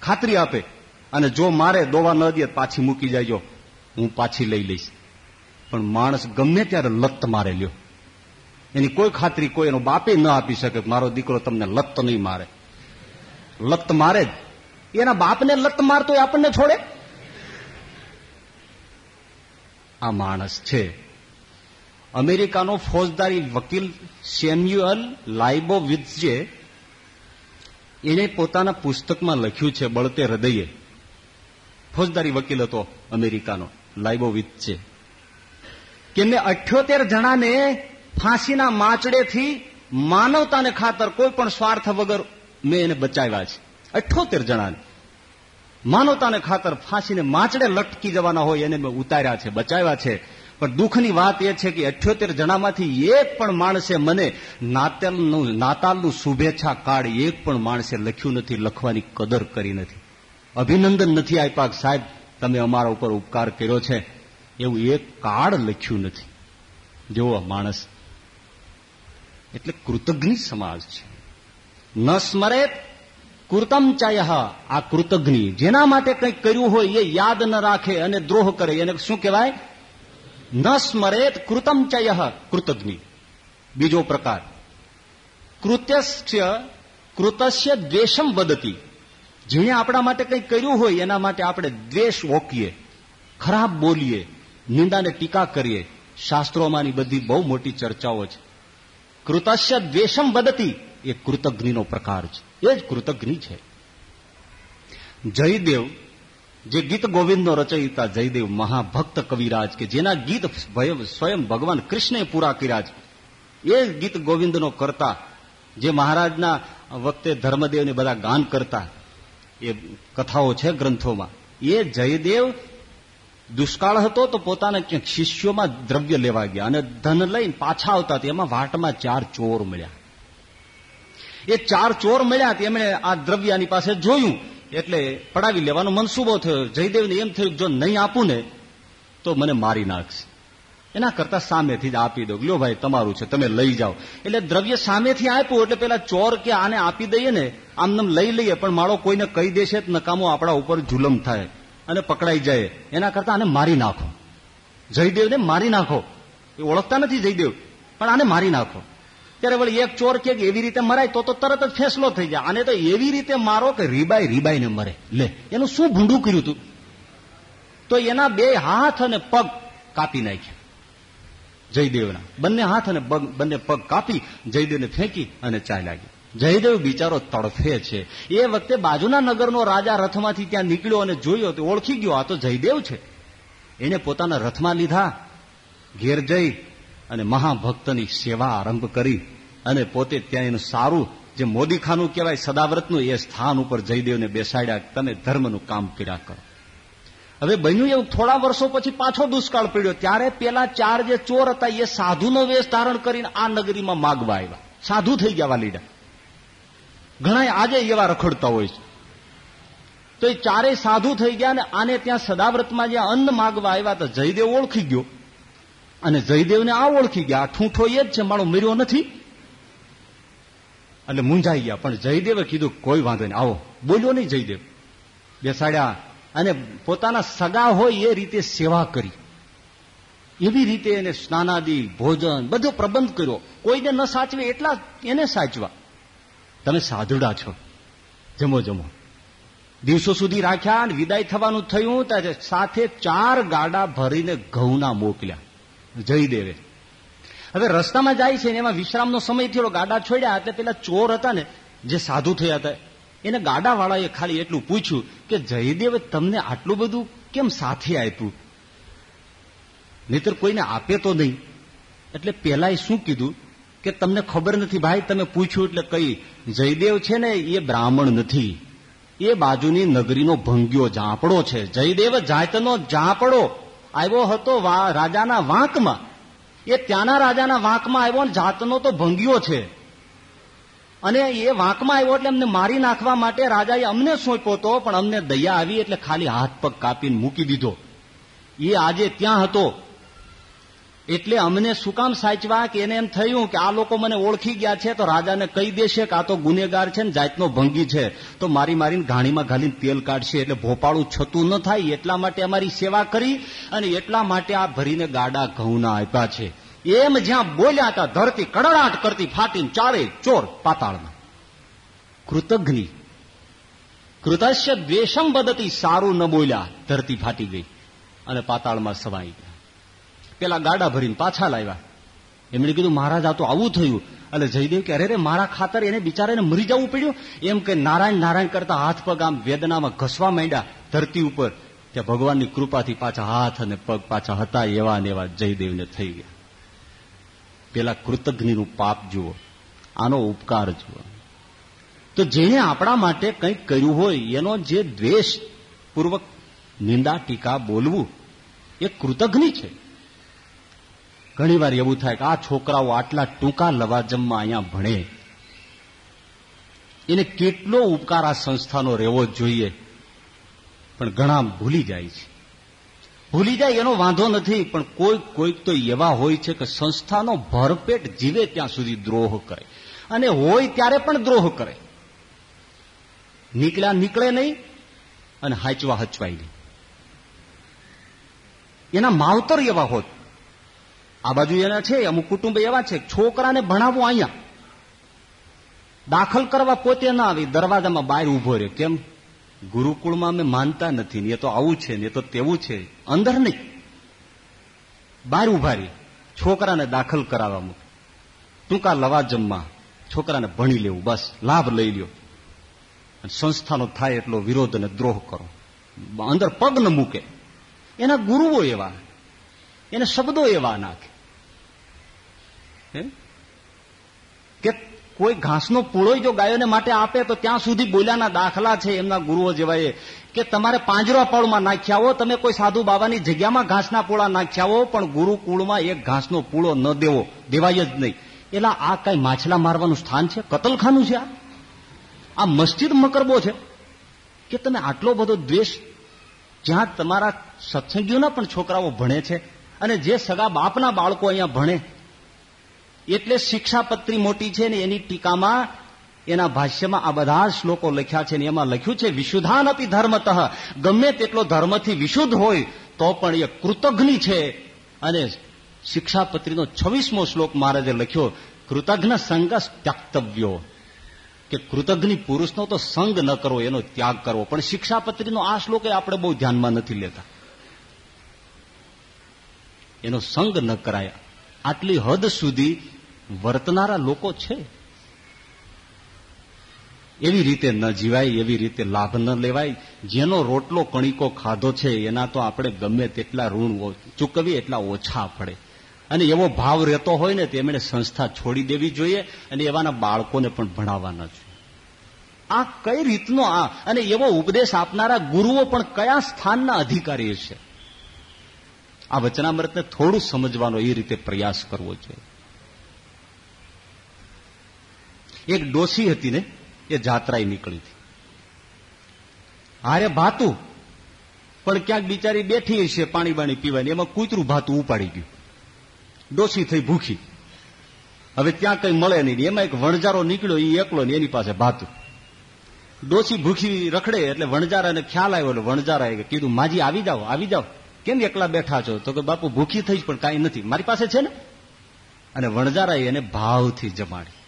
ખાતરી આપે. અને જો મારે દોવા ન દે પાછી મૂકી જાયજો. હું પાછી લઈ લઈશ. પણ માણસ ગમે ત્યારે લત મારે, લ્યો. એની કોઈ ખાતરી કોઈ એનો બાપે ન આપી શકે મારો દીકરો તમને લત નહીં મારે. લત મારે જ. એના બાપને લત મારતો એ આપણને છોડે? આ માણસ છે. અમેરિકાનો ફોજદારી વકીલ સેમ્યુઅલ લાઇબોવિત્ઝે એને પોતાના પુસ્તકમાં લખ્યું છે, બળતે હૃદયે. ફોજદારી વકીલ હતો અમેરિકાનો, લાઇબોવિત્ઝે. કેમને અઠ્યોતેર જણાને ફાંસીના માચડેથી માનવતાને ખાતર કોઈ પણ સ્વાર્થ વગર મેં એને બચાવ્યા છે. અઠ્યોતેર જણાને. માનવતાને ખાતર ફાંસીને માચડે લટકી જવાના હોય એને મેં ઉતાર્યા છે, બચાવ્યા છે. પણ દુઃખની વાત એ છે કે અઠ્યોતેર જણામાંથી એક પણ માણસે મને નાતાલનું નાતાલનું શુભેચ્છા કાર્ડ એક પણ માણસે લખ્યું નથી, લખવાની કદર કરી નથી. અભિનંદન નથી આપ્યા સાહેબ, તમે અમારા ઉપર ઉપકાર કર્યો છે. એવું એક કાર્ડ લખ્યું નથી. જેવો માણસ. એટલે કૃતજ્ઞ સમાજ છે. ન સ્મરે કૃતમ ચાયહ આ કૃતજ્ઞ જેના માટે કંઈક કર્યું હોય એ યાદ ન રાખે અને દ્રોહ કરે. એને શું કહેવાય? ન સ્મરેત કૃતમ ચાયહ કૃતજ્ઞ બીજો પ્રકાર. કૃત્યસ્ય કૃતસ્ય દ્વેષમ વદતી. જેણે આપણા માટે કંઈક કર્યું હોય, એના માટે આપણે દ્વેષ ઓકીએ, ખરાબ બોલીએ, નિંદાને ટીકા કરીએ. શાસ્ત્રોમાંની બધી બહુ મોટી ચર્ચાઓ છે. કૃતસ્ય દ્વેષમ વદતી એ કૃતજ્ઞનો પ્રકાર છે. એ જ કૃતજ્ઞ છે. જયદેવ, જે ગીત ગોવિંદનો રચયિતા જયદેવ મહાભક્ત કવિરાજ કે જેના ગીત સ્વયં ભગવાન કૃષ્ણે પૂરા કર્યા છે, એ ગીત ગોવિંદનો કરતા, જે મહારાજના વખતે ધર્મદેવને બધા ગાન કરતા, એ કથાઓ છે ગ્રંથોમાં. એ જયદેવ દુષ્કાળ હતો તો પોતાના ક્યાંક શિષ્યોમાં દ્રવ્ય લેવા ગયા અને ધન લઈને પાછા આવતા એમાં વાટમાં ચાર ચોર મળ્યા. એ ચાર ચોર મળ્યા તેમણે આ દ્રવ્યાની પાસે જોયું. એટલે પડાવી લેવાનો મનસુબો થયો. જયદેવને એમ થયું જો નહીં આપું ને, તો મને મારી નાખશે. એના કરતા સામેથી જ આપી દો. લ્યો ભાઈ, તમારું છે, તમે લઈ જાઓ. એટલે દ્રવ્ય સામેથી આપ્યું એટલે પેલા ચોર કે આને આપી દઈએ ને આમ લઈ લઈએ, પણ માળો કોઈને કહી દેશે નકામો આપણા ઉપર જુલમ થાય અને પકડાઈ જાય. એના કરતા આને મારી નાખો. જયદેવને મારી નાખો. એ ઓળખતા નથી જયદેવ, પણ આને મારી નાખો. ત્યારે વળી એક ચોર કે એવી રીતે મરાય તો તો તરત જ ફેસલો થઈ જાય. આને તો એવી રીતે મારો કે રીબાઈ, રીબાઈને મરે. લે, એનું શું ભૂંડું કર્યું હતું તો એના બે હાથ અને પગ કાપી નાખ્યા. જયદેવના. બંને હાથ અને બંને પગ કાપી, જયદેવને ફેંકી અને ચાલ્યા લાગી જયદેવ બિચારો તડફે છે. એ વખતે બાજુના નગરનો રાજા રથમાંથી ત્યાં નીકળ્યો અને જોયો તો ઓળખી ગયો, આ તો જયદેવ છે. એને પોતાના રથમાં લીધા. ઘેર જઈ અને મહાભક્તની સેવા આરંભ કરી અને પોતે ત્યાં એનું સારું, જે મોદીખાનું કહેવાય સદાવ્રતનું, એ સ્થાન ઉપર જયદેવને બેસાડ્યા, તમે ધર્મનું કામ કર્યા કરો. હવે બન્યું એવું થોડા વર્ષો પછી પાછો દુષ્કાળ પડ્યો. ત્યારે પેલા ચાર જે ચોર હતા, એ સાધુનો વેશ ધારણ કરીને આ નગરીમાં માગવા આવ્યા. સાધુ થઈ ગયા વાલીડા. ઘણા આજે એવા રખડતા હોય છે. તો એ ચારેય સાધુ થઈ ગયા ને આને ત્યાં સદાવ્રતમાં જે અન્ન માગવા આવ્યા તો જયદેવ ઓળખી ગયો. અને જયદેવને આ ઓળખી ગયા ઠૂંઠો એ જ છે, મારો મર્યો નથી. એટલે મૂંઝાઈ ગયા. પણ જયદેવે કીધું, કોઈ વાંધો નહીં, આવો. બોલ્યો નહીં જયદેવ. બેસાડ્યા અને પોતાના સગા હોય એ રીતે સેવા કરી. એવી રીતે એને સ્નાનાદિ, ભોજન, બધો પ્રબંધ કર્યો. કોઈને ન સાચવે એટલા એને સાચવા. તમે સાધુડા છો. જમો જમો. દિવસો સુધી રાખ્યા અને વિદાય થવાનું થયું. ત્યારે સાથે ચાર ગાડા ભરીને ઘઉંના મોકલ્યા. જયદેવે હવે રસ્તામાં જાય છે એમાં વિશ્રામનો સમય થયો, ગાડા છોડ્યા, એટલે પેલા ચોર હતા ને, જે સાધુ થયા હતા, એને ગાડાવાળાએ ખાલી એટલું પૂછ્યું કે, જયદેવે, તમને આટલું બધું કેમ સાથે આપ્યું? નહીતર કોઈને આપે તો નહીં. એટલે પેલા શું કીધું? કે, તમને ખબર નથી ભાઈ, તમે પૂછ્યું એટલે કઈ જયદેવ છે ને, એ બ્રાહ્મણ નથી. એ બાજુની નગરીનો ભંગ્યો ઝાંપડો છે. જયદેવ, જાતનો ઝાંપડો આવ્યો હતો રાજાના વાંકમાં. એ ત્યાંના રાજાના વાંકમાં આવ્યો ને જાતનો તો ભંગ્યો છે. અને એ વાંકમાં આવ્યો એટલે અમને મારી નાખવા માટે રાજાએ અમને સોંપ્યો હતો પણ અમને દયા આવી એટલે ખાલી હાથ પગ કાપીને મૂકી દીધો. એ આજે ત્યાં હતો. એટલે અમને શું કામ સાચવા કે એને એમ થયું કે આ લોકો મને ઓળખી ગયા છે, તો રાજાને કહી દેશે કે આ તો ગુનેગાર છે ને, જાતનો ભંગી છે. તો મારી મારીને ઘાણીમાં ઘાલીને તેલ કાઢશે, એટલે ભોપાળું છતું ન થાય, એટલા માટે અમારી સેવા કરી અને એટલા માટે આ ભરીને ગાડા ઘઉંના આપ્યા છે. એમ જ્યાં બોલ્યા હતા, ધરતી કડડાટ કરતી ફાટીને ચારે ચોર પાતાળમાં. કૃતજ્ઞ. કૃતશ્ય દ્વેષમ બદતી સારું ન બોલ્યા, ધરતી ફાટી ગઈ અને પાતાળમાં સવાઈ ગયા. પેલા ગાડા ભરીને પાછા લાવ્યા. એમણે કીધું, મહારાજ, આ તો આવું થયું. એટલે જયદેવ કે અરે રે મારા ખાતર એને બિચારાને મરી જવું પડ્યું. એમ કે નારાયણ નારાયણ કરતા હાથ પગ આમ વેદનામાં ઘસવા માંડ્યા ધરતી ઉપર. ત્યાં ભગવાનની કૃપાથી પાછા હાથ અને પગ પાછા હતા, એવા ને એવા જયદેવને થઈ ગયા. પેલા કૃતજ્ઞનું પાપ જુઓ, આનો ઉપકાર જુઓ. તો જેણે આપણા માટે કંઈક કર્યું હોય, એનો જે દ્વેષ પૂર્વક નિંદા, ટીકા, બોલવું, એ કૃતજ્ઞ છે. ઘણી વાર એવું થાય કે આ છોકરાઓ આટલા ટૂંકા લવાજમમાં અહીંયા ભણે. એને કેટલો ઉપકાર આ સંસ્થાનો રહેવો જોઈએ. પણ ઘણા ભૂલી જાય છે. ભૂલી જાય એનો વાંધો નથી, પણ કોઈક કોઈક તો એવા હોય છે કે સંસ્થાનો ભરપેટ જીવે ત્યાં સુધી દ્રોહ કરે. અને હોય ત્યારે પણ દ્રોહ કરે. નીકળ્યા નીકળે નહીં અને હાચવા હચવાય નહીં. એના માવતર એવા હોત. આ બાજુ એના છે, અમુક કુટુંબ એવા છે, છોકરાને ભણાવવું અહીંયા. દાખલ કરવા પોતે ના આવી, દરવાજામાં બહાર ઊભો રહ્યો. કેમ? ગુરુકુળમાં અમે માનતા નથી, ને એ તો આવું છે, ને એ તો તેવું છે. અંદર નહીં. બહાર ઊભા રહી. છોકરાને દાખલ કરાવવા મૂકે ટૂંકા લવાજમમાં છોકરાને ભણી લેવું, બસ, લાભ લઈ લ્યો. સંસ્થાનો થાય એટલો વિરોધ અને દ્રોહ કરો. અંદર પગ ન મૂકે. એના ગુરુઓ એવા. એને શબ્દો એવા નાખે. કે કોઈ ઘાસનો પૂળોય જો ગાયોને માટે આપે તો ત્યાં સુધી બોલ્યાના દાખલા છે એમના ગુરુઓ જેવા કે તમારે પાંજરા પળમાં નાખ્યા હો, તમે કોઈ સાધુ બાબાની જગ્યામાં ઘાસના પૂળા નાખ્યા હો, પણ ગુરુકુળમાં એક ઘાસનો પૂળો ન દેવો. દેવાય જ નહીં. એટલે આ કઈ માછલા મારવાનું સ્થાન છે? કતલખાનું છે આ? આ મસ્જિદ મકરબો છે? કે તમે આટલો બધો દ્વેષ? જ્યાં તમારા સત્સંગીઓના પણ છોકરાઓ ભણે છે અને જે સગા બાપના બાળકો અહીંયા ભણે એટલે શિક્ષાપત્રી મોટી છે ને એની ટીકામાં, એના ભાષ્યમાં આ બધા શ્લોકો લખ્યા છે ને એમાં લખ્યું છે વિશુદ્ધાન અપી ધર્મતઃ. ગમે તેટલો ધર્મથી વિશુદ્ધ હોય, તો પણ એ કૃતજ્ઞ છે. અને શિક્ષાપત્રીનો છવ્વીસમો શ્લોક મહારાજે લખ્યો કૃતજ્ઞ સંગ ત્યાક્તવ્યો. કે કૃતજ્ઞ પુરુષનો તો સંગ ન કરવો એનો ત્યાગ કરવો. પણ શિક્ષાપત્રીનો આ શ્લોક આપણે બહુ ધ્યાનમાં નથી લેતા. એનો સંગ ન કરાય. આટલી હદ સુધી વર્તનારા લોકો છે. એવી રીતે ન જીવાય, એવી રીતે લાભ ન લેવાય. જેનો રોટલો, કણિકો ખાધો છે, એના તો આપણે ગમે તેટલા ઋણ ચૂકવીએ એટલા ઓછા પડે. અને એવો ભાવ રહેતો હોય ને, તેમણે સંસ્થા છોડી દેવી જોઈએ અને એવાના બાળકોને પણ ભણાવવાના જોઈએ. આ કઈ રીતનો આ, અને એવો ઉપદેશ આપનારા ગુરુઓ પણ કયા સ્થાનના અધિકારી છે? આ વચનામૃતને થોડું સમજવાનો એ રીતે પ્રયાસ કરવો જોઈએ. એક ડોસી હતી ને એ જાત્રાએ નીકળી હતી. હારે ભાતું, પણ ક્યાંક બિચારી બેઠી છે પાણી બાણી પીવાની, એમાં કૂતરું ભાતું ઉપાડી ગયું. ડોસી થઈ ભૂખી. હવે ત્યાં કઈ મળે નહીં એમાં એક વણજારો નીકળ્યો એ એકલો ને એની પાસે ભાતું. ડોસી ભૂખી રખડે એટલે વણજારાને ખ્યાલ આવ્યો, એટલે વણજારાએ કીધું, માજી, આવી જાઓ આવી જાઓ. કેમ એકલા બેઠા છો? તો કે, બાપુ, ભૂખી થઈ પણ કાંઈ નથી. મારી પાસે છે ને? અને વણજારાએ એને ભાવથી જમાડી.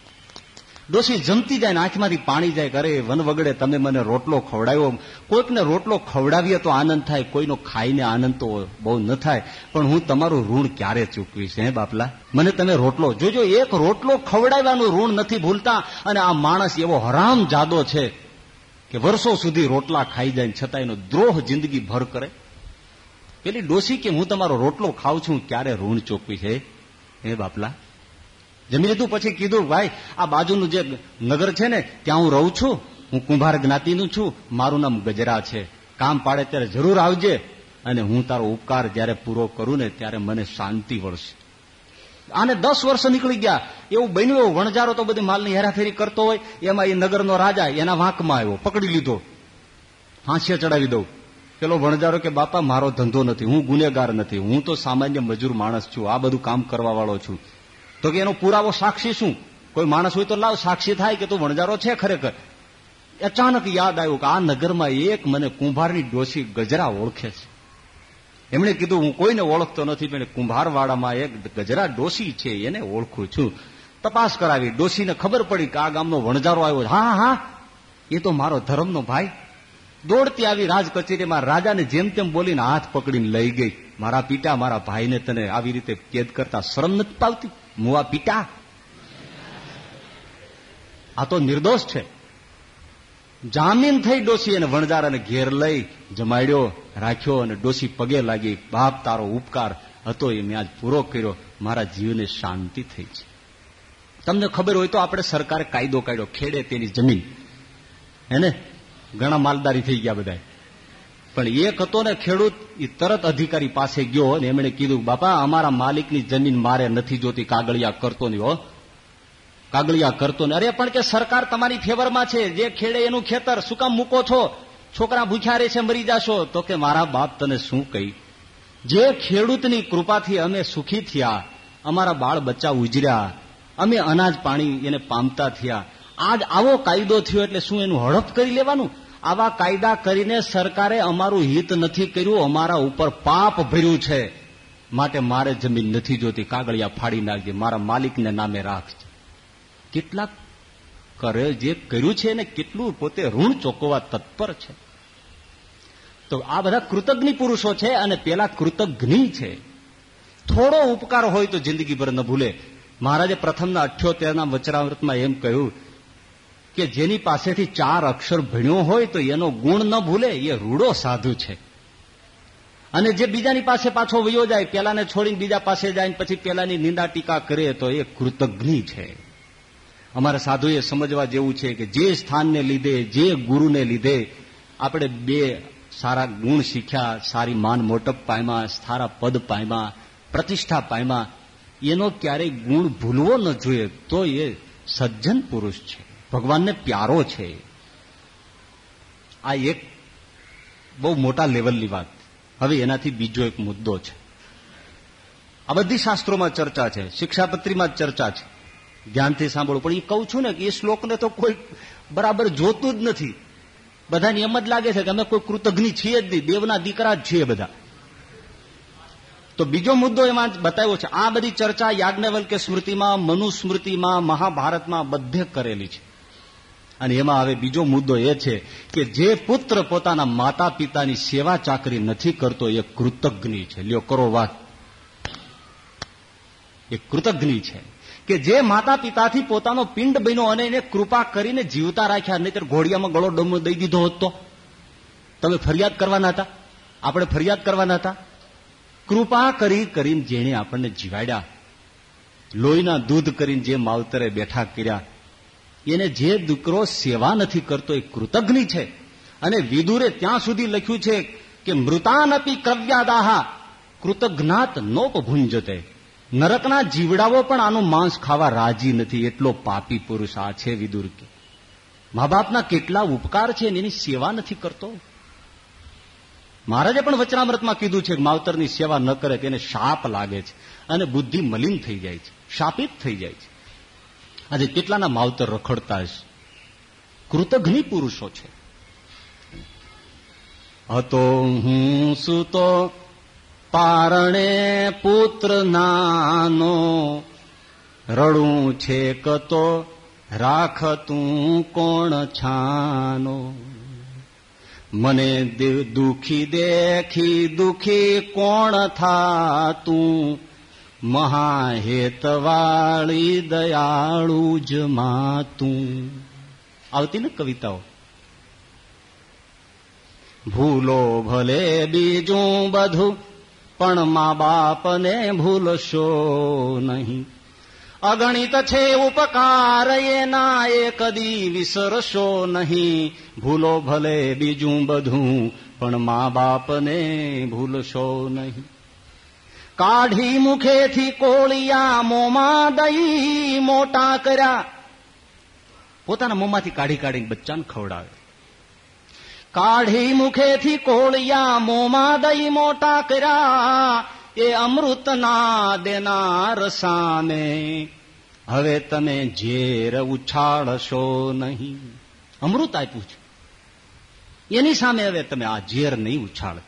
ડોસી જમતી જાય ને આંખમાંથી પાણી જાય કરે વન વગડે તમે મને રોટલો ખવડાવ્યો. કોઈકને રોટલો ખવડાવીએ તો આનંદ થાય, કોઈનો ખાઈને આનંદ તો બહુ ન થાય. પણ હું તમારું ઋણ ક્યારે ચૂકવીશ, હે બાપલા? મને તમે રોટલો જોજો, એક રોટલો ખવડાવવાનું ઋણ નથી ભૂલતા અને આ માણસ એવો હરામ જાદો છે કે વર્ષો સુધી રોટલા ખાઈ જાય છતાં એનો દ્રોહ જિંદગી ભર કરે. પેલી ડોસી કે હું તમારો રોટલો ખાઉં છું, ક્યારે ઋણ ચૂકવી છે હે બાપલા? જમી લીધું, પછી કીધું, ભાઈ, આ બાજુનું જે નગર છે ને, ત્યાં હું રહું છું. હું કુંભાર જ્ઞાતિનું છું. મારું નામ ગજરા છે. કામ પાડે ત્યારે જરૂર આવજે અને હું તારો ઉપકાર જ્યારે પૂરો કરું ને ત્યારે મને શાંતિ વળશે. આને દસ વર્ષ નીકળી ગયા. એવું બન્યું વણજારો તો બધી માલની હેરાફેરી કરતો હોય. એમાં એ નગરનો રાજા એના વાંકમાં આવ્યો. પકડી લીધો. ફાંસીએ ચડાવી દઉં. પેલો વણજારો કે, બાપા, મારો ધંધો નથી. હું ગુનેગાર નથી. હું તો સામાન્ય મજૂર માણસ છું. આ બધું કામ કરવા વાળો છું. તો કે એનો પુરાવો સાક્ષી શું? કોઈ માણસ હોય તો લાવ, સાક્ષી થાય કે તું વણજારો છે ખરેખર? અચાનક યાદ આવ્યું કે આ નગરમાં એક મને કુંભારની ડોસી ગજરા ઓળખે છે. એમણે કીધું, હું કોઈને ઓળખતો નથી, પણ કુંભારવાડામાં એક ગજરા ડોસી છે, એને ઓળખું છું. તપાસ કરાવી. ડોસીને ખબર પડી કે આ ગામનો વણજારો આવ્યો હા હા, એ તો મારો ધર્મનો ભાઈ. દોડતી આવી રાજ કચેરીમાં રાજાને જેમ તેમ બોલીને હાથ પકડીને લઈ ગઈ. મારા પિતા, મારા ભાઈને તને આવી રીતે કેદ કરતા શરમ નથી પાવતી? મુવા પીટા આ તો નિર્દોષ છે. જામીન થઈ ડોસી અને વણજારાને ઘેર લઈ જમાડ્યો, રાખ્યો અને ડોસી પગે લાગી, બાપ, તારો ઉપકાર હતો એ મેં આજ પૂરો કર્યો. મારા જીવને શાંતિ થઈ છે. તમને ખબર હોય તો આપણે સરકારે કાયદો કાઢ્યો, ખેડે તેની જમીન. હેને ઘણા માલદારી થઈ ગયા બધા પણ એક હતો ને ખેડૂત એ તરત અધિકારી પાસે ગયો અને એમણે કીધું, બાપા, અમારા માલિકની જમીન મારે નથી જોતી, કાગળિયા કરતો નહીં હો. કાગળિયા કરતો ને અરે, પણ કે સરકાર તમારી ફેવરમાં છે, જે ખેડે એનું ખેતર, શું કામ મૂકો છો? છોકરા ભૂખ્યા રહે છે, મરી જાશો. તો કે, મારા બાપ તને શું કહી? જે ખેડૂતની કૃપાથી અમે સુખી થયા, અમારા બાળ બચ્ચા ઉજર્યા, અમે અનાજ પાણી એને પામતા થયા. આજ આવો કાયદો થયો એટલે શું એનું હડપ કરી લેવાનું? આવા કાયદા કરીને સરકારે અમારું હિત નથી કર્યું, અમારા ઉપર પાપ ભર્યું છે. માટે મારે જમીન નથી જોતી, કાગળિયા ફાડી નાખજે, મારા માલિકને નામે રાખજે. કેટલાક કરે જે કર્યું છે એને કેટલું પોતે ઋણ ચોકવા તત્પર છે. તો આ બધા કૃતજ્ઞ પુરુષો છે અને પેલા કૃતજ્ઞ છે. થોડો ઉપકાર હોય તો જિંદગીભર ન ભૂલે. મહારાજે પ્રથમના અઠ્યોતેરના વચરામૃતમાં એમ કહ્યું કે જેની પાસેથી ચાર અક્ષર ભણ્યો હોય તો એનો ગુણ ન ભૂલે, એ રૂડો સાધુ છે. અને જે બીજાની પાસે પાછો વયો જાય, પેલાને છોડીને બીજા પાસે જાય પછી પેલાની નિંદા ટીકા કરે તો એ કૃતજ્ઞ છે. અમારા સાધુએ સમજવા જેવું છે કે જે સ્થાનને લીધે, જે ગુરુને લીધે આપણે બે સારા ગુણ શીખ્યા, સારી માન મોટપ પામ્યા સારા પદ પામ્યા પ્રતિષ્ઠા પામ્યા એનો ક્યારેય ગુણ ભૂલવો ન જોઈએ, તો એ સજ્જન પુરુષ છે. ભગવાનને પ્યારો છે. આ એક બહુ મોટા લેવલની વાત. હવે એનાથી બીજો એક મુદ્દો છે. આ બધી શાસ્ત્રોમાં ચર્ચા છે, શિક્ષાપત્રીમાં ચર્ચા છે. ધ્યાનથી સાંભળો, પણ એ કહું છું ને કે એ શ્લોકને તો કોઈ બરાબર જોતું જ નથી. બધાને એમ જ લાગે છે કે અમે કોઈ કૃતજ્ઞ છીએ જ નહીં, દેવના દીકરા જ છીએ બધા. તો બીજો મુદ્દો એમાં બતાવ્યો છે, આ બધી ચર્ચા યાજ્ઞવલ કે સ્મૃતિમાં, મનુસ્મૃતિમાં, મહાભારતમાં બધે કરેલી છે. અને એમાં હવે બીજો મુદ્દો એ છે કે જે પુત્ર પોતાના માતા પિતાની સેવા ચાકરી નથી કરતો, એ કૃતજ્ઞ છે. લ્યો, કરો વાત. એ કૃતજ્ઞ છે કે જે માતા પિતાથી પોતાનો પિંડ બન્યો અને એને કૃપા કરીને જીવતા રાખ્યા નહીં ઘોડિયામાં ગળો ડમો દઈ દીધો હોત તમે ફરિયાદ કરવાના હતા? આપણે ફરિયાદ કરવાના હતા? કૃપા કરી કરીને જેણે આપણને જીવાડ્યા, લોહીના દૂધ કરીને જે માવતરે બેઠા કર્યા એને જે દીકરો સેવા નથી કરતો એ કૃતજ્ઞ છે. અને વિદુરે ત્યાં સુધી લખ્યું છે કે મૃતાનપી ક્રવ્યાદાહા કૃતજ્ઞાત નોપભુંજતે. નરકના જીવડાઓ પણ આનું માંસ ખાવા રાજી નથી, એટલો પાપી પુરુષ આ છે વિદુર કે. મા બાપના કેટલા ઉપકાર છે એની સેવા નથી કરતો. મહારાજે પણ વચનામૃતમાં કીધું છે કે માવતરની સેવા ન કરે તેને શાપ લાગે છે અને બુદ્ધિ મલિન થઈ જાય છે, શાપિત થઈ જાય છે. આજે કેટલાના માવતર રખડતા હશે? કૃતઘ્નિ પુરુષો છે. હતો હું સુતો, પારણે પુત્ર નાનો, રડું છે કતો રાખ તું કોણ છાનો? મને દુખી દેખી દુખી કોણ થા તું મહાહેતવાળી દયાળુ જ માતું. આવતી ને કવિતાઓ? ભૂલો ભલે બીજું બધું, પણ મા બાપને ભૂલશો નહીં. અગણિત છે ઉપકાર, એના એ કદી વિસરશો નહીં. ભૂલો ભલે બીજું બધું, પણ મા બાપને ભૂલશો નહીં. કાઢી મુખેથી કોળિયા મોમાં દઈ મોટા કર્યા. પોતાના મોંમાંથી કાઢી કાઢીને બચ્ચાને ખવડાવે. કાઢી મુખેથી કોળિયા મોમાં દઈ મોટા કર્યા. એ અમૃતના દેનાર સામે. હવે તમે ઝેર ઉછાળશો નહીં. અમૃત આપ્યું છે. એની સામે હવે તમે આ ઝેર નહીં ઉછાળતા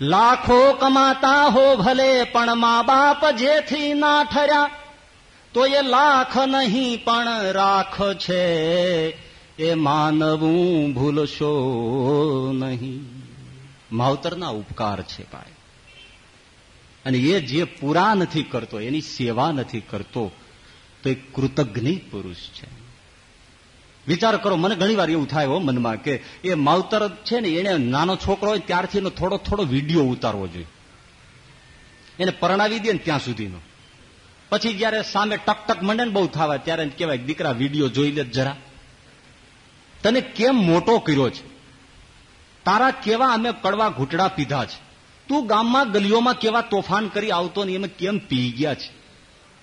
લાખો કમાતા હો ભલે, પણ મા બાપ જેથી ના ઠર્યા. તો એ લાખ નહીં, પણ રાખ છે. એ માનવું ભૂલશો નહીં. માવતરના ઉપકાર છે ભાઈ. અને એ જે પૂરા નથી કરતો, એની સેવા નથી કરતો, તો એ કૃતજ્ઞ પુરુષ છે. વિચાર કરો, મને ઘણી વાર એવું થાય હો મનમાં કે એ માવતર છે ને, એને નાનો છોકરો હોય ત્યારથી એનો થોડો થોડો વીડિયો ઉતારવો જોઈએ. એને પરણાવી દે ને ત્યાં સુધીનો. પછી જયારે સામે ટક ટક મંડે ને બહુ થવા ત્યારે કહેવાય, દીકરા, વીડિયો જોઈ લે જરા. તને કેમ મોટો કર્યો છે? તારા કેવા અમે કડવા ઘૂંટડા પીધા છે? તું ગામમાં ગલીઓમાં કેવા તોફાન કરી આવતો ને, એમ કેમ પી ગયા છે?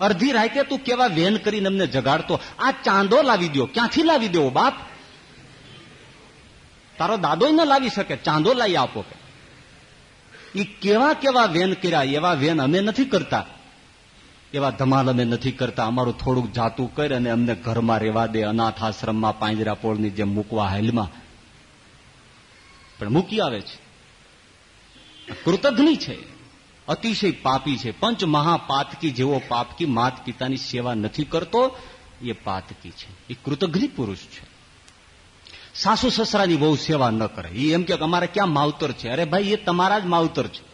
અડધી રાતે તું કેવા વેન કરીને અમને જગાડતો? આ ચાંદો લાવી દો ક્યાંથી લાવી દેવો બાપ? તારો દાદો ન લાવી શકે. ચાંદો લાવી આપો કે. એ કેવા કેવા વેન કર્યા? એવા વેન અમે નથી કરતા. એવા ધમાલ અમે નથી કરતા. અમારું થોડુંક જાતું કર અને અમને ઘરમાં રહેવા દે. અનાથ આશ્રમમાં પાંજરા પોળની જેમ મૂકવા હાલમાં. પણ મૂકી આવે છે. કૃતજ્ઞ છે. અતિશય પાપી છે. પંચ મહાપાતકી જેવો પાપકી માત પિતાની સેવા નથી કરતો, એ પાતકી છે. એ કૃતજ્ઞ પુરુષ છે. સાસુ સસરાની બહુ સેવા ન કરે. એ એમ કે અમારે ક્યાં માવતર છે? અરે ભાઈ, એ તમારા જ માવતર છે.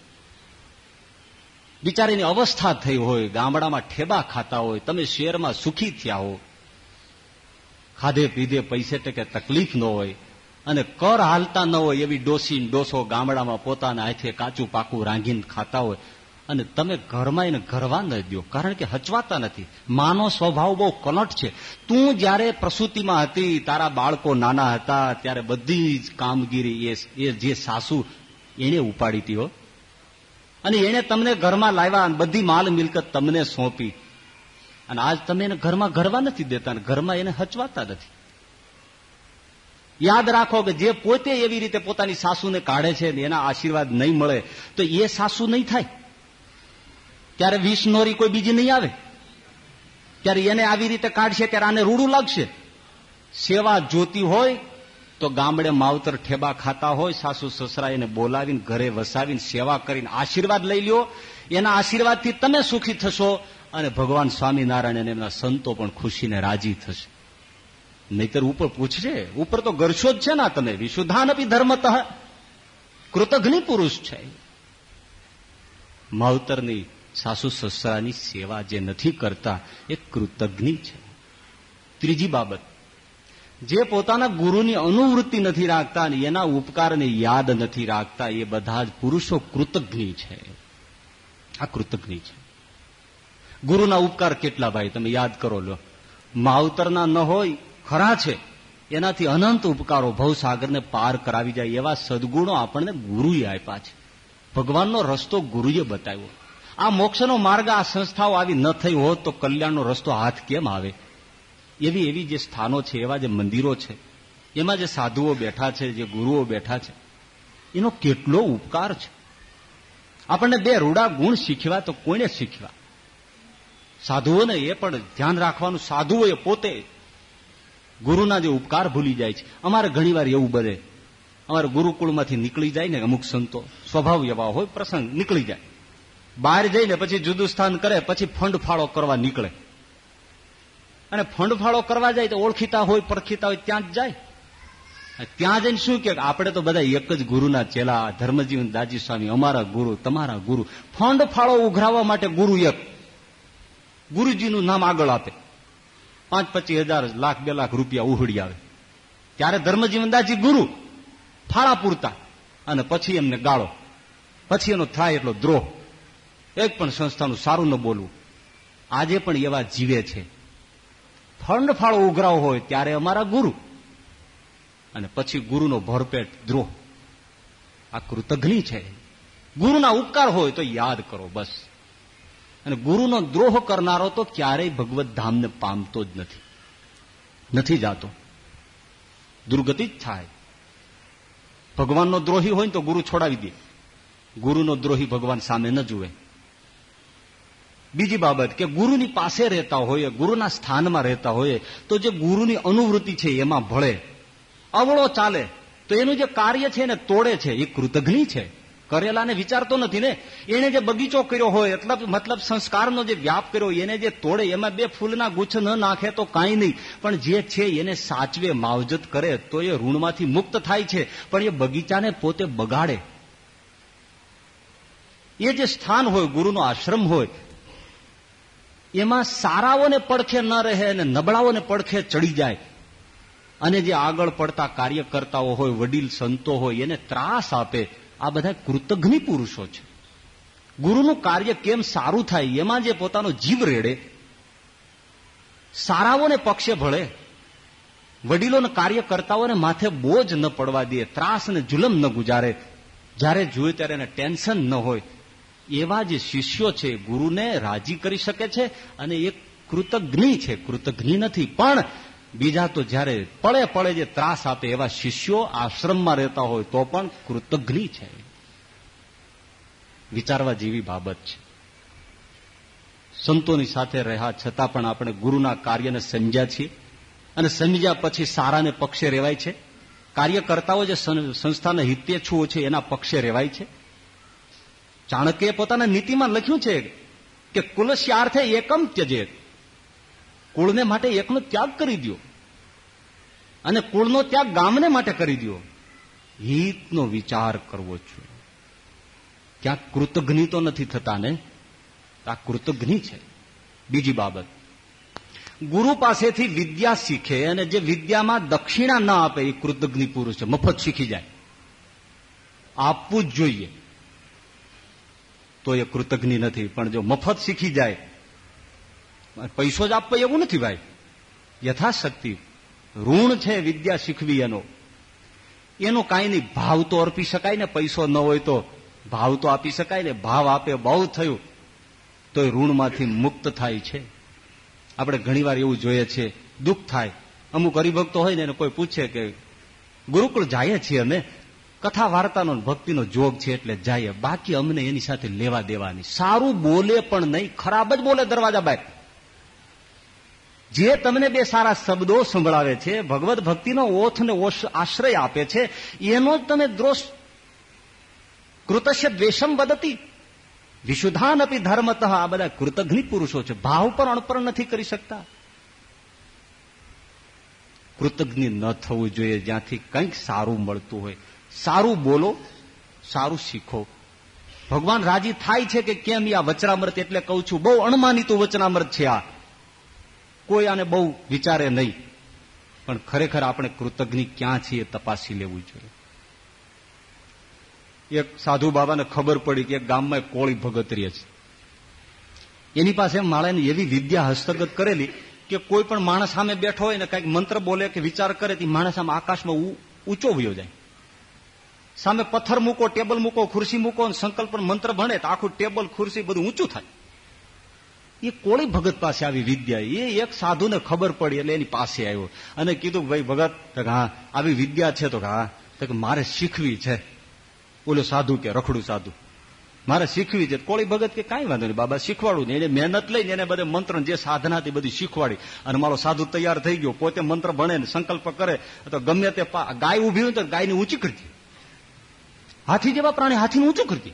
બિચારીની અવસ્થા થઈ હોય, ગામડામાં ઠેબા ખાતા હોય, તમે શહેરમાં સુખી થયા હો. ખાધે પીધે પૈસે ટકે તકલીફ ન હોય. અને કર હાલતા ન હોય એવી ડોસી ડોસો ગામડામાં પોતાના હાથે કાચું પાકું રાંધીને ખાતા હોય. અને તમે ઘરમાં એને ઘરવા ન દો કારણ કે હચવાતા નથી. માનો સ્વભાવ બહુ કલટ છે. તું જ્યારે પ્રસૂતિમાં હતી, તારા બાળકો નાના હતા, ત્યારે બધી જ કામગીરી એ જે સાસુ એને ઉપાડી હતી અને એને તમને ઘરમાં લાવ્યા બધી માલ મિલકત તમને સોંપી. અને આજ તમે એને ઘરમાં ઘરવા નથી દેતા ઘરમાં એને હચવાતા નથી. યાદ રાખો કે જે પોતે એવી રીતે પોતાની સાસુને કાઢે છે એના આશીર્વાદ નહીં મળે, તો એ સાસુ નહીં થાય. ત્યારે વિષનોરી કોઈ બીજી નહીં આવે. ત્યારે એને આવી રીતે કાઢશે, ત્યારે આને રૂડું લાગશે. સેવા જોતી હોય તો ગામડે માવતર ઠેબા ખાતા હોય, સાસુ સસરા એને બોલાવીને ઘરે વસાવીને સેવા કરીને આશીર્વાદ લઈ લ્યો. એના આશીર્વાદથી તમે સુખી થશો અને ભગવાન સ્વામિનારાયણ અને એમના સંતો પણ ખુશીને રાજી થશે. નહીતર ઉપર પૂછજે. ઉપર તો ગરશો જ છે ને તમે. વિશુદ્ધાનપી ધર્મત. કૃતજ્ઞ પુરુષ છે. માવતરની સાસુ સસરાની સેવા જે નથી કરતા, એ કૃતજ્ઞ છે. ત્રીજી બાબત. જે પોતાના ગુરુની અનુવૃત્તિ નથી રાખતા અને એના ઉપકારને યાદ નથી રાખતા, એ બધા જ પુરુષો કૃતજ્ઞ છે. આ કૃતજ્ઞ છે. ગુરુના ઉપકાર કેટલા ભાઈ? તમે યાદ કરો લો. માવતરના ન હોય ખરા છે. એનાથી અનંત ઉપકારો ભવસાગરને પાર કરાવી જાય એવા સદગુણો આપણને ગુરુએ આપ્યા છે. ભગવાનનો રસ્તો ગુરુએ બતાવ્યો. આ મોક્ષનો માર્ગ આ સંસ્થાઓ આવી ન થઈ હોત તો કલ્યાણનો રસ્તો હાથ કેમ આવે? એવી એવી જે સ્થાનો છે, એવા જે મંદિરો છે, એમાં જે સાધુઓ બેઠા છે, જે ગુરુઓ બેઠા છે, એનો કેટલો ઉપકાર છે. આપણને બે રૂડા ગુણ શીખવા તો કોઈને શીખવા. સાધુઓને એ પણ ધ્યાન રાખવાનું સાધુઓ એ પોતે ગુરુના જે ઉપકાર ભૂલી જાય છે. અમારે ઘણીવાર એવું બને અમારે ગુરુકુળમાંથી નીકળી જાય ને અમુક સંતો. સ્વભાવ એવા હોય, પ્રસંગ નીકળી જાય. બહાર જઈને પછી જુદું સ્થાન કરે, પછી ફંડ ફાળો કરવા નીકળે. અને ફંડ ફાળો કરવા જાય તો ઓળખીતા હોય, પરખીતા હોય, ત્યાં જ જાય. ત્યાં જઈને શું કે, આપણે તો બધા એક જ ગુરુના ચેલા, ધર્મજીવન દાજી સ્વામી, અમારા ગુરુ, તમારા ગુરુ. ફંડ ફાળો ઉઘરાવવા માટે ગુરુ એક. ગુરુજીનું નામ આગળ આપે. પાંચ પચીસ હજાર લાખ, બે લાખ રૂપિયા ઉહડી આવે. ત્યારે ધર્મજીવનદાસજી ગુરુ ફાળા પૂરતા અને પછી એમને ગાળો. પછી એનો થાય એટલો દ્રોહ. એક પણ સંસ્થાનું સારું ન બોલવું. આજે પણ એવા જીવે છે. ફંડ ફાળો ઉઘરાવો હોય ત્યારે અમારા ગુરુ. અને પછી ગુરુનો ભરપેટ દ્રોહ. આ કૃતજ્ઞ છે. ગુરુના ઉપકાર હોય તો યાદ કરો બસ. અને ગુરુનો દ્રોહ કરનારો તો ક્યારેય ભગવત ધામને પામતો જ નથી. નથી જાતો. દુર્ગતિ જ થાય. ભગવાનનો દ્રોહી હોય ને તો ગુરુ છોડાવી દે. ગુરુનો દ્રોહી ભગવાન સામે ન જુએ. બીજી બાબત કે ગુરુની પાસે રહેતા હોય, ગુરુના સ્થાનમાં રહેતા હોય, તો જે ગુરુની અનુવૃત્તિ છે એમાં ભળે. અવળો ચાલે. તો એનું જે કાર્ય છે એને તોડે છે, એ કૃતજ્ઞ છે. કરેલાને વિચારતો નથી ને. એને જે બગીચો કર્યો હોય એટલે મતલબ સંસ્કારનો જે વ્યાપ કર્યો, એને જે તોડે, એમાં બે ફૂલના ગુચ્છ ન નાખે તો કાંઈ નહીં. પણ જે છે એને સાચવે, માવજત કરે, તો એ ઋણમાંથી મુક્ત થાય છે. પણ એ બગીચાને પોતે બગાડે. એ જે સ્થાન હોય, ગુરુનો આશ્રમ હોય, એમાં સારાઓને પડખે ન રહે અને નબળાઓને પડખે ચડી જાય. અને જે આગળ પડતા કાર્યકર્તાઓ હોય, વડીલ સંતો હોય, એને ત્રાસ આપે. આ બધા કૃતજ્ઞ પુરુષો છે. ગુરુનું કાર્ય કેમ સારું થાય, એમાં જે પોતાનો જીવ રેડે, સારાઓને પક્ષે ભળે, વડીલોને કાર્યકર્તાઓને માથે બોજ ન પડવા દે, ત્રાસ ને જુલમ ન ગુજારે, જ્યારે જોઈએ ત્યારે એને ટેન્શન ન હોય, એવા જે શિષ્યો છે, ગુરુને રાજી કરી શકે છે અને એ કૃતજ્ઞ છે. કૃતજ્ઞ નથી, પણ બીજા તો જ્યારે પડે પડે જે ત્રાસ આપે એવા શિષ્યો આશ્રમમાં રહેતા હોય તો પણ કૃતજ્ઞ છે. વિચારવા જેવી બાબત છે. સંતોની સાથે રહ્યા છતાં પણ આપણે ગુરુના કાર્યને સમજ્યા છીએ અને સમજ્યા પછી સારાને પક્ષે રહેવાય છે. કાર્યકર્તાઓ જે સંસ્થાના હિતેચ્છુઓ છે એના પક્ષે રહેવાય છે. ચાણક્યએ પોતાના નીતિમાં લખ્યું છે કે કુલસ્યાર્થે એકમ ત્યજેત. કુળને માટે એકનો ત્યાગ કરી દો અને કુળનો ત્યાગ ગામને માટે કરી દો હિતનો વિચાર કરવો જોઈએ ક્યાંક કૃતજ્ઞ તો નથી થતા ને? આ કૃતજ્ઞ છે. બીજી બાબત. ગુરુ પાસેથી વિદ્યા શીખે અને જે વિદ્યામાં દક્ષિણા ના આપે એ કૃતજ્ઞ પુરુષ છે. મફત શીખી જાય. આપવું જ જોઈએ. તો એ કૃતજ્ઞ નથી, પણ જો મફત શીખી જાય પૈસો જ આપવો એવું નથી ભાઈ. યથાશક્તિ. ઋણ છે વિદ્યા શીખવી એનો. એનો કાંઈ નહીં, ભાવ તો અર્પી શકાય ને, પૈસો ન હોય તો ભાવ તો આપી શકાય ને, ભાવ આપે બહુ થયું, તો એ ઋણમાંથી મુક્ત થાય છે. આપણે ઘણીવાર એવું જોઈએ છીએ દુઃખ થાય. અમુક હરિભક્તો હોય ને, એને કોઈ પૂછે કે, ગુરુકુળ જાય છીએ અમે? કથા વાર્તાનો ભક્તિનો જોગ છે એટલે જઈએ. બાકી અમને એની સાથે લેવા દેવાની. સારું બોલે પણ નહીં, ખરાબ જ બોલે દરવાજા બાય જે તમને બે સારા શબ્દો સંભળાવે છે ભગવત ભક્તિનો ઓથ ને આશ્રય આપે છે, એનો જ તમે દ્રોષ કૃતસ્ય દ્વેષમ વદતી. વિશુધાન અપી ધર્મત આ બધા કૃતજ્ઞ પુરુષો છે. ભાવ પણ અણપણ નથી કરી શકતા. કૃતજ્ઞ ન થવું જોઈએ, જ્યાંથી કંઈક સારું મળતું હોય. સારું બોલો, સારું શીખો. ભગવાન રાજી થાય છે કે કેમ આ વચનામૃત? એટલે કહું છું, બહુ અણમાનીતું વચનામૃત છે આ. કોઈ આને બહુ વિચારે નહીં. પણ ખરેખર આપણે કૃતજ્ઞ ક્યાં છીએ તપાસી લેવું જોઈએ. એક સાધુ બાબાને ખબર પડી કે ગામમાં કોળી ભગતરીય છે. એની પાસે માળાની એવી વિદ્યા હસ્તગત કરેલી કે કોઈ પણ માણસ સામે બેઠો હોય ને કંઈક મંત્ર બોલે કે વિચાર કરે, તે માણસ આમ આકાશમાં ઊંચો વયો જાય. સામે પથ્થર મૂકો, ટેબલ મૂકો, ખુરશી મૂકો સંકલ્પ મંત્ર ભણે તો આખું ટેબલ, ખુરશી બધું ઊંચું થાય. એ કોળી ભગત પાસે આવી વિદ્યા. એ એક સાધુને ખબર પડી એટલે એની પાસે આવ્યો. અને કીધું, ભાઈ ભગત હા, આવી વિદ્યા છે. તો હા, તો મારે શીખવી છે. ઓલો સાધુ કે, રખડું સાધુ, મારે શીખવી છે. કોળી ભગત કે, કાંઈ વાંધો નહીં, બાબા, શીખવાડું ને. એને મહેનત લઈને એને બધે મંત્ર જે સાધના હતી બધી શીખવાડી. અને મારો સાધુ તૈયાર થઈ ગયો. પોતે મંત્ર ભણે ને સંકલ્પ કરે. તો ગમે તે ગાય ઊભી હોય તો ગાયને ઊંચી કરતી હાથી જેવા પ્રાણી હાથીને ઊંચું કરતી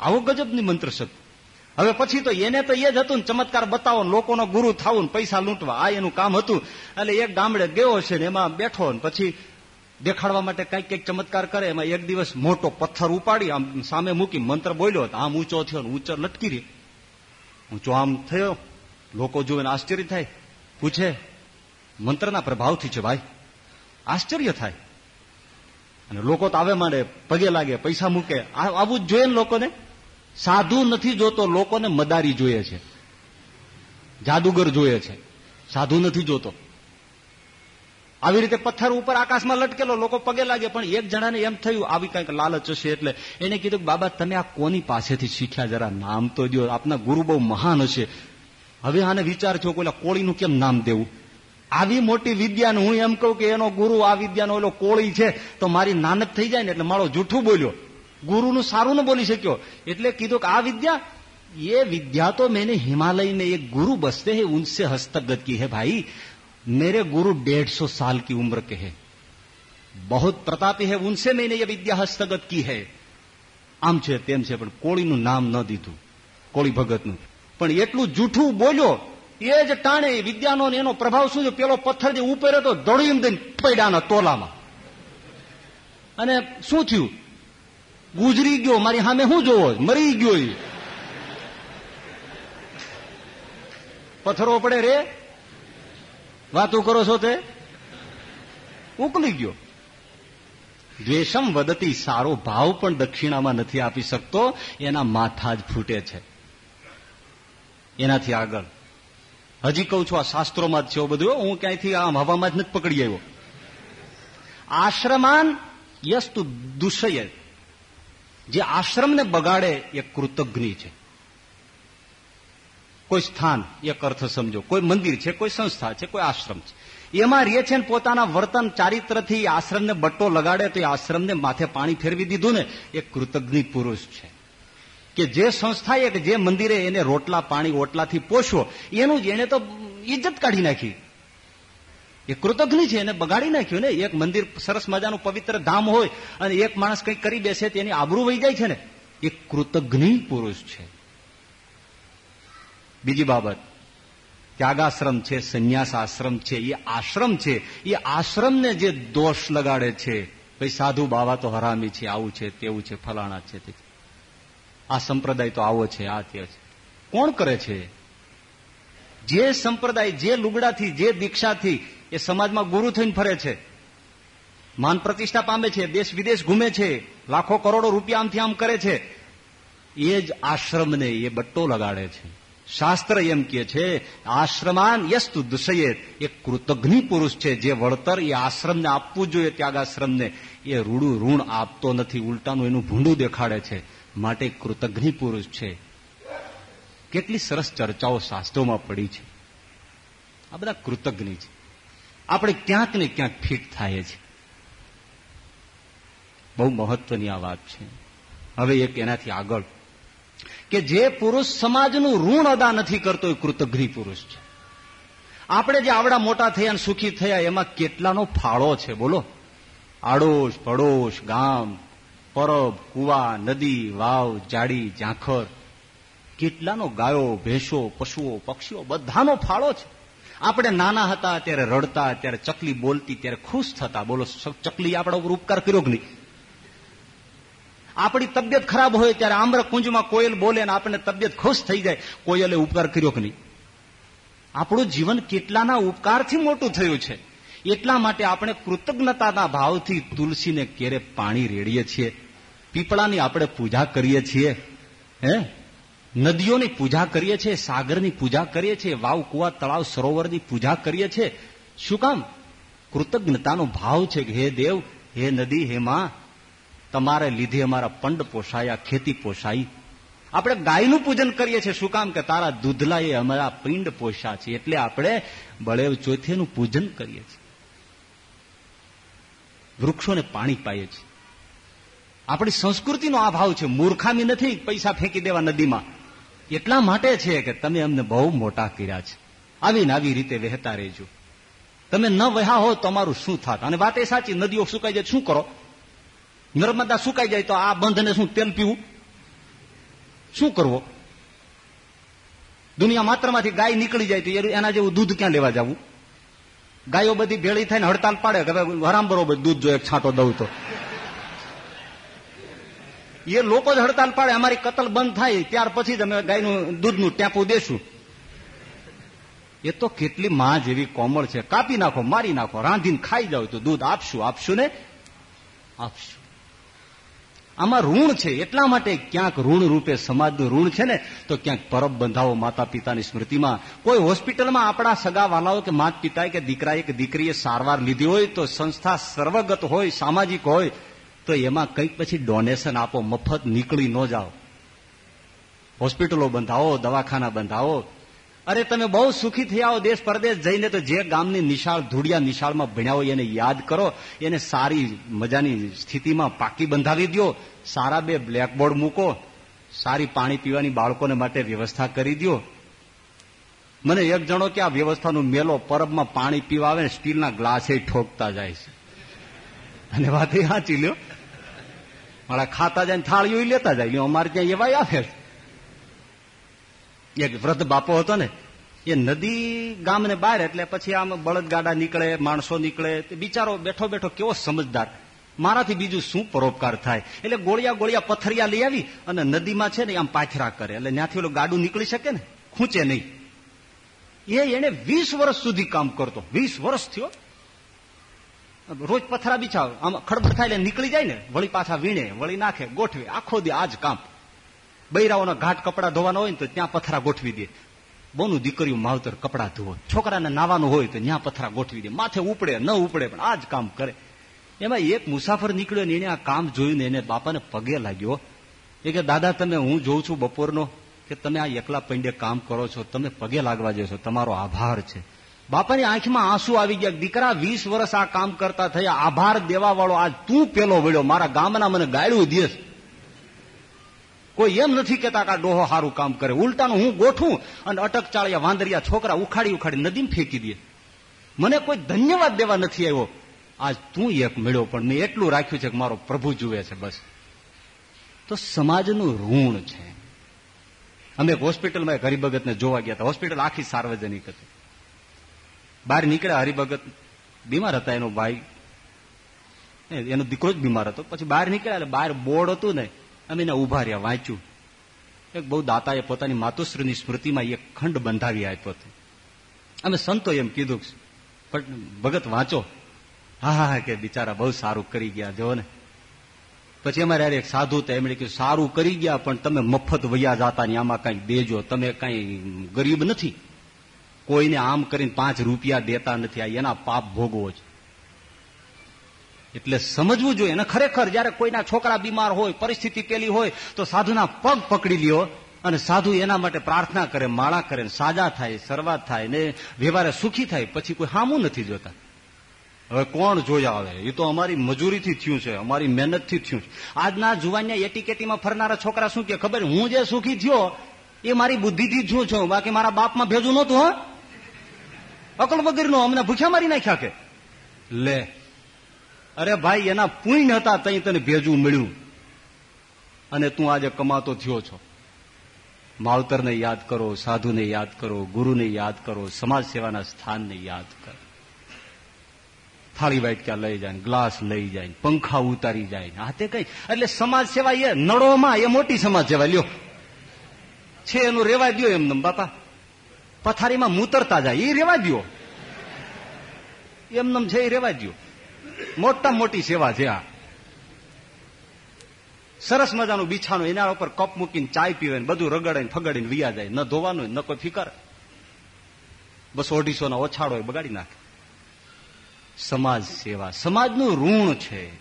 આવો ગજબની મંત્ર શક્તિ હવે પછી તો એને તો એ જ હતું ને, ચમત્કાર બતાવો, લોકોનો ગુરુ થવું ને પૈસા લૂંટવા. આ એનું કામ હતું. એટલે એક ગામડે ગયો છે ને, એમાં બેઠો ને, પછી દેખાડવા માટે કંઈક કંઈક ચમત્કાર કરે, એમાં એક દિવસ મોટો પથ્થર ઉપાડી, આમ સામે મૂકી મંત્ર બોલ્યો આમ ઊંચો થયો ઊંચો લટકી રહી ઊંચો આમ થયો. લોકો જોવે આશ્ચર્ય થાય. પૂછે, મંત્રના પ્રભાવથી છે ભાઈ? આશ્ચર્ય થાય. અને લોકો તો આવે માંડે પગે લાગે, પૈસા મૂકે. આવું જ જોઈએ ને લોકોને? સાધુ નથી જોતો, લોકોને મદારી જોઈએ છે. જાદુગર જોઈએ છે. સાધુ નથી જોતો. આવી રીતે પથ્થર ઉપર આકાશમાં લટકેલો, લોકો પગે લાગે, પણ એક જણાને એમ થયું, આવી કંઈક લાલચ હશે એટલે એને કીધું કે, બાબા, તમે આ કોની પાસેથી શીખ્યા? જરા નામ તો દો આપના ગુરુ બહુ મહાન હશે. હવે આને વિચાર છો કોઈ કોળીનું કેમ નામ દેવું? આવી મોટી વિદ્યાને હું એમ કહું કે એનો ગુરુ આ વિદ્યાનો ઓલો કોળી છે, તો મારી નાનક થઈ જાય ને એટલે મારો જૂઠું બોલ્યો. ગુરુનું સારું ન બોલી શક્યો એટલે કીધું કે આ વિદ્યા ये विद्या तो मैंने हिमालय में एक गुरु बसते हैं उनसे हस्तगत की है भाई मेरे गुरु डेढ़ सौ साल की उम्र के हैं बहुत પ્રતાપી હે ઉનસે મેને એ વિદ્યા હસ્તગત કી હે આમ છે તેમ છે પણ કોળીનું નામ ન દીધું કોળી ભગતનું પણ એટલું જૂઠું બોલ્યો એ જ ટાણે વિદ્યાનો એનો પ્રભાવ શું છે પેલો પથ્થર જે ઉપર હતો દોડી દઈને પડ્યાના તોલામાં અને શું થયું ગુજરી ગયો, મારી સામે શું જોવો? મરી ગયો પથ્થરો પડે રે? વાતો કરો છો તે? ઉકલી ગયો. દ્વેષમ વદતી, સારો ભાવ પણ દક્ષિણામાં નથી આપી શકતો, એના માથા જ ફૂટે છે. એનાથી આગળ. હજી કહું છું, આ શાસ્ત્રોમાં જ છે બધું, હું ક્યાંયથી આમ હવામાં જ નથી પકડી આવ્યો. આશ્રમાન યસ્તુ દુષય જે આશ્રમને બગાડે એ કૃતજ્ઞ છે. કોઈ સ્થાન, એક અર્થ સમજો. કોઈ મંદિર છે, કોઈ સંસ્થા છે, કોઈ આશ્રમ છે. એમાં રે છે પોતાના વર્તન ચારિત્રથી આશ્રમને બટ્ટો લગાડે તો એ આશ્રમને માથે પાણી ફેરવી દીધું ને, એ કૃતજ્ઞ પુરુષ છે. કે જે સંસ્થાએ કે જે મંદિરે એને રોટલા પાણી ઓટલાથી પોષવો, એનું જ એને તો ઇજ્જત કાઢી નાખી. એ કૃતજ્ઞ છે એને બગાડી નાખ્યું ને. એક મંદિર સરસ મજાનું પવિત્ર ધામ હોય અને એક માણસ કંઈક કરી બેસે તેની આબરૂ વહી જાય છે ને, એ કૃતજ્ઞ પુરુષ છે. બીજી બાબત, ત્યાગાશ્રમ છે સંન્યાસ આશ્રમ છે, એ આશ્રમ છે. એ આશ્રમને જે દોષ લગાડે છે, ભાઈ સાધુ બાવા તો હરામી છે, આવું છે, તેવું છે, ફલાણા છે, તે આ સંપ્રદાય તો આવો છે, આ તે છે. કોણ કરે છે? જે સંપ્રદાય, જે લુગડાથી, જે દીક્ષાથી એ સમાજમાં ગુરુ થઈને ફરે છે. માન પ્રતિષ્ઠા પામે છે, દેશ વિદેશ ઘૂમે છે, લાખો કરોડો રૂપિયા આમથી આમ કરે છે. એ જ આશ્રમને એ બટ્ટો લગાડે છે. શાસ્ત્ર એમ કે છે, આશ્રમાન યસ્તુ દુષયે એ કૃતજ્ઞ પુરુષ છે, જે વળતર એ આશ્રમને આપવું જોઈએ, ત્યાગાશ્રમને. એ રૂડું ઋણ આપતો નથી, ઉલટાનું એનું ભૂંડું દેખાડે છે. માટે કૃતજ્ઞ પુરુષ છે. કેટલી સરસ ચર્ચાઓ શાસ્ત્રોમાં પડી છે. આ બધા કૃતજ્ઞ છે. આપણે ક્યાંક ને ક્યાંક ફિટ થાય છે. બહુ મહત્વની આ વાત છે. હવે એક એનાથી આગળ. કે જે પુરુષ સમાજનું ઋણ અદા નથી કરતો એ કૃતજ્ઞ પુરુષ છે. આપણે જે આવડા મોટા થયા અને સુખી થયા એમાં કેટલાનો ફાળો છે, બોલો. આડોશ પડોશ ગામ, પરબ, કુવા, નદી, વાવ, જાડી, ઝાંખર. કેટલાનો ગાયો, ભેંસો, પશુઓ, પક્ષીઓ, બધાનો ફાળો છે. આપણે નાના હતા ત્યારે રડતા, ત્યારે ચકલી બોલતી, ત્યારે ખુશ થતા. બોલો ચકલી આપણા ઉપર ઉપકાર કર્યો કે નહીં? આપણી તબિયત ખરાબ હોય ત્યારે આમ્ર કુંજમાં કોયલ બોલે ને આપણને તબિયત ખુશ થઈ જાય. કોયલે ઉપકાર કર્યો કે નહીં? આપણું જીવન કેટલાના ઉપકારથી મોટું થયું છે. એટલા માટે આપણે કૃતજ્ઞતાના ભાવથી તુલસીને કેરે પાણી રેડીએ છીએ? પીપળાની આપણે પૂજા કરીએ છીએ? હે? નદીઓની પૂજા કરીએ છીએ, સાગરની પૂજા કરીએ છીએ, વાવ, કુવા, તળાવ, સરોવરની પૂજા કરીએ છીએ. શું કામ? કૃતજ્ઞતાનો ભાવ છે કે હે દેવ, હે નદી, હે માં, તમારે લીધે અમારા પંડ પોષાયા, ખેતી પોષાઈ. આપણે ગાયનું પૂજન કરીએ છીએ. શું કામ? કે તારા દૂધલા એ અમારા પિંડ પોષા છે. એટલે આપણે બળેવ ચોથેનું પૂજન કરીએ છીએ. વૃક્ષોને પાણી પાઈએ છીએ. આપણી સંસ્કૃતિનો આ ભાવ છે. મૂર્ખામી નથી પૈસા ફેંકી દેવા નદીમાં. એટલા માટે છે કે તમે અમને બહુ મોટા કર્યા છે. આવીને આવી રીતે વહેતા રહેજો. તમે ન વહ્યા હો તો શું થાત? અને વાત એ સાચી, નદીઓ સુકાઈ જાય શું કરો? નર્મદા સુકાઈ જાય તો આ બંધને શું તેલ પીવું? શું કરવો? દુનિયા માત્રમાંથી ગાય નીકળી જાય તો એના જેવું દૂધ ક્યાં લેવા જવું? ગાયો બધી ભેળી થઈને હડતાલ પાડે કે હરામ બરોબર દૂધ જો એક છાંટો દઉં તો. એ લોકો જ હડતાલ પાડે, અમારી કતલ બંધ થાય, ત્યાર પછી જ અમે ગાયનું દૂધનું ટેપું દેશું. એ તો કેટલી માં જેવી કોમળ છે. કાપી નાખો, મારી નાખો, રાંધીને ખાઈ જાવ તો દૂધ આપશું આપશું ને? આપશું. આમાં ઋણ છે, એટલા માટે ક્યાંક ઋણ રૂપે સમાજનું ઋણ છે ને, તો ક્યાંક પરબ બંધાવો માતા પિતાની સ્મૃતિમાં. કોઈ હોસ્પિટલમાં આપણા સગા વાલાઓ કે માત પિતાએ કે દીકરાએ કે દીકરીએ સારવાર લીધી હોય તો સંસ્થા સર્વગત હોય, સામાજિક હોય તો એમાં કંઈક પછી ડોનેશન આપો, મફત નીકળી ન જાઓ. હોસ્પિટલો બંધાવો, દવાખાના બંધાવો. અરે તમે બહુ સુખી થયા દેશ પરદેશ જઈને તો જે ગામની નિશાળ, ધૂળિયા નિશાળમાં ભણ્યા હોય એને યાદ કરો, એને સારી મજાની સ્થિતિમાં પાકી બંધાવી દો સારા બે બ્લેકબોર્ડ મૂકો, સારી પાણી પીવાની બાળકોને માટે વ્યવસ્થા કરી દો મને એક જણો કે આ વ્યવસ્થાનું મેલો, પરબમાં પાણી પીવા આવે સ્ટીલના ગ્લાસે ઠોકતા જાય છે. અને વાત એ સાચી લ્યો મારા ખાતા જાય થાળીઓ લેતા જાય. અમારે ત્યાં એવા આવે એક વૃદ્ધ બાપો હતો ને, એ નદી ગામને બહાર એટલે પછી આમ બળદગાડા નીકળે, માણસો નીકળે બિચારો બેઠો બેઠો કેવો સમજદાર. મારાથી બીજું શું પરોપકાર થાય? એટલે ગોળિયા ગોળિયા પથરિયા લઈ આવી અને નદીમાં છે ને આમ પાથરા કરે. એટલે ત્યાંથી ઓલું ગાડું નીકળી શકે ને, ખૂંચે નહીં. એ એને વીસ વર્ષ સુધી કામ કરતો. વીસ વર્ષ થયો. રોજ પથરા બિછાવે આમ ખડબડ થાય એટલે નીકળી જાય ને વળી પાછા વીણે, વળી નાખે, ગોઠવે, આખો દી આજ કામ. બૈરાઓના ઘાટ કપડા ધોવાના હોય ને તો ત્યાં પથરા ગોઠવી દે. બોનું દીકરીઓ માવતર કપડા ધોવો. છોકરાને નાવાનું હોય તો ત્યાં પથરા ગોઠવી દે. માથે ઉપડે, ન ઉપડે, પણ આ જ કામ કરે. એમાં એક મુસાફર નીકળ્યો ને એને આ કામ જોયું ને એને બાપાને પગે લાગ્યો. એ કે, દાદા, તમે હું જોઉં છું બપોરનો કે તમે આ એકલા પંડે કામ કરો છો? તમે પગે લાગવા જશો. તમારો આભાર છે. બાપાની આંખમાં આંસુ આવી ગયા. દીકરા વીસ વર્ષ આ કામ કરતા થયા. આભાર દેવા વાળો આજ તું પેલો વળ્યો. મારા ગામના મને ગાળ્યું દેશ કોઈ એમ નથી કેતા કે આ ડોહો સારું કામ કરે. ઉલટાનું હું ગોઠું અને અટક ચાળિયા વાંદરિયા છોકરા ઉખાડી ઉખાડી નદીમાં ફેંકી દે. મને કોઈ ધન્યવાદ દેવા નથી આવ્યો. આજ તું એક મળ્યો, પણ મેં એટલું રાખ્યું છે કે મારો પ્રભુ જુએ છે બસ. તો સમાજનું ઋણ છે. અમે હોસ્પિટલમાં ગરીબગતને જોવા ગયા હતા. હોસ્પિટલ આખી સાર્વજનિક હતી. બહાર નીકળ્યા, હરિભગત બીમાર હતા, એનો ભાઈ. એનો દીકરો જ બીમાર હતો. પછી બહાર નીકળ્યા એટલે બહાર બોર્ડ હતું ને, અમે એને ઊભા રહ્યા, વાંચ્યું. એક બહુ દાતાએ પોતાની માતુશ્રીની સ્મૃતિમાં એક ખંડ બંધાવી આપ્યો હતો. અમે સંતો એમ કીધું, પણ ભગત, વાંચો. હા હા કે બિચારા બહુ સારું કરી ગયા જો ને. પછી અમારે એક સાધુ તો એમણે કીધું સારું કરી ગયા, પણ તમે મફત વૈયા જાતા ને આમાં કઈ દેજો, તમે કઈ ગરીબ નથી. કોઈને આમ કરીને પાંચ રૂપિયા દેતા નથી. આ એના પાપ ભોગવો છે. એટલે સમજવું જોઈએ. અને ખરેખર જયારે કોઈના છોકરા બીમાર હોય, પરિસ્થિતિ પેલી હોય, તો સાધુના પગ પકડી લ્યો અને સાધુ એના માટે પ્રાર્થના કરે, માળા કરે સાજા થાય, શરૂઆત થાય ને વ્યવહારે સુખી થાય, પછી કોઈ હામું નથી જોતા. હવે કોણ જોયા આવે? એ તો અમારી મજૂરીથી થયું છે, અમારી મહેનતથી થયું છે. આજના જુવાનને એટીકેટીમાં ફરનારા છોકરા શું કે ખબર હું જે સુખી થયો, એ મારી બુદ્ધિથી જ છું. બાકી મારા બાપમાં ભેજું નહોતું, હા. અકલ વગરનો અમને ભૂખ્યા મારી નાખ્યા કે? લે. અરે ભાઈ, એના પુણ્ય હતા તઈ તને ભેજું મળ્યું. અને તું આજે કમાતો થયો છો. માવતરને યાદ કરો, સાધુને યાદ કરો, ગુરુને યાદ કરો સમાજ સેવાના સ્થાનને યાદ કરો. થાળી વાટકા લઈ જાય, ગ્લાસ લઈ જાય, પંખા ઉતારી જાય આ તે કઈ? એટલે સમાજ સેવા એ નળોમાં, એ મોટી સમાજ સેવા લ્યો. છે એનું રેવા દો એમને, બાપા. પથારીમાં મૂતરતા જાય એ રેવા દો એમનેમ છે એ રેવા દો મોટા મોટી સેવા છે આ. સરસ મજાનું બિછાનું એના ઉપર કપ મૂકીને ચાય પીવે બધું રગડાઈને ફગડીને વિયા જાય. ન ધોવાનું ન કોઈ ફિકર. બસો અઢીસો ના ઓછાડો બગાડી નાખે. સમાજ સેવા. સમાજનું ઋણ છે.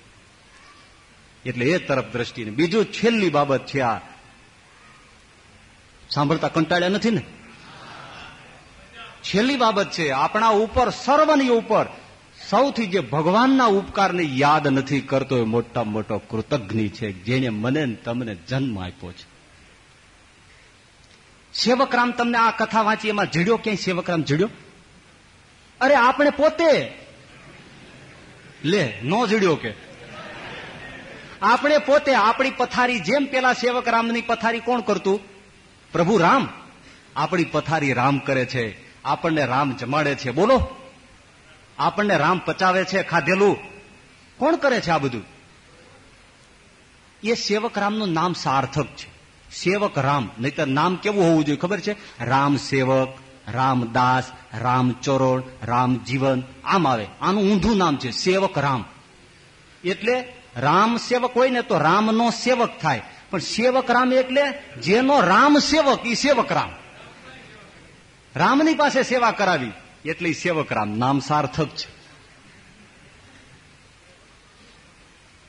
એટલે એ તરફ દ્રષ્ટિને બીજું છેલ્લી બાબત છે આ. સાંભળતા કંટાળ્યા નથી ને? છેલ્લી બાબત છે, આપણા ઉપર, સર્વની ઉપર, સૌથી જે ભગવાનના ઉપકારને યાદ નથી કરતો એ મોટા મોટો કૃતજ્ઞ છે જેને મને તમને જન્મ આપ્યો છે. સેવકરામ તમને આ કથા વાંચી, એમાં જીડ્યો ક્યાંય સેવકરામ જીડ્યો? અરે આપણે પોતે? લે, નો જીડ્યો કે. આપણે પોતે આપણી પથારી જેમ પેલા સેવક રામની પથારી કોણ કરતું? પ્રભુ રામ. આપણી પથારી રામ કરે છે. આપણને રામ જમાડે છે. બોલો. આપણને રામ પચાવે છે ખાધેલું. કોણ કરે છે આ બધું? એ સેવક રામનું નામ સાર્થક છે. સેવક રામ. નહીતર નામ કેવું હોવું જોઈએ ખબર છે? રામ સેવક રામદાસ રામચરણ રામ જીવન. આમ આવે. આનું ઊંધું નામ છે. સેવક રામ. એટલે રામ સેવક હોય ને તો રામનો સેવક થાય. પણ સેવક રામ એટલે જેનો રામ સેવક એ સેવક રામ. રામની પાસે સેવા કરાવી. એટલે સેવક રામ. નામ સાર્થક છે.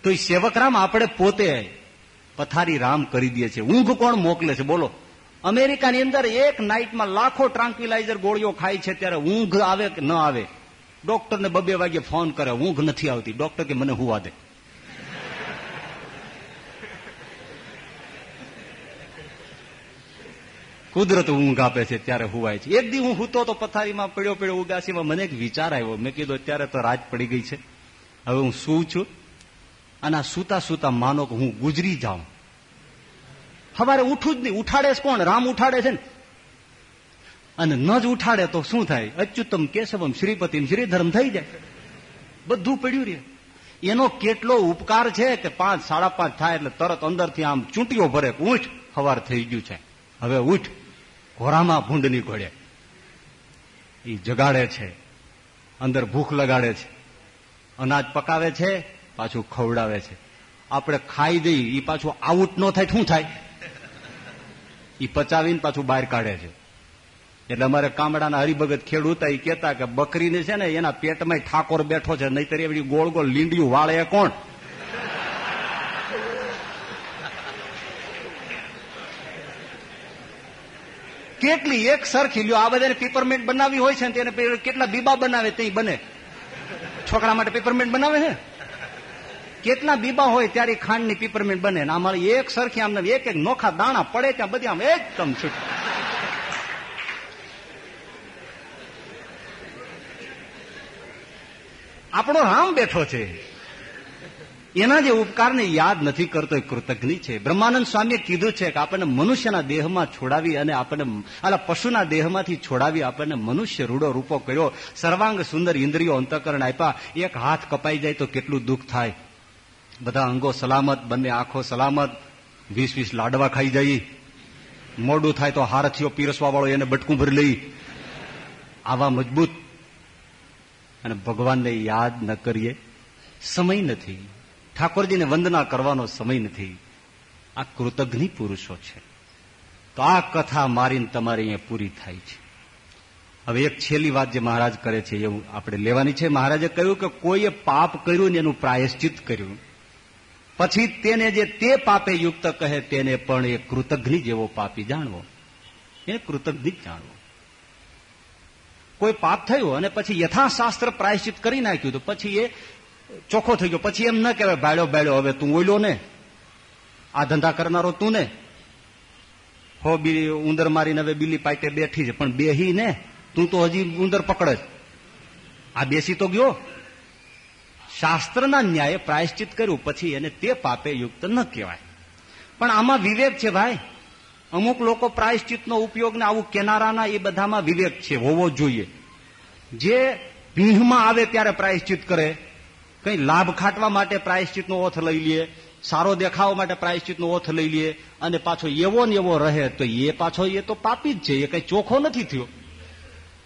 તો એ સેવક રામ આપણે પોતે પથારી રામ કરી દે છે. ઊંઘ કોણ મોકલે છે? બોલો. અમેરિકાની અંદર એક નાઇટમાં લાખો ટ્રાન્કવિલાઇઝર ગોળીઓ ખાય છે ત્યારે ઊંઘ આવે કે ન આવે? ડોક્ટરને બબે વાગે ફોન કરે. ઊંઘ નથી આવતી. ડોક્ટર કે મને હુવા દે. કુદરત ઊંઘ આપે છે ત્યારે હુવાય છે. એક દી હું હૂતો તો પથારીમાં પડ્યો પડ્યો ઉગાસીમાં મને એક વિચાર આવ્યો. મેં કીધું, અત્યારે તો રાત પડી ગઈ છે. હવે હું શું છું અને આ સૂતા સૂતા માનો કે હું ગુજરી જાઉં. સવારે ઉઠું જ નહીં. ઉઠાડે કોણ? રામ ઉઠાડે છે ને. અને ન જ ઉઠાડે તો શું થાય? અચ્યુતમ કેશવમ, શ્રીપતિમ, શ્રીધર્મ થઈ જાય. બધું પડ્યું રે એનો કેટલો ઉપકાર છે કે પાંચ, સાડા પાંચ થાય એટલે તરત અંદરથી આમ ચૂંટીઓ ભરે ઉઠ સવાર થઈ ગયું છે. હવે ઉઠ. ઘોરામાં ભૂંડ નીકળે. એ જગાડે છે. અંદર ભૂખ લગાડે છે. અનાજ પકાવે છે, પાછું ખવડાવે છે. આપણે ખાઈ દઈ એ પાછું આઉટ ન થાય, શું થાય? એ પચાવીને પાછું બહાર કાઢે છે. એટલે અમારે કામડાના હરિભગત ખેડૂત એ કહેતા કે બકરીને છે ને, એના પેટમાં ઠાકોર બેઠો છે, નહીતર એવી ગોળ ગોળ લીંડિયું વાળે કોણ? કેટલી એક સરખી લ્યો. આ બધાને પેપરમેન્ટ બનાવી હોય છે ને તેને કેટલા બીબા બનાવે તે બને. છોકરા માટે પેપરમેન્ટ બનાવે છે? કેટલા બીબા હોય ત્યારે ખાંડની પીપરમેન્ટ બને ને અમારે એક સરખી આમ એક એક નોખા દાણા પડે ત્યાં બધી આમ એકદમ છૂટ. આપણો રામ બેઠો છે. એના જે ઉપકારને યાદ નથી કરતો એ કૃતજ્ઞ છે. બ્રહ્માનંદ સ્વામીએ કીધું છે કે આપણને મનુષ્યના દેહમાં છોડાવી અને આપણને આલા પશુના દેહમાંથી છોડાવી આપણને મનુષ્ય રૂડો રૂપો કર્યો. સર્વાંગ સુંદર ઇન્દ્રિયો અંતકરણ આપ્યા. એક હાથ કપાઈ જાય તો કેટલું દુઃખ થાય. બધા અંગો સલામત, બંને આંખો સલામત. વીસ વીસ લાડવા ખાઈ જઈ મોડું થાય તો હારથીઓ પીરસવા વાળો એને બટકું ભરી લઈ. આવા મજબૂત. અને ભગવાનને યાદ ન કરીએ. સમય નથી. ઠાકોરજીને વંદના કરવાનો સમય નથી. આ કૃતજ્ઞ પુરુષો છે. તો આ કથા મારીને તમારી અહીંયા પૂરી થાય છે. હવે એક છેલ્લી વાત જે મહારાજ કરે છે, એવું આપણે લેવાની છે. મહારાજે કહ્યું કે કોઈએ પાપ કર્યું ને એનું પ્રાયશ્ચિત કર્યું. પછી તેને જે તે પાપે યુક્ત કહે તેને પણ એ કૃતજ્ઞ જેવો પાપી જાણવો. એ કૃતજ્ઞ જાણવો. કોઈ પાપ થયું અને પછી યથાશાસ્ત્ર પ્રાયશ્ચિત કરી નાખ્યું તો પછી એ ચોખ્ખો થઈ ગયો. પછી એમ ન કહેવાય ભાડ્યો ભાડ્યો હવે તું ઓઈલો ને. આ ધંધા કરનારો તું ને. હો બી ઉંદર મારીને હવે બીલી પાટે બેઠી છે, પણ બેહી ને. તું તો હજી ઉંદર પકડે આ બેસી તો ગયો. શાસ્ત્રના ન્યાયે પ્રાયશ્ચિત કર્યું, પછી એને તે પાપે યુક્ત ન કહેવાય. પણ આમાં વિવેક છે ભાઈ. અમુક લોકો પ્રાયશ્ચિતનો ઉપયોગ ને આવું કેનારાના એ બધામાં વિવેક છે, હોવો જોઈએ. જે ભીહમાં આવે ત્યારે પ્રાયશ્ચિત કરે. કઈ લાભ ખાટવા માટે પ્રાયશ્ચિતનો ઓથ લઈ લે, સારો દેખાવા માટે પ્રાયશ્ચિતનો ઓથ લઈ લે, અને પાછો એવો ને એવો રહે, તો એ પાછો એ તો પાપી જ છે, એ કઈ ચોખ્ખો નથી થયો.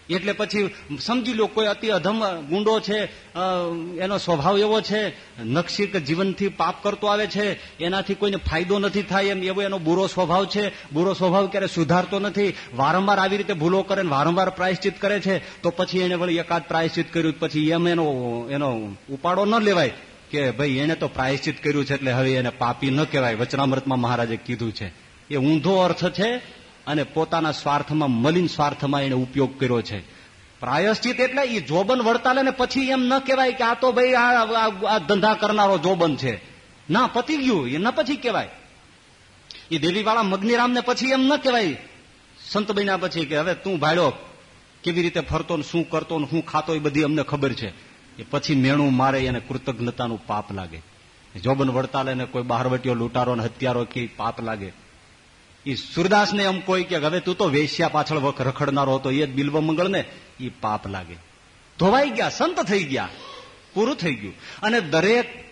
એટલે પછી સમજી લો, કોઈ અતિ અધમ ગુંડો છે એનો સ્વભાવ એવો છે નક્ષિક જીવનથી પાપ કરતો આવે છે, એનાથી કોઈને ફાયદો નથી થાય એમ, એવો એનો બુરો સ્વભાવ છે. બુરો સ્વભાવ ક્યારે સુધારતો નથી. વારંવાર આવી રીતે ભૂલો કરે વારંવાર પ્રાયશ્ચિત કરે છે, તો પછી એને વળી એકાદ પ્રાયશ્ચિત કર્યું પછી એમ એનો એનો ઉપાડો ન લેવાય કે ભાઈ એને તો પ્રાયશ્ચિત કર્યું છે, એટલે હવે એને પાપી ન કહેવાય. વચનામૃતમાં મહારાજે કીધું છે. એ ઊંધો અર્થ છે અને પોતાના સ્વાર્થમાં, મલિન સ્વાર્થમાં એને ઉપયોગ કર્યો છે. પ્રાયશ્ચિત એટલે એ જોબન વળતાલે ને પછી એમ ન કહેવાય કે આ તો ભાઈ આ ધંધા કરનારો જોબન છે. ના, પતી ગયું, એ ન પછી કહેવાય. એ દેવીવાળા મગ્નિરામને પછી એમ ન કહેવાય. સંત બન્યા પછી કે હવે તું ભાડ્યો, કેવી રીતે ફરતો ને શું કરતો ને શું ખાતો એ બધી અમને ખબર છે. એ પછી મેણું મારે એને કૃતજ્ઞતાનું પાપ લાગે. જોબન વડતાલે ને કોઈ બહારવટીઓ લૂંટારો ને હત્યારો કે પાપ લાગે. એ સુરદાસને એમ કોઈ કે હવે તું તો વેશ્યા પાછળ વખ રખડનારો હતો, એ બિલ્વ મંગળને એ પાપ લાગે. ધોવાઈ ગયા, સંત થઈ ગયા, પૂરું થઈ ગયું. અને દરેક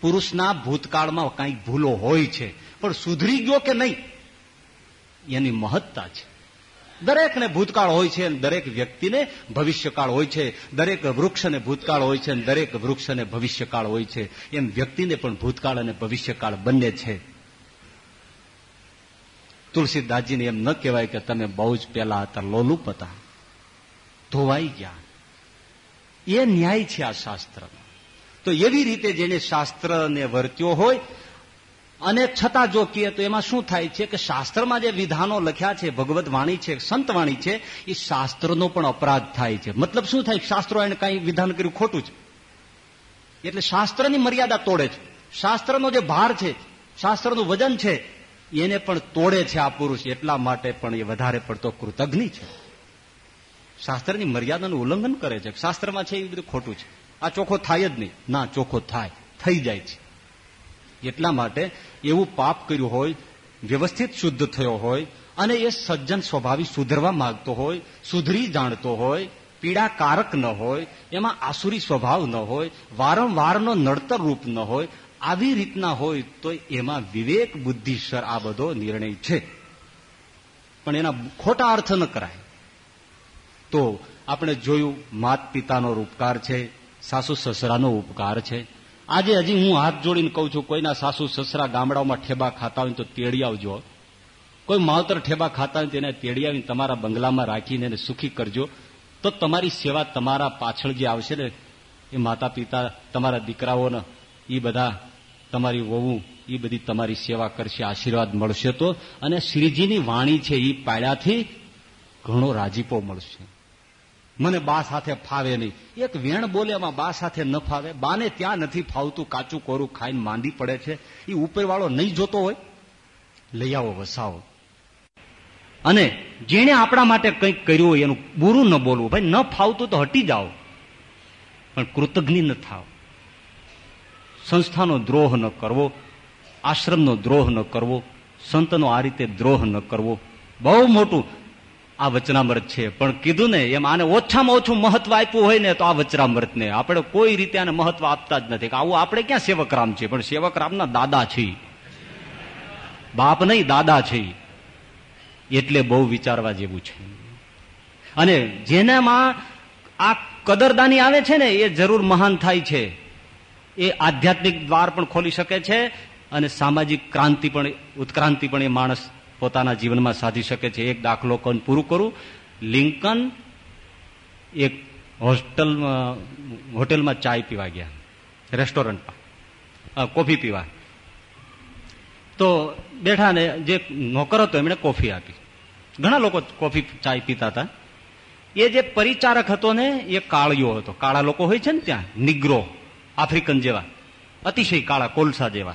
પુરુષના ભૂતકાળમાં કંઈક ભૂલો હોય છે, પણ સુધરી ગયો કે નહીં, એની મહત્તા છે. દરેકને ભૂતકાળ હોય છે દરેક વ્યક્તિને ભવિષ્યકાળ હોય છે, દરેક વૃક્ષને ભૂતકાળ હોય છે દરેક વૃક્ષને ભવિષ્યકાળ હોય છે. એમ વ્યક્તિને પણ ભૂતકાળ અને ભવિષ્યકાળ બંને છે. તુલસીદાસજીને એમ ન કહેવાય કે તમે બહુ જ પેલા હતા, લોલુપ હતા. ધોવાઈ ગયા. એ ન્યાય છે આ શાસ્ત્રનો તો એવી રીતે જેને શાસ્ત્રને વર્ત્યો હોય, અને છતાં જો કહીએ તો એમાં શું થાય છે કે શાસ્ત્રમાં જે વિધાનો લખ્યા છે, ભગવત વાણી છે, સંત વાણી છે, એ શાસ્ત્રનો પણ અપરાધ થાય છે. મતલબ શું થાય? શાસ્ત્રો એને કઈ વિધાન કર્યું ખોટું છે એટલે શાસ્ત્રની મર્યાદા તોડે છે. શાસ્ત્રનો જે ભાર છે, શાસ્ત્રનું વજન છે એને પણ તોડે છે આ પુરુષ, એટલા માટે પણ એ વધારે પડતો કૃતજ્ઞ છે. શાસ્ત્રની મર્યાદાનું ઉલ્લંઘન કરે છે. શાસ્ત્રમાં છે એ બધું ખોટું છે. આ ચોખ્ખો થાય જ નહીં. ના, ચોખ્ખો થાય. થઈ જાય છે. એટલા માટે એવું પાપ કર્યું હોય, વ્યવસ્થિત શુદ્ધ થયો હોય, અને એ સજ્જન સ્વભાવી સુધરવા માંગતો હોય, સુધરી જાણતો હોય, પીડાકારક ન હોય, એમાં આસુરી સ્વભાવ ન હોય, વારંવારનો નડતર રૂપ ન હોય આવી રીતના હોય તો એમાં વિવેક બુદ્ધિસર આ બધો નિર્ણય છે. પણ એના ખોટા અર્થ ન કરાય. તો આપણે જોયું માત પિતાનો ઉપકાર છે, સાસુ સસરાનો ઉપકાર છે. આજે હજી હું હાથ જોડીને કહું છું, કોઈના સાસુ સસરા ગામડાઓમાં ઠેબા ખાતા હોય તો તેડી આવજો. કોઈ માવતર ઠેબા ખાતા હોય તેને તેડી આવીને તમારા બંગલામાં રાખીને એને સુખી કરજો. તો તમારી સેવા તમારા પાછળ જે આવશે ને, એ માતા પિતા તમારા દીકરાઓને એ બધા તમારી વહુ, એ બધી તમારી સેવા કરશે, આશીર્વાદ મળશે તો. અને શ્રીજીની વાણી છે એ પાડ્યાથી ઘણો રાજીપો મળશે. મને બા સાથે ફાવે નહીં. એક વેણ બોલે એમાં બા સાથે ન ફાવે. બાને ત્યાં નથી ફાવતું. કાચું કોરું ખાઈને માંદી પડે છે. એ ઉપરવાળો નહીં જોતો હોય. લઈ આવો, વસાવો. અને જેણે આપણા માટે કંઈક કર્યું હોય, એનું બુરું ન બોલવું. ભાઈ, ન ફાવતું તો હટી જાઓ. પણ કૃતજ્ઞ ન થાવ. સંસ્થાનો દ્રોહ ન કરવો, આશ્રમનો દ્રોહ ન કરવો, સંતનો આ રીતે દ્રોહ ન કરવો. બહુ મોટું આ વચનામૃત છે. પણ કીધું ને એમ આને ઓછામાં ઓછું મહત્વ આપ્યું હોય ને તો આ વચનામૃતને. આપણે કોઈ રીતે આને મહત્વ આપતા જ નથી. આવું આપણે ક્યાં સેવકરામ છે પણ સેવકરામના દાદા છે બાપ નહીં, દાદા છે એટલે બહુ વિચારવા જેવું છે. અને જેનામાં આ કદરદાની આવે છે ને, એ જરૂર મહાન થાય છે. એ આધ્યાત્મિક દ્વાર પણ ખોલી શકે છે અને સામાજિક ક્રાંતિ પણ, ઉત્ક્રાંતિ પણ એ માણસ પોતાના જીવનમાં સાધી શકે છે. એક દાખલો કોણ પૂરું કરું? લિંકન એક હોસ્ટેલ હોટેલમાં ચાય પીવા ગયા. રેસ્ટોરન્ટમાં. કોફી પીવા. તો બેઠા ને જે નોકર હતો એમણે કોફી આપી. ઘણા લોકો કોફી ચાય પીતા હતા. એ જે પરિચારક હતો ને, એ કાળિયો હતો. કાળા લોકો હોય છે ને ત્યાં, નિગ્રો. આફ્રિકન જેવા, અતિશય કાળા કોલસા જેવા.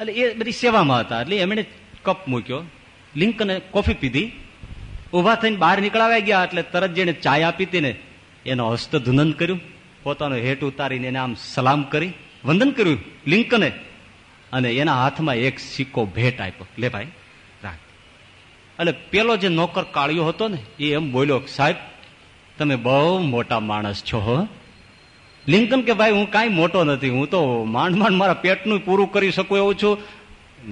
એટલે એ બધી સેવામાં હતા. એટલે એમણે કપ મૂક્યો લિંકને કોફી પીધી ઊભા થઈને બહાર નીકળાવ્યા ગયા. એટલે તરત જેને ચાય આપી હતી ને એનો હસ્તધુનન કર્યું, પોતાનો હેટ ઉતારીને એને આમ સલામ કરી, વંદન કર્યું, લિંકને, અને એના હાથમાં એક સિક્કો ભેટ આપ્યો. લે ભાઈ, રાખ. એટલે પેલો જે નોકર કાળિયો હતો ને, એ એમ બોલ્યો, સાહેબ, તમે બહુ મોટા માણસ છો, હો. લિંકન કે ભાઈ, હું કાંઈ મોટો નથી, હું તો માંડ માંડ મારા પેટનું પૂરું કરી શકું એવું છું.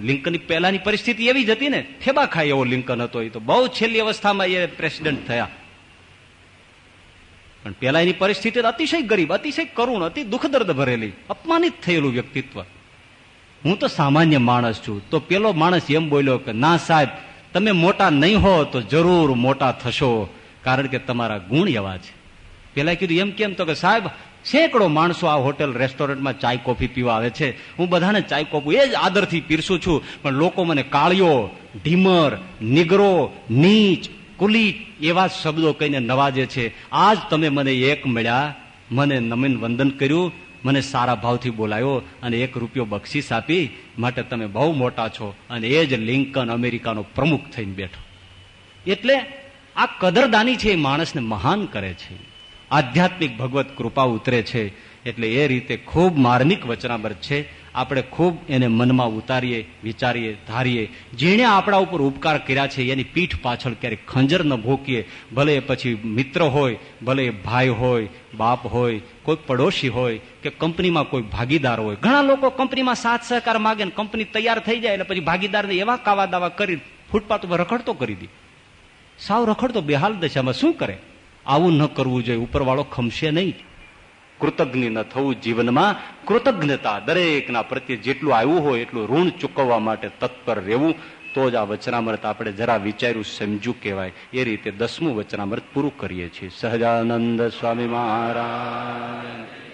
લિંકનની પહેલાની પરિસ્થિતિ એવી જ હતી ને, ઠેબા ખાય એવો લિંકન હતો એ તો. બહુ છેલ્લી અવસ્થામાં એ પ્રેસિડેન્ટ થયા. પણ પેલા એની પરિસ્થિતિ અતિશય ગરીબ, અતિશય કરુણ, અતિ દુઃખદર્દ ભરેલી, અપમાનિત થયેલું વ્યક્તિત્વ. હું તો સામાન્ય માણસ છું. તો પેલો માણસ એમ બોલ્યો કે, ના સાહેબ, તમે મોટા નહીં હો તો જરૂર મોટા થશો, કારણ કે તમારા ગુણ એવા છે. પેલા કીધું, એમ કેમ? તો કે, સાહેબ સેંકડો માણસો આ હોટેલ રેસ્ટોરન્ટમાં ચાય, કોફી પીવા આવે છે. હું બધાને ચાય, કોફી એ જ આદરથી પીરસું છું. પણ લોકો મને કાળિયો ઢીમર, નિગરો, નીચ કુલીટ એવા શબ્દો કહીને નવાજે છે. આજ તમે મને એક મળ્યા, મને નમીન વંદન કર્યું, મને સારા ભાવથી બોલાયો અને એક રૂપિયો બક્ષીસ આપી. માટે તમે બહુ મોટા છો અને એ જ લિંકન અમેરિકાનો પ્રમુખ થઈને બેઠો. એટલે આ કદરદાની છે એ માણસને મહાન કરે છે. આધ્યાત્મિક ભગવત કૃપા ઉતરે છે એટલે એ રીતે ખૂબ માર્મિક વચનામૃત છે. આપણે ખૂબ એને મનમાં ઉતારીએ, વિચારીએ, ધારીએ. જેણે આપણા ઉપર ઉપકાર કર્યા છે, એની પીઠ પાછળ ક્યારેક ખંજર ન ભોકીએ. ભલે પછી મિત્ર હોય, ભલે ભાઈ હોય, બાપ હોય, કોઈ પડોશી હોય, કે કંપનીમાં કોઈ ભાગીદાર હોય. ઘણા લોકો કંપનીમાં સાથ સહકાર માગે ને કંપની તૈયાર થઈ જાય એટલે પછી ભાગીદારને એવા કાવા દાવા કરી, ફૂટપાથ ઉપર રખડતો કરી દે. સાવ રખડતો બેહાલ દશામાં શું કરે? આવું ન કરવું જોઈએ. ઉપરવાળો ખમશે નહીં. કૃતજ્ઞ ન થવું જીવનમાં. કૃતજ્ઞતા દરેકના પ્રત્યે જેટલું આવ્યું હોય એટલું ઋણ ચૂકવવા માટે તત્પર રહેવું. તો જ આ વચનામૃત આપણે જરા વિચાર્યું સમજ્યું કહેવાય. એ રીતે દસમું વચનામૃત પૂરું કરીએ છીએ. સહજાનંદ સ્વામી મહારાજ.